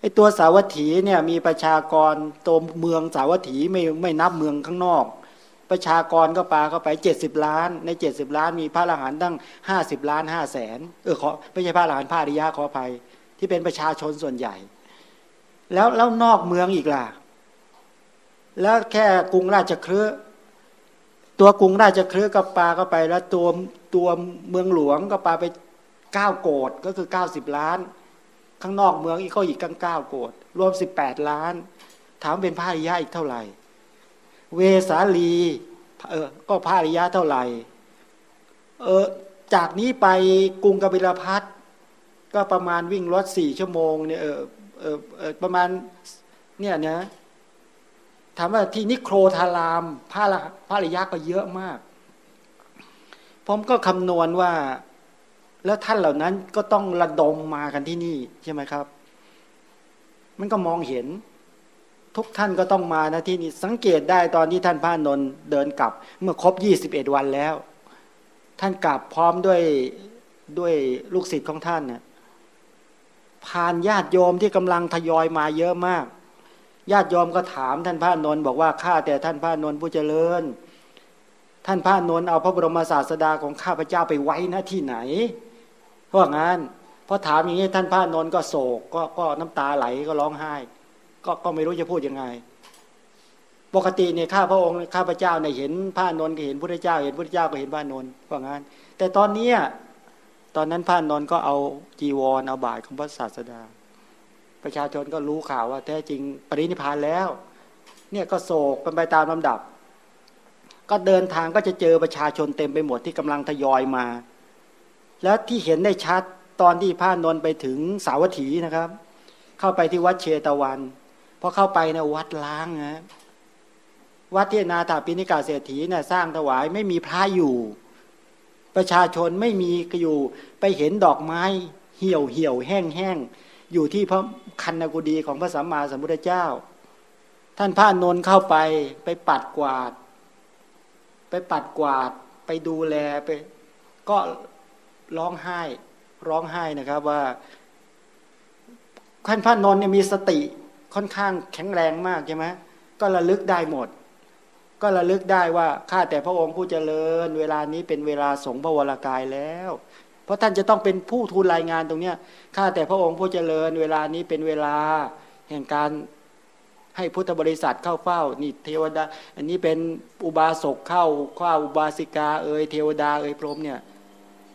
ไอตัวสาวัตถีเนี่ยมีประชากรตัวเมืองสาวัตถีไม่ไม่นับเมืองข้างนอก ประชากรก็ปลาเข้าไปเจ็ดสิบล้าน ในเจ็ดสิบล้านมีพระอรหันต์ตั้งห้าสิบล้านห้าแสนเออขอไม่ใช่พระอรหันต์พระอริยะขออภัย ที่เป็นประชาชนส่วนใหญ่ แล้วแล้วนอกเมืองอีกล่ะ แล้วแค่กรุงราชครืตัวกรุงราชครืก็ปลาเข้าไป แล้วตัวตัวเมืองหลวงก็ปลาไปเก้าโกดก็คือเก้าสิบล้าน ข้างนอกเมืองอีกก็อีกกังเก้าโกดรวมสิบแปดล้าน ถามเป็นพระอริยะอีกเท่าไหร่ เวสาลีเออก็พระอริยะเท่าไหร่ เออจากนี้ไปกรุงกบิลพัทก็ประมาณวิ่งรถสี่ชั่วโมงเนี่ยเออเออเออประมาณเนี่ยนะถามว่าที่นิโครธารามพระพระริยะก็เยอะมาก ผมก็คำนวณว่า แล้วท่านเหล่านั้นก็ต้องระดมมากันที่นี่ใช่ไหมครับ มันก็มองเห็น ทุกท่านก็ต้องมานะที่นี่สังเกตได้ตอนที่ท่านพระนนท์เดินกลับ เมื่อครบยี่สิบเอ็ดวันแล้ว ท่านกลับพร้อมด้วยด้วยลูกศิษย์ของท่านเนี่ยผ่านญาติโยมที่กำลังทยอยมาเยอะมาก ญาติโยมก็ถามท่านพระนนท์บอกว่าข้าแต่ท่านพระนนท์ผู้เจริญ ท่านพระนนท์เอาพระบรมศาสดาของข้าพเจ้าไปไว้นะที่ไหนเพราะงั้นพอถามอย่างนี้ท่านพระนนท์ก็โศกก็ก็น้ำตาไหลก็ร้องไห้ ก็ก็ไม่รู้จะพูดยังไง ปกติเนี่ยข้าพระองค์ข้าพระเจ้าเนี่ยเห็นพระนนท์ก็เห็นพระเจ้า เห็นพระเจ้าก็เห็นพระนนท์เพราะงั้น แต่ตอนนี้ตอนนั้นพระนนท์ก็เอาจีวรเอาบาตรของพระศาสดา ประชาชนก็รู้ข่าวว่า แท้จริงปรินิพานแล้ว เนี่ยก็โศกกันไปตามลำดับ ก็เดินทางก็จะเจอประชาชนเต็มไปหมดที่กำลังทยอยมา แล้วที่เห็นได้ชัดตอนที่พระนนท์ไปถึงสาวัตถีนะครับ เข้าไปที่วัดเชตวัน พอเข้าไปนะวัดล้างนะวัดที่นาถาปิณิกาเศรษฐีเนี่ยสร้างถวายไม่มีพระอยู่ ประชาชนไม่มีก็อยู่ ไปเห็นดอกไม้เหี่ยวเหี่ยวแห้งแห้งอยู่ที่พระคันกุดีของพระสัมมาสัมพุทธเจ้า ท่านพระนนท์เข้าไปไปปัดกวาด ไปปัดกวาด ไปดูแลไป ก็ร้องไห้ ร้องไห้นะครับว่าท่านพระนนท์เนี่ยมีสติ ค่อนข้างแข็งแรงมากใช่ไหมก็ระลึกได้หมด ก็ระลึกได้ว่าข้าแต่พระองค์ผู้เจริญ เวลานี้เป็นเวลาสงพระวรากายแล้ว เพราะท่านจะต้องเป็นผู้ทูลรายงานตรงเนี้ยข้าแต่พระองค์ผู้เจริญ เวลานี้เป็นเวลาแห่งการให้พุทธบริษัทเข้าเฝ้านี่เทวดา อันนี้เป็นอุบาสกเข้าข้าอุบาสิกาเอ่ยเทวดาเอ่ยพรหมเนี่ย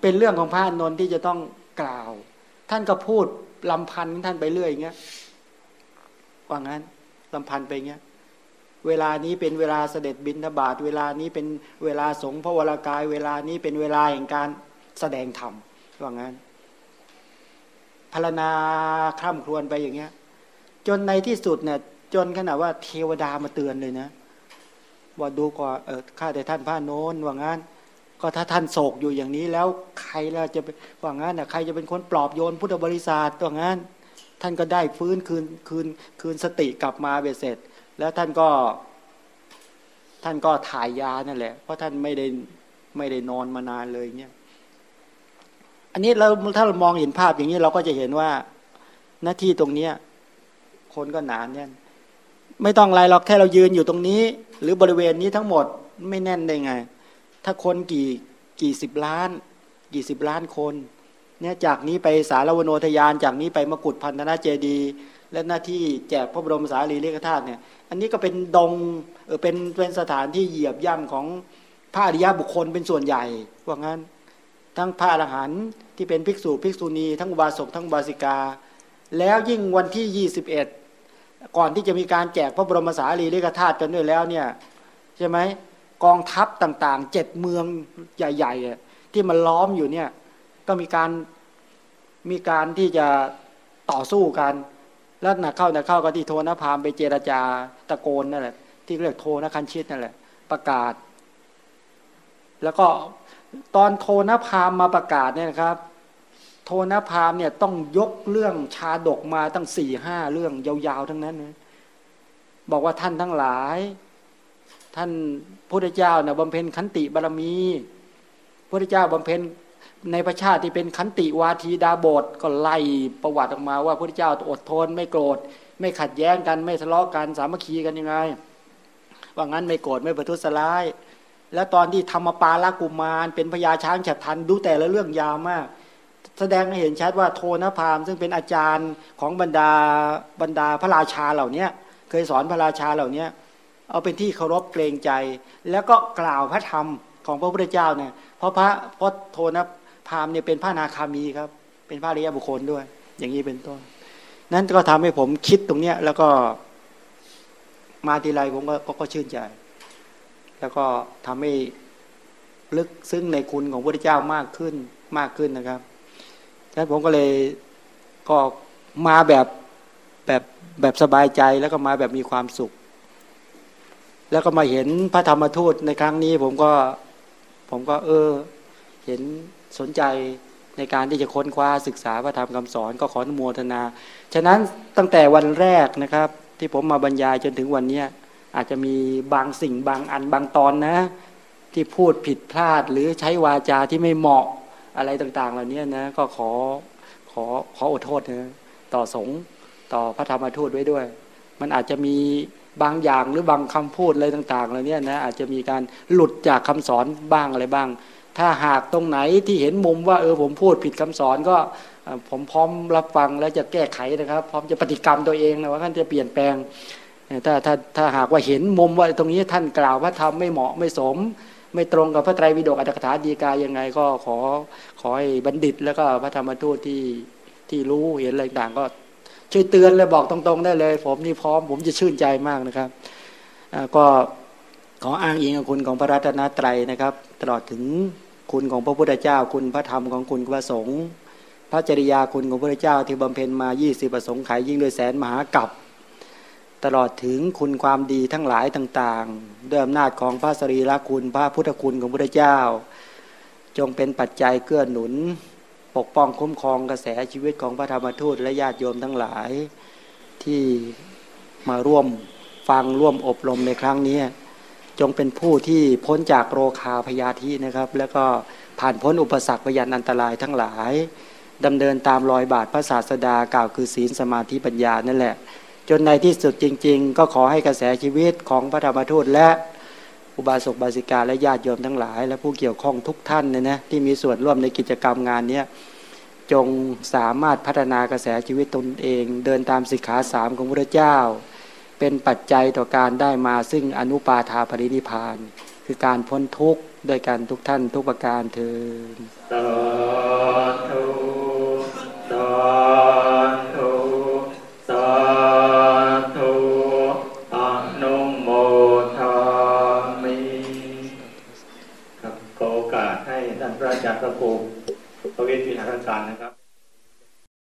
เป็นเรื่องของพระนนท์ที่จะต้องกล่าว ท่านก็พูดลำพันท่านไปเรื่อยอย่างเงี้ย ว่างั้นลำพันไปเงี้ยเวลานี้เป็นเวลาเสด็จบินทบาทเวลานี้เป็นเวลาสงพระวรากาย เวลานี้เป็นเวลาแห่งการแสดงธรรมว่างั้นพารณาคร่ำครวญไปอย่างเงี้ย จนในที่สุดเนี่ยจนขนาดว่าเทวดามาเตือนเลยนะว่าดูก่อนเออข้าแต่ท่านพระโน้นว่างั้น ก็ถ้าท่านโศกอยู่อย่างนี้แล้วใครเราจะว่างั้นนะใครจะเป็นคนปลอบโยนพุทธบริษัทตัวงั้น ท่านก็ได้ฟื้นคืนคืนคืนสติกลับมาเบ็ดเสร็จ แล้วท่านก็ ท่านก็ถ่ายยานั่นแหละ เพราะท่านไม่ได้ไม่ได้นอนมานานเลยเนี่ยอันนี้เราถ้าเรามองเห็นภาพอย่างนี้เราก็จะเห็นว่าหน้าที่ตรงเนี้ยคนก็หนานเนี่ยไม่ต้องอะไรหรอกแค่เรายืนอยู่ตรงนี้ หรือบริเวณนี้ทั้งหมดไม่แน่นได้ไง ถ้าคนกี่กี่สิบล้าน กี่สิบล้านคน เนี่ยจากนี้ไปสารวโนทยาน จากนี้ไปมกุฎพันธนาเจดี และหน้าที่แจกพระบรมสารีริกธาตุเนี่ย อันนี้ก็เป็นดงเออเป็นเป็นสถานที่เหยียบย่ำของพระอริยบุคคลเป็นส่วนใหญ่ว่างั้น ทั้งพระอรหันต์ที่เป็นภิกษุภิกษุณี ทั้งอุบาสกทั้งบาสิกา แล้วยิ่งวันที่ 21 ก่อนที่จะมีการแจกพระบรมสารีริกธาตุกันด้วยแล้วเนี่ยใช่ไหมกองทัพต่างๆเจ็ดเมืองใหญ่ๆที่มันล้อมอยู่เนี่ย มีการมีการที่จะต่อสู้กัน แล้วหนักเข้าหนักเข้าก็ที่โทนพามไปเจรจาตะโกนนั่นแหละที่เรียกโทนคันชิตนั่นแหละ ประกาศ แล้วก็ตอนโทนพามมาประกาศเนี่ยครับ โทนพามเนี่ยต้องยกเรื่องชาดกมาตั้งสี่ห้าเรื่องยาวๆทั้งนั้นนะบอกว่าท่านทั้งหลาย ท่านพระเจ้าเนี่ยบำเพ็ญขันติบารมีพระเจ้าบำเพ็ญ ในประชาติที่เป็นขันติวาทีดาบทก็ไล่ประวัติออกมาว่าพระเจ้าอดทนไม่โกรธ ไม่ขัดแย้งกันไม่ทะเลาะกันสามัคคีกันยังไง ว่างั้นไม่โกรธไม่ประทุษร้าย แล้วตอนที่ธรรมปาลกุมาร เป็นพญาช้างฉับทันดูแต่ละเรื่องยาวมาก แสดงให้เห็นชัดว่าโทนพามซึ่งเป็นอาจารย์ของบรรดาบรรดาพระราชาเหล่านี้เคยสอนพระราชาเหล่านี้เอาเป็นที่เคารพเกรงใจ แล้วก็กล่าวพระธรรมของพระพุทธเจ้าเนี่ยเพราะพระเพราะโทน พามเนี่ยเป็นพระนาคามีครับ เป็นพระริยบุคคลด้วย อย่างนี้เป็นต้น นั้นก็ทำให้ผมคิดตรงเนี้ย แล้วก็มาทีไรผมก็ก็ชื่นใจ แล้วก็ทำให้ลึกซึ้งในคุณของพระเจ้ามากขึ้นมากขึ้นนะครับฉะนั้นผมก็เลยก็มาแบบแบบแบบสบายใจแล้วก็มาแบบมีความสุข แล้วก็มาเห็นพระธรรมทูตในครั้งนี้ ผมก็ผมก็ เออ เห็น สนใจในการที่จะค้นคว้าศึกษาพระธรรมคำสอนก็ขออนุโมทนา ฉะนั้นตั้งแต่วันแรกนะครับ ที่ผมมาบรรยายจนถึงวันนี้อาจจะมีบางสิ่งบางอันบางตอนนะ ที่พูดผิดพลาดหรือใช้วาจาที่ไม่เหมาะอะไรต่างๆ เหล่านี้นะก็ขอขอขออดโทษนะต่อสงต่อพระธรรมทูตไว้ด้วย มันอาจจะมีบางอย่างหรือบางคำพูดอะไรต่างๆเหล่านี้นะอาจจะมีการหลุดจากคำสอนบ้างอะไรบ้าง ถ้าหากตรงไหนที่เห็นมุมว่าเออผมพูดผิดคำสอนก็ผมพร้อมรับฟังแล้วจะแก้ไขนะครับ พร้อมจะปฏิกรรมตัวเองนะว่าท่านจะเปลี่ยนแปลงถ้าถ้าถ้าหากว่าเห็นมุมว่าตรงนี้ท่านกล่าวว่าทำไม่เหมาะไม่สม ไม่ตรงกับพระไตรปิฎกอัตถกถาดีกายังไงก็ขอขอให้บัณฑิต แล้วก็พระธรรมทูตที่ที่รู้เห็นอะไรต่างก็ ช่วยเตือนเลยบอกตรงๆ ได้เลย ผมนี่พร้อมผมจะชื่นใจมากนะครับก็ขออ้างอิงคุณของพระรัตนตรัยนะครับ ตลอดถึงคุณของพระพุทธเจ้า คุณพระธรรมของคุณพระสงฆ์พระจริยาคุณของพระพุทธเจ้าที่บำเพ็ญมา 20 ประสงค์ขายยิ่งโดยแสนมหากับตลอดถึงคุณความดีทั้งหลายต่างๆด้วยอำนาจของพระสรีระคุณพระพุทธคุณของพระพุทธเจ้า จงเป็นปัจจัยเกื้อหนุน ปกป้องคุ้มครองกระแสชีวิตของพระธรรมทูตและญาติโยมทั้งหลายที่มาร่วมฟังร่วมอบรมในครั้งนี้ จงเป็นผู้ที่พ้นจากโรคาพยาธินะครับ แล้วก็ผ่านพ้นอุปสรรคพยันอันตรายทั้งหลายดำเนินตามรอยบาทพระศาสดากล่าวคือศีลสมาธิปัญญานั่นแหละ จนในที่สุดจริง ๆ ก็ขอให้กระแสชีวิตของพระธรรมทูตและอุบาสกบาสิกาและญาติโยมทั้งหลาย และผู้เกี่ยวข้องทุกท่านเนี่ยนะที่มีส่วนร่วมในกิจกรรมงานนี้จงสามารถพัฒนากระแสชีวิตตนเอง เดินตามสิกขาสามของพระเจ้า เป็นปัจจัยต่อการได้มาซึ่งอนุปาทาปรินิพาน คือการพ้นทุกข์โดยการทุกท่านทุกประการเถิดสาธุสาจาธุอนุโมทามิครับขอโอกาสให้ท่านพระครูพระเวทวิหารการนะครับ